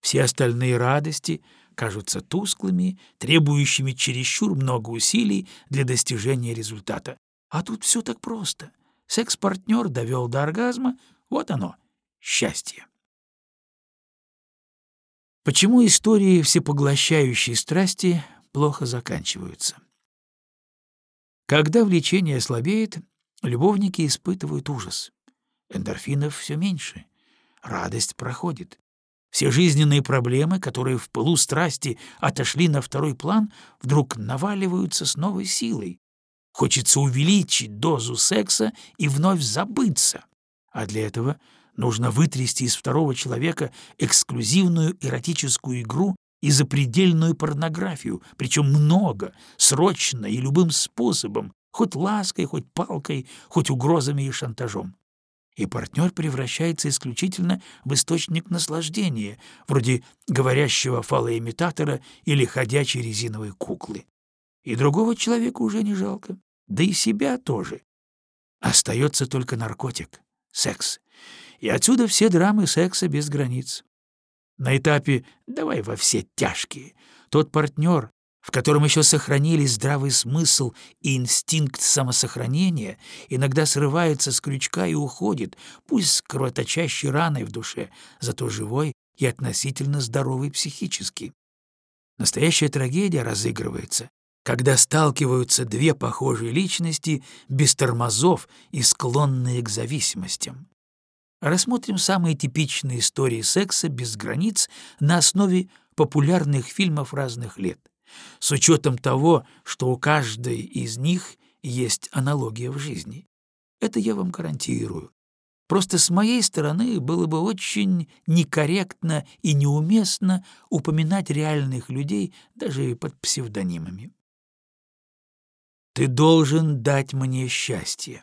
Все остальные радости кажутся тусклыми, требующими чересчур много усилий для достижения результата. А тут все так просто. Секс-партнер довел до оргазма, вот оно, счастье. Почему истории всепоглощающей страсти плохо заканчиваются? Когда влечение слабеет, любовники испытывают ужас. Эндорфинов все меньше, радость проходит. Все жизненные проблемы, которые в пылу страсти отошли на второй план, вдруг наваливаются с новой силой. Хочется увеличить дозу секса и вновь забыться. А для этого Нужно вытрясти из второго человека эксклюзивную эротическую игру и запредельную порнографию, причем много, срочно и любым способом, хоть лаской, хоть палкой, хоть угрозами и шантажом. И партнер превращается исключительно в источник наслаждения, вроде говорящего фалоимитатора или ходячей резиновой куклы. И другого человека уже не жалко, да и себя тоже. Остается только наркотик — секс. И отсюда все драмы секса без границ. На этапе «давай во все тяжкие» тот партнер, в котором еще сохранились здравый смысл и инстинкт самосохранения, иногда срывается с крючка и уходит, пусть с кровоточащей раной в душе, зато живой и относительно здоровый психически. Настоящая трагедия разыгрывается, когда сталкиваются две похожие личности без тормозов и склонные к зависимостям. Рассмотрим самые типичные истории секса без границ на основе популярных фильмов разных лет, с учетом того, что у каждой из них есть аналогия в жизни. Это я вам гарантирую. Просто с моей стороны было бы очень некорректно и неуместно упоминать реальных людей даже под псевдонимами. Ты должен дать мне счастье.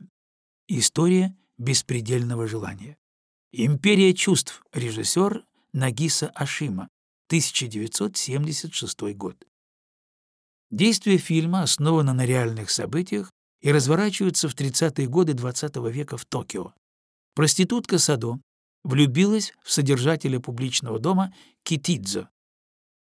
История беспредельного желания. Империя чувств. Режиссер Нагиса Ашима. 1976 год. Действие фильма основано на реальных событиях и разворачивается в 30-е годы XX -го века в Токио. Проститутка Садо влюбилась в содержателя публичного дома Китидзо.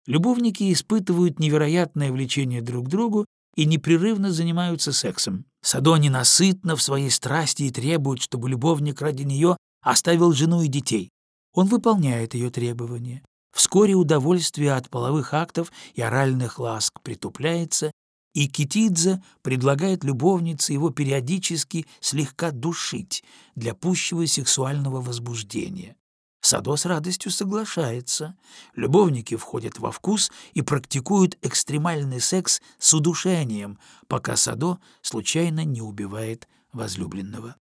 Любовники испытывают невероятное влечение друг к другу и непрерывно занимаются сексом. Садо ненасытна в своей страсти и требует, чтобы любовник ради нее оставил жену и детей. Он выполняет ее требования. Вскоре удовольствие от половых актов и оральных ласк притупляется, и Китидзе предлагает любовнице его периодически слегка душить для пущего сексуального возбуждения. Садо с радостью соглашается. Любовники входят во вкус и практикуют экстремальный секс с удушением, пока Садо случайно не убивает возлюбленного.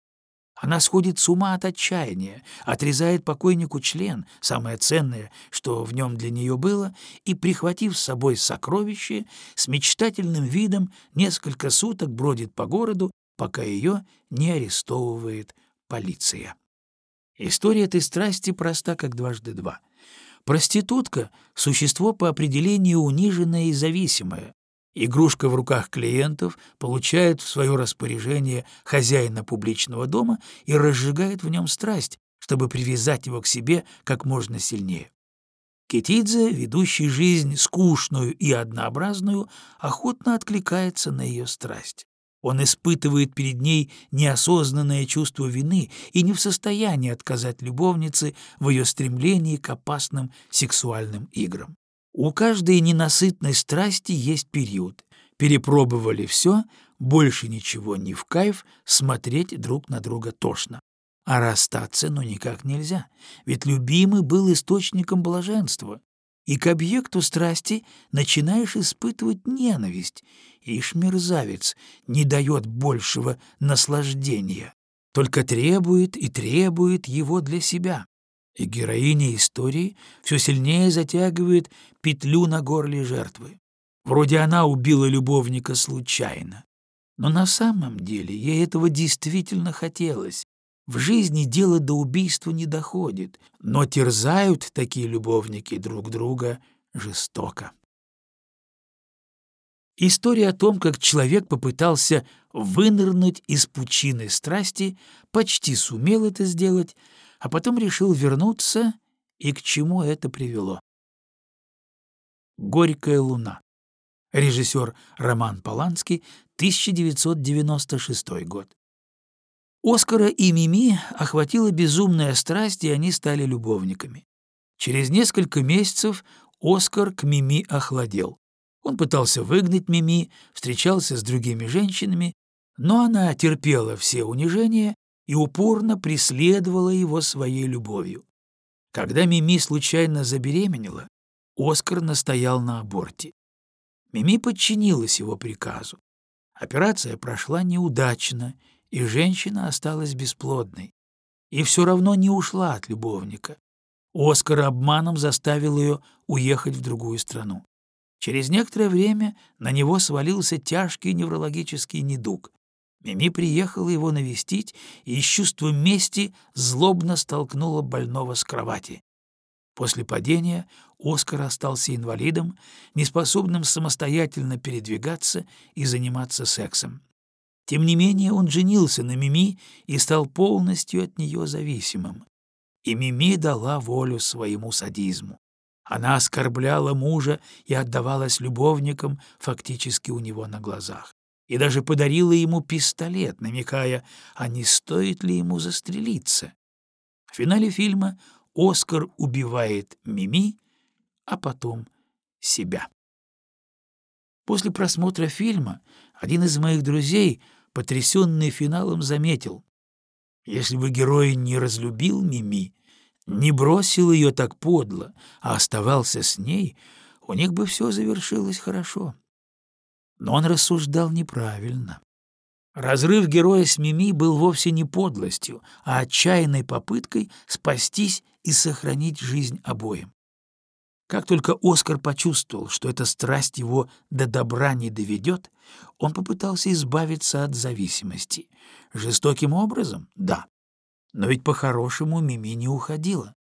Она сходит с ума от отчаяния, отрезает покойнику член, самое ценное, что в нем для нее было, и, прихватив с собой сокровище, с мечтательным видом несколько суток бродит по городу, пока ее не арестовывает полиция. История этой страсти проста, как дважды два. Проститутка — существо по определению униженное и зависимое, Игрушка в руках клиентов получает в свое распоряжение хозяина публичного дома и разжигает в нем страсть, чтобы привязать его к себе как можно сильнее. Кетидзе, ведущий жизнь скучную и однообразную, охотно откликается на ее страсть. Он испытывает перед ней неосознанное чувство вины и не в состоянии отказать любовнице в ее стремлении к опасным сексуальным играм. У каждой ненасытной страсти есть период. Перепробовали все, больше ничего не в кайф, смотреть друг на друга тошно. А расстаться ну никак нельзя, ведь любимый был источником блаженства. И к объекту страсти начинаешь испытывать ненависть. Ишь, мерзавец, не дает большего наслаждения, только требует и требует его для себя и героиня истории все сильнее затягивает петлю на горле жертвы. Вроде она убила любовника случайно. Но на самом деле ей этого действительно хотелось. В жизни дело до убийства не доходит, но терзают такие любовники друг друга жестоко. История о том, как человек попытался вынырнуть из пучины страсти, почти сумел это сделать, а потом решил вернуться, и к чему это привело. «Горькая луна». Режиссер Роман Поланский, 1996 год. Оскара и Мими охватила безумная страсть, и они стали любовниками. Через несколько месяцев Оскар к Мими охладел. Он пытался выгнать Мими, встречался с другими женщинами, но она терпела все унижения и упорно преследовала его своей любовью. Когда Мими случайно забеременела, Оскар настоял на аборте. Мими подчинилась его приказу. Операция прошла неудачно, и женщина осталась бесплодной. И все равно не ушла от любовника. Оскар обманом заставил ее уехать в другую страну. Через некоторое время на него свалился тяжкий неврологический недуг. Мими приехала его навестить и из чувства мести злобно столкнула больного с кровати. После падения Оскар остался инвалидом, неспособным самостоятельно передвигаться и заниматься сексом. Тем не менее он женился на Мими и стал полностью от нее зависимым. И Мими дала волю своему садизму. Она оскорбляла мужа и отдавалась любовникам фактически у него на глазах и даже подарила ему пистолет, намекая, а не стоит ли ему застрелиться. В финале фильма Оскар убивает Мими, а потом себя. После просмотра фильма один из моих друзей, потрясенный финалом, заметил, если бы герой не разлюбил Мими, не бросил ее так подло, а оставался с ней, у них бы все завершилось хорошо. Но он рассуждал неправильно. Разрыв героя с Мими был вовсе не подлостью, а отчаянной попыткой спастись и сохранить жизнь обоим. Как только Оскар почувствовал, что эта страсть его до добра не доведет, он попытался избавиться от зависимости. Жестоким образом? Да. Но ведь по-хорошему Мими не уходила.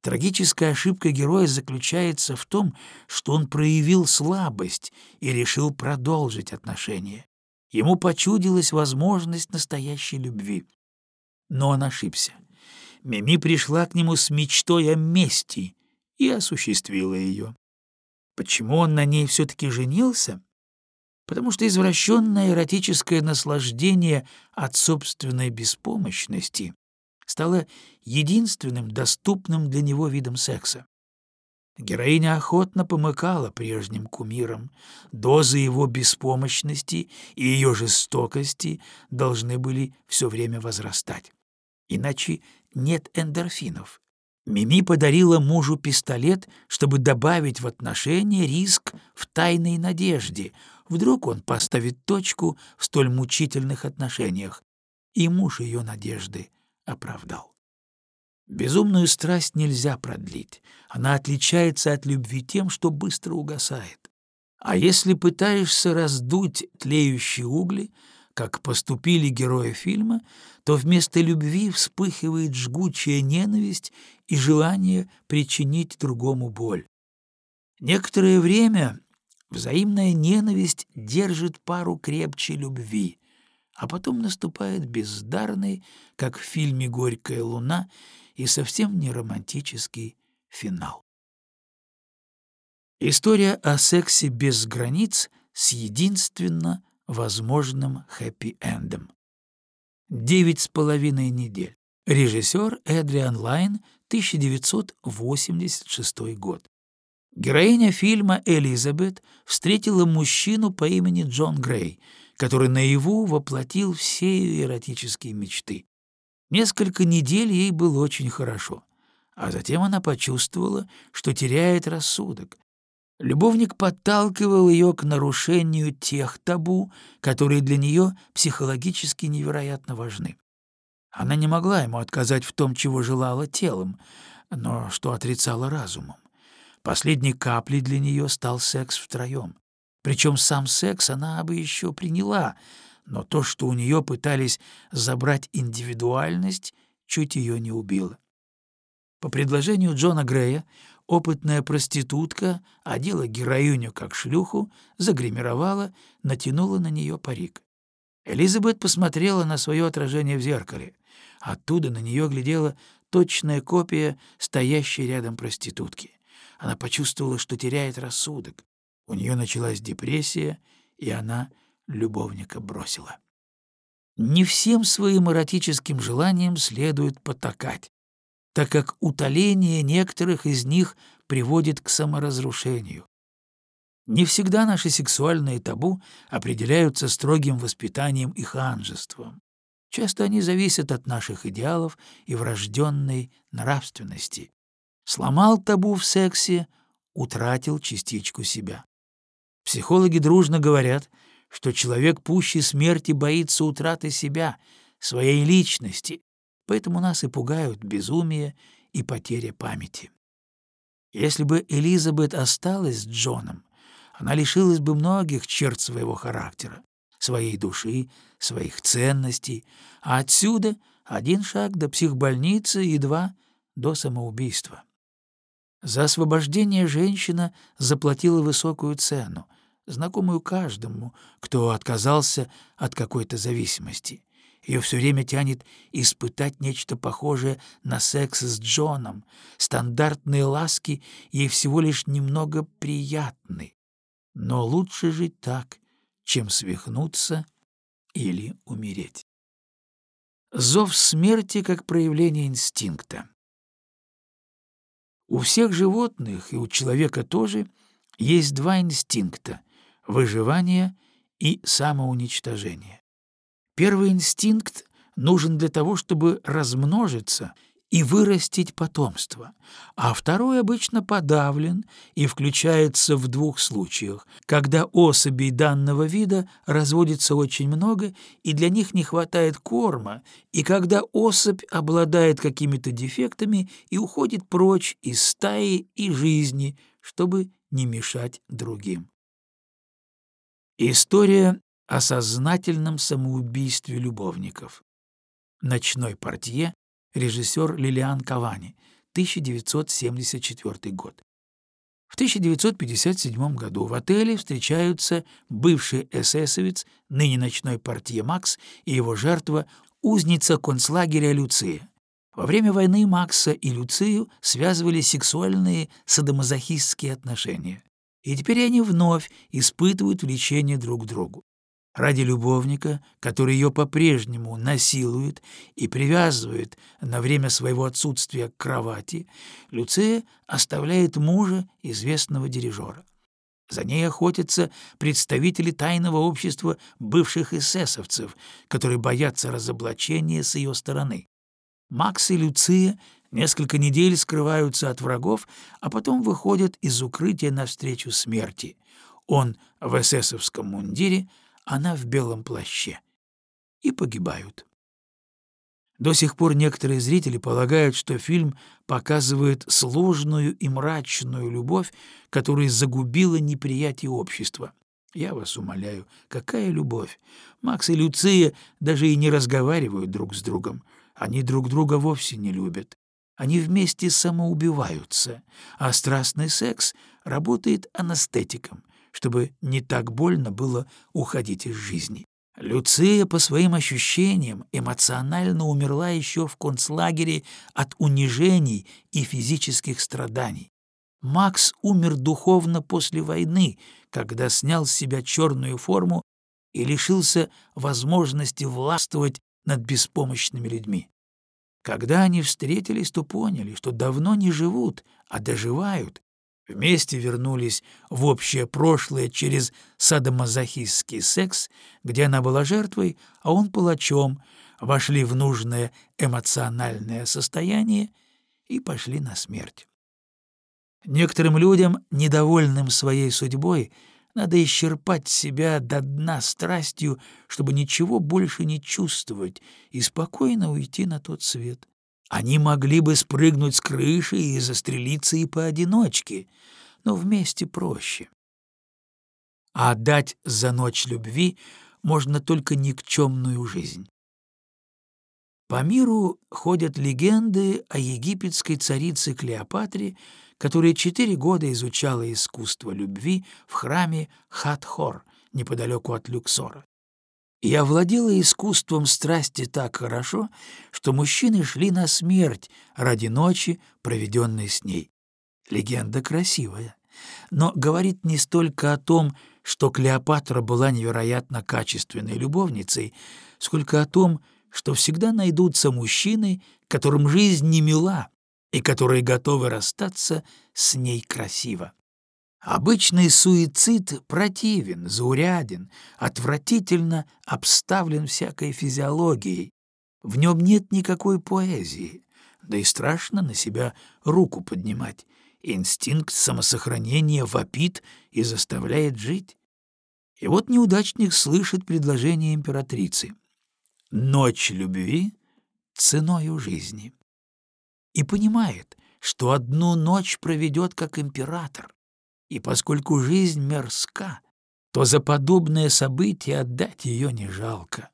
Трагическая ошибка героя заключается в том, что он проявил слабость и решил продолжить отношения. Ему почудилась возможность настоящей любви. Но он ошибся. Мими пришла к нему с мечтой о мести, и осуществила ее. Почему он на ней все-таки женился? Потому что извращенное эротическое наслаждение от собственной беспомощности стало единственным доступным для него видом секса. Героиня охотно помыкала прежним кумирам. Дозы его беспомощности и ее жестокости должны были все время возрастать. Иначе нет эндорфинов, Мими подарила мужу пистолет, чтобы добавить в отношения риск в тайной надежде. Вдруг он поставит точку в столь мучительных отношениях. И муж ее надежды оправдал. Безумную страсть нельзя продлить. Она отличается от любви тем, что быстро угасает. А если пытаешься раздуть тлеющие угли, как поступили герои фильма, то вместо любви вспыхивает жгучая ненависть и желание причинить другому боль. Некоторое время взаимная ненависть держит пару крепче любви, а потом наступает бездарный, как в фильме «Горькая луна», и совсем не романтический финал. История о сексе без границ с единственно возможным хэппи-эндом. Девять с половиной недель. Режиссер Эдриан Лайн, 1986 год. Героиня фильма Элизабет встретила мужчину по имени Джон Грей, который наяву воплотил все эротические мечты. Несколько недель ей было очень хорошо, а затем она почувствовала, что теряет рассудок, Любовник подталкивал ее к нарушению тех табу, которые для нее психологически невероятно важны. Она не могла ему отказать в том, чего желала телом, но что отрицала разумом. Последней каплей для нее стал секс втроем. Причем сам секс она бы еще приняла, но то, что у нее пытались забрать индивидуальность, чуть ее не убило. По предложению Джона Грея Опытная проститутка одела героиню как шлюху, загримировала, натянула на нее парик. Элизабет посмотрела на свое отражение в зеркале. Оттуда на нее глядела точная копия стоящей рядом проститутки. Она почувствовала, что теряет рассудок. У нее началась депрессия, и она любовника бросила. Не всем своим эротическим желаниям следует потакать так как утоление некоторых из них приводит к саморазрушению. Не всегда наши сексуальные табу определяются строгим воспитанием и ханжеством. Часто они зависят от наших идеалов и врожденной нравственности. Сломал табу в сексе, утратил частичку себя. Психологи дружно говорят, что человек пуще смерти боится утраты себя, своей личности, Поэтому нас и пугают безумие и потеря памяти. Если бы Элизабет осталась с Джоном, она лишилась бы многих черт своего характера, своей души, своих ценностей, а отсюда один шаг до психбольницы и два — до самоубийства. За освобождение женщина заплатила высокую цену, знакомую каждому, кто отказался от какой-то зависимости. Ее все время тянет испытать нечто похожее на секс с Джоном. Стандартные ласки ей всего лишь немного приятны. Но лучше жить так, чем свихнуться или умереть. Зов смерти как проявление инстинкта. У всех животных и у человека тоже есть два инстинкта — выживание и самоуничтожение. Первый инстинкт нужен для того, чтобы размножиться и вырастить потомство, а второй обычно подавлен и включается в двух случаях, когда особей данного вида разводится очень много и для них не хватает корма, и когда особь обладает какими-то дефектами и уходит прочь из стаи и жизни, чтобы не мешать другим. История о сознательном самоубийстве любовников. Ночной портье, режиссер Лилиан Кавани, 1974 год. В 1957 году в отеле встречаются бывший эсэсовец, ныне ночной портье Макс и его жертва, узница концлагеря Люция. Во время войны Макса и Люцию связывали сексуальные садомазохистские отношения. И теперь они вновь испытывают влечение друг к другу. Ради любовника, который ее по-прежнему насилует и привязывает на время своего отсутствия к кровати, Люция оставляет мужа известного дирижера. За ней охотятся представители тайного общества бывших эсэсовцев, которые боятся разоблачения с ее стороны. Макс и Люция несколько недель скрываются от врагов, а потом выходят из укрытия навстречу смерти. Он в эсэсовском мундире, она в белом плаще. И погибают. До сих пор некоторые зрители полагают, что фильм показывает сложную и мрачную любовь, которая загубила неприятие общества. Я вас умоляю, какая любовь? Макс и Люция даже и не разговаривают друг с другом. Они друг друга вовсе не любят. Они вместе самоубиваются, а страстный секс работает анестетиком, чтобы не так больно было уходить из жизни. Люция, по своим ощущениям, эмоционально умерла еще в концлагере от унижений и физических страданий. Макс умер духовно после войны, когда снял с себя черную форму и лишился возможности властвовать над беспомощными людьми. Когда они встретились, то поняли, что давно не живут, а доживают, Вместе вернулись в общее прошлое через садомазохистский секс, где она была жертвой, а он палачом, вошли в нужное эмоциональное состояние и пошли на смерть. Некоторым людям, недовольным своей судьбой, надо исчерпать себя до дна страстью, чтобы ничего больше не чувствовать и спокойно уйти на тот свет. Они могли бы спрыгнуть с крыши и застрелиться и поодиночке, но вместе проще. А отдать за ночь любви можно только никчемную жизнь. По миру ходят легенды о египетской царице Клеопатре, которая четыре года изучала искусство любви в храме Хатхор неподалеку от Люксора и овладела искусством страсти так хорошо, что мужчины шли на смерть ради ночи, проведенной с ней. Легенда красивая, но говорит не столько о том, что Клеопатра была невероятно качественной любовницей, сколько о том, что всегда найдутся мужчины, которым жизнь не мила и которые готовы расстаться с ней красиво. Обычный суицид противен, зауряден, отвратительно обставлен всякой физиологией. В нем нет никакой поэзии, да и страшно на себя руку поднимать. Инстинкт самосохранения вопит и заставляет жить. И вот неудачник слышит предложение императрицы. «Ночь любви ценою жизни». И понимает, что одну ночь проведет как император, и поскольку жизнь мерзка, то за подобное событие отдать ее не жалко.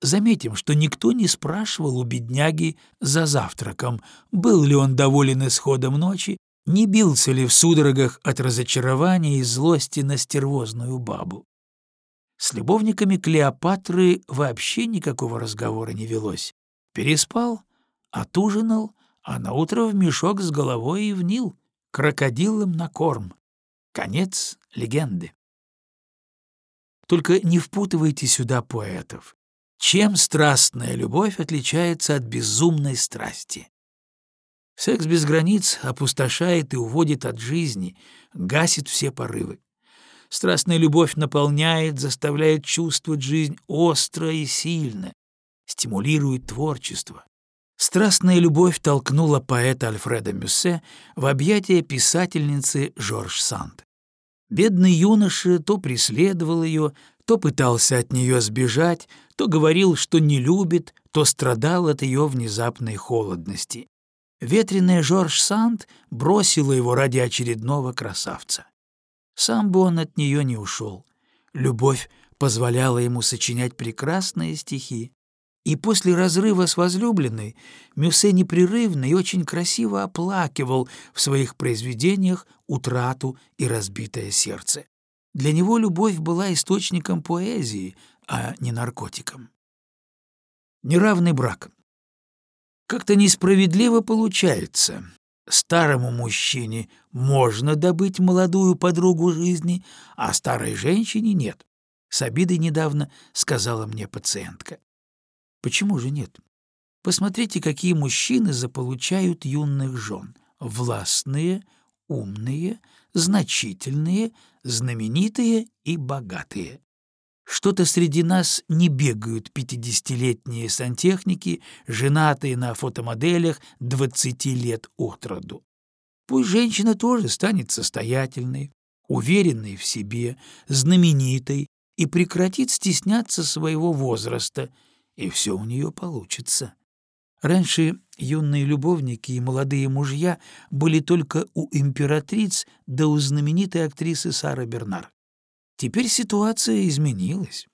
Заметим, что никто не спрашивал у бедняги за завтраком, был ли он доволен исходом ночи, не бился ли в судорогах от разочарования и злости на стервозную бабу. С любовниками Клеопатры вообще никакого разговора не велось. Переспал, отужинал, а наутро в мешок с головой и в Нил, крокодилом на корм. Конец легенды. Только не впутывайте сюда поэтов. Чем страстная любовь отличается от безумной страсти? Секс без границ опустошает и уводит от жизни, гасит все порывы. Страстная любовь наполняет, заставляет чувствовать жизнь остро и сильно, стимулирует творчество. Страстная любовь толкнула поэта Альфреда Мюссе в объятия писательницы Жорж Санд. Бедный юноша то преследовал ее, то пытался от нее сбежать, то говорил, что не любит, то страдал от ее внезапной холодности. Ветреная Жорж Санд бросила его ради очередного красавца. Сам бы он от нее не ушел. Любовь позволяла ему сочинять прекрасные стихи. И после разрыва с возлюбленной Мюссе непрерывно и очень красиво оплакивал в своих произведениях утрату и разбитое сердце. Для него любовь была источником поэзии, а не наркотиком. Неравный брак. Как-то несправедливо получается. Старому мужчине можно добыть молодую подругу жизни, а старой женщине нет. С обидой недавно сказала мне пациентка. Почему же нет? Посмотрите, какие мужчины заполучают юных жен. Властные, умные, значительные, знаменитые и богатые. Что-то среди нас не бегают пятидесятилетние сантехники, женатые на фотомоделях двадцати лет от роду. Пусть женщина тоже станет состоятельной, уверенной в себе, знаменитой и прекратит стесняться своего возраста, и все у нее получится. Раньше юные любовники и молодые мужья были только у императриц да у знаменитой актрисы Сары Бернар. Теперь ситуация изменилась.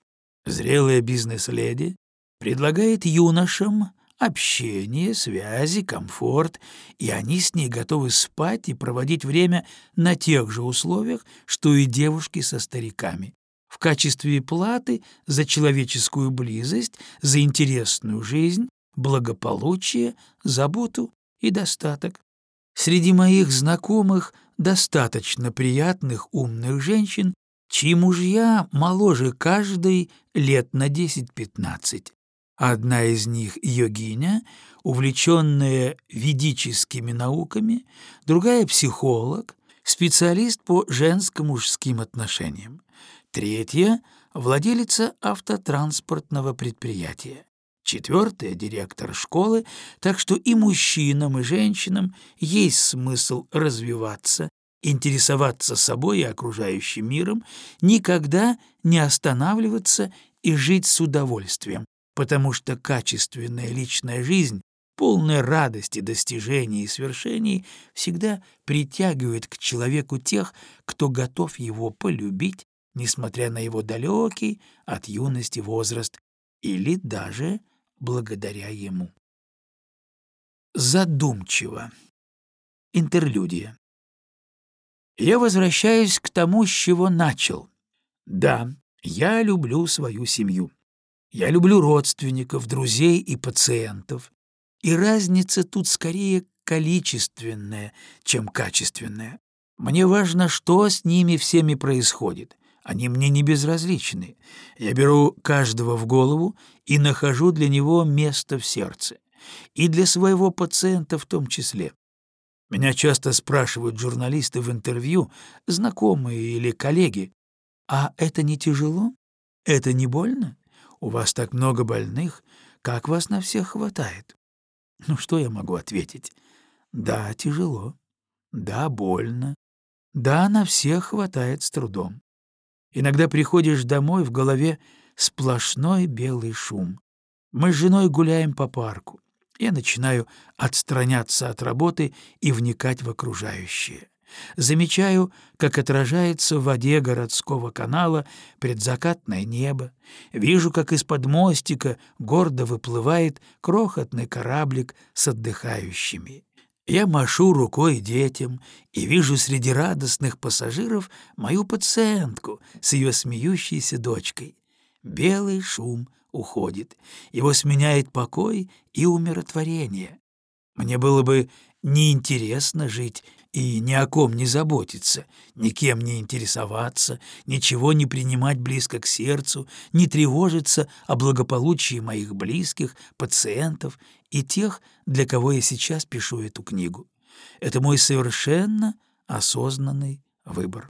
Зрелая бизнес-леди предлагает юношам общение, связи, комфорт, и они с ней готовы спать и проводить время на тех же условиях, что и девушки со стариками, в качестве платы за человеческую близость, за интересную жизнь, благополучие, заботу и достаток. Среди моих знакомых достаточно приятных умных женщин, чьи мужья моложе каждой лет на 10-15. Одна из них — йогиня, увлеченная ведическими науками, другая — психолог, специалист по женско-мужским отношениям, третья — владелица автотранспортного предприятия, четвертая — директор школы, так что и мужчинам, и женщинам есть смысл развиваться интересоваться собой и окружающим миром, никогда не останавливаться и жить с удовольствием, потому что качественная личная жизнь, полная радости, достижений и свершений, всегда притягивает к человеку тех, кто готов его полюбить, несмотря на его далекий от юности возраст, или даже благодаря ему. Задумчиво. Интерлюдия. Я возвращаюсь к тому, с чего начал. Да, я люблю свою семью. Я люблю родственников, друзей и пациентов. И разница тут скорее количественная, чем качественная. Мне важно, что с ними всеми происходит. Они мне не безразличны. Я беру каждого в голову и нахожу для него место в сердце. И для своего пациента в том числе. Меня часто спрашивают журналисты в интервью, знакомые или коллеги, «А это не тяжело? Это не больно? У вас так много больных, как вас на всех хватает?» Ну что я могу ответить? Да, тяжело. Да, больно. Да, на всех хватает с трудом. Иногда приходишь домой, в голове сплошной белый шум. Мы с женой гуляем по парку я начинаю отстраняться от работы и вникать в окружающее. Замечаю, как отражается в воде городского канала предзакатное небо. Вижу, как из-под мостика гордо выплывает крохотный кораблик с отдыхающими. Я машу рукой детям и вижу среди радостных пассажиров мою пациентку с ее смеющейся дочкой. Белый шум уходит. Его сменяет покой и умиротворение. Мне было бы неинтересно жить и ни о ком не заботиться, никем не интересоваться, ничего не принимать близко к сердцу, не тревожиться о благополучии моих близких, пациентов и тех, для кого я сейчас пишу эту книгу. Это мой совершенно осознанный выбор.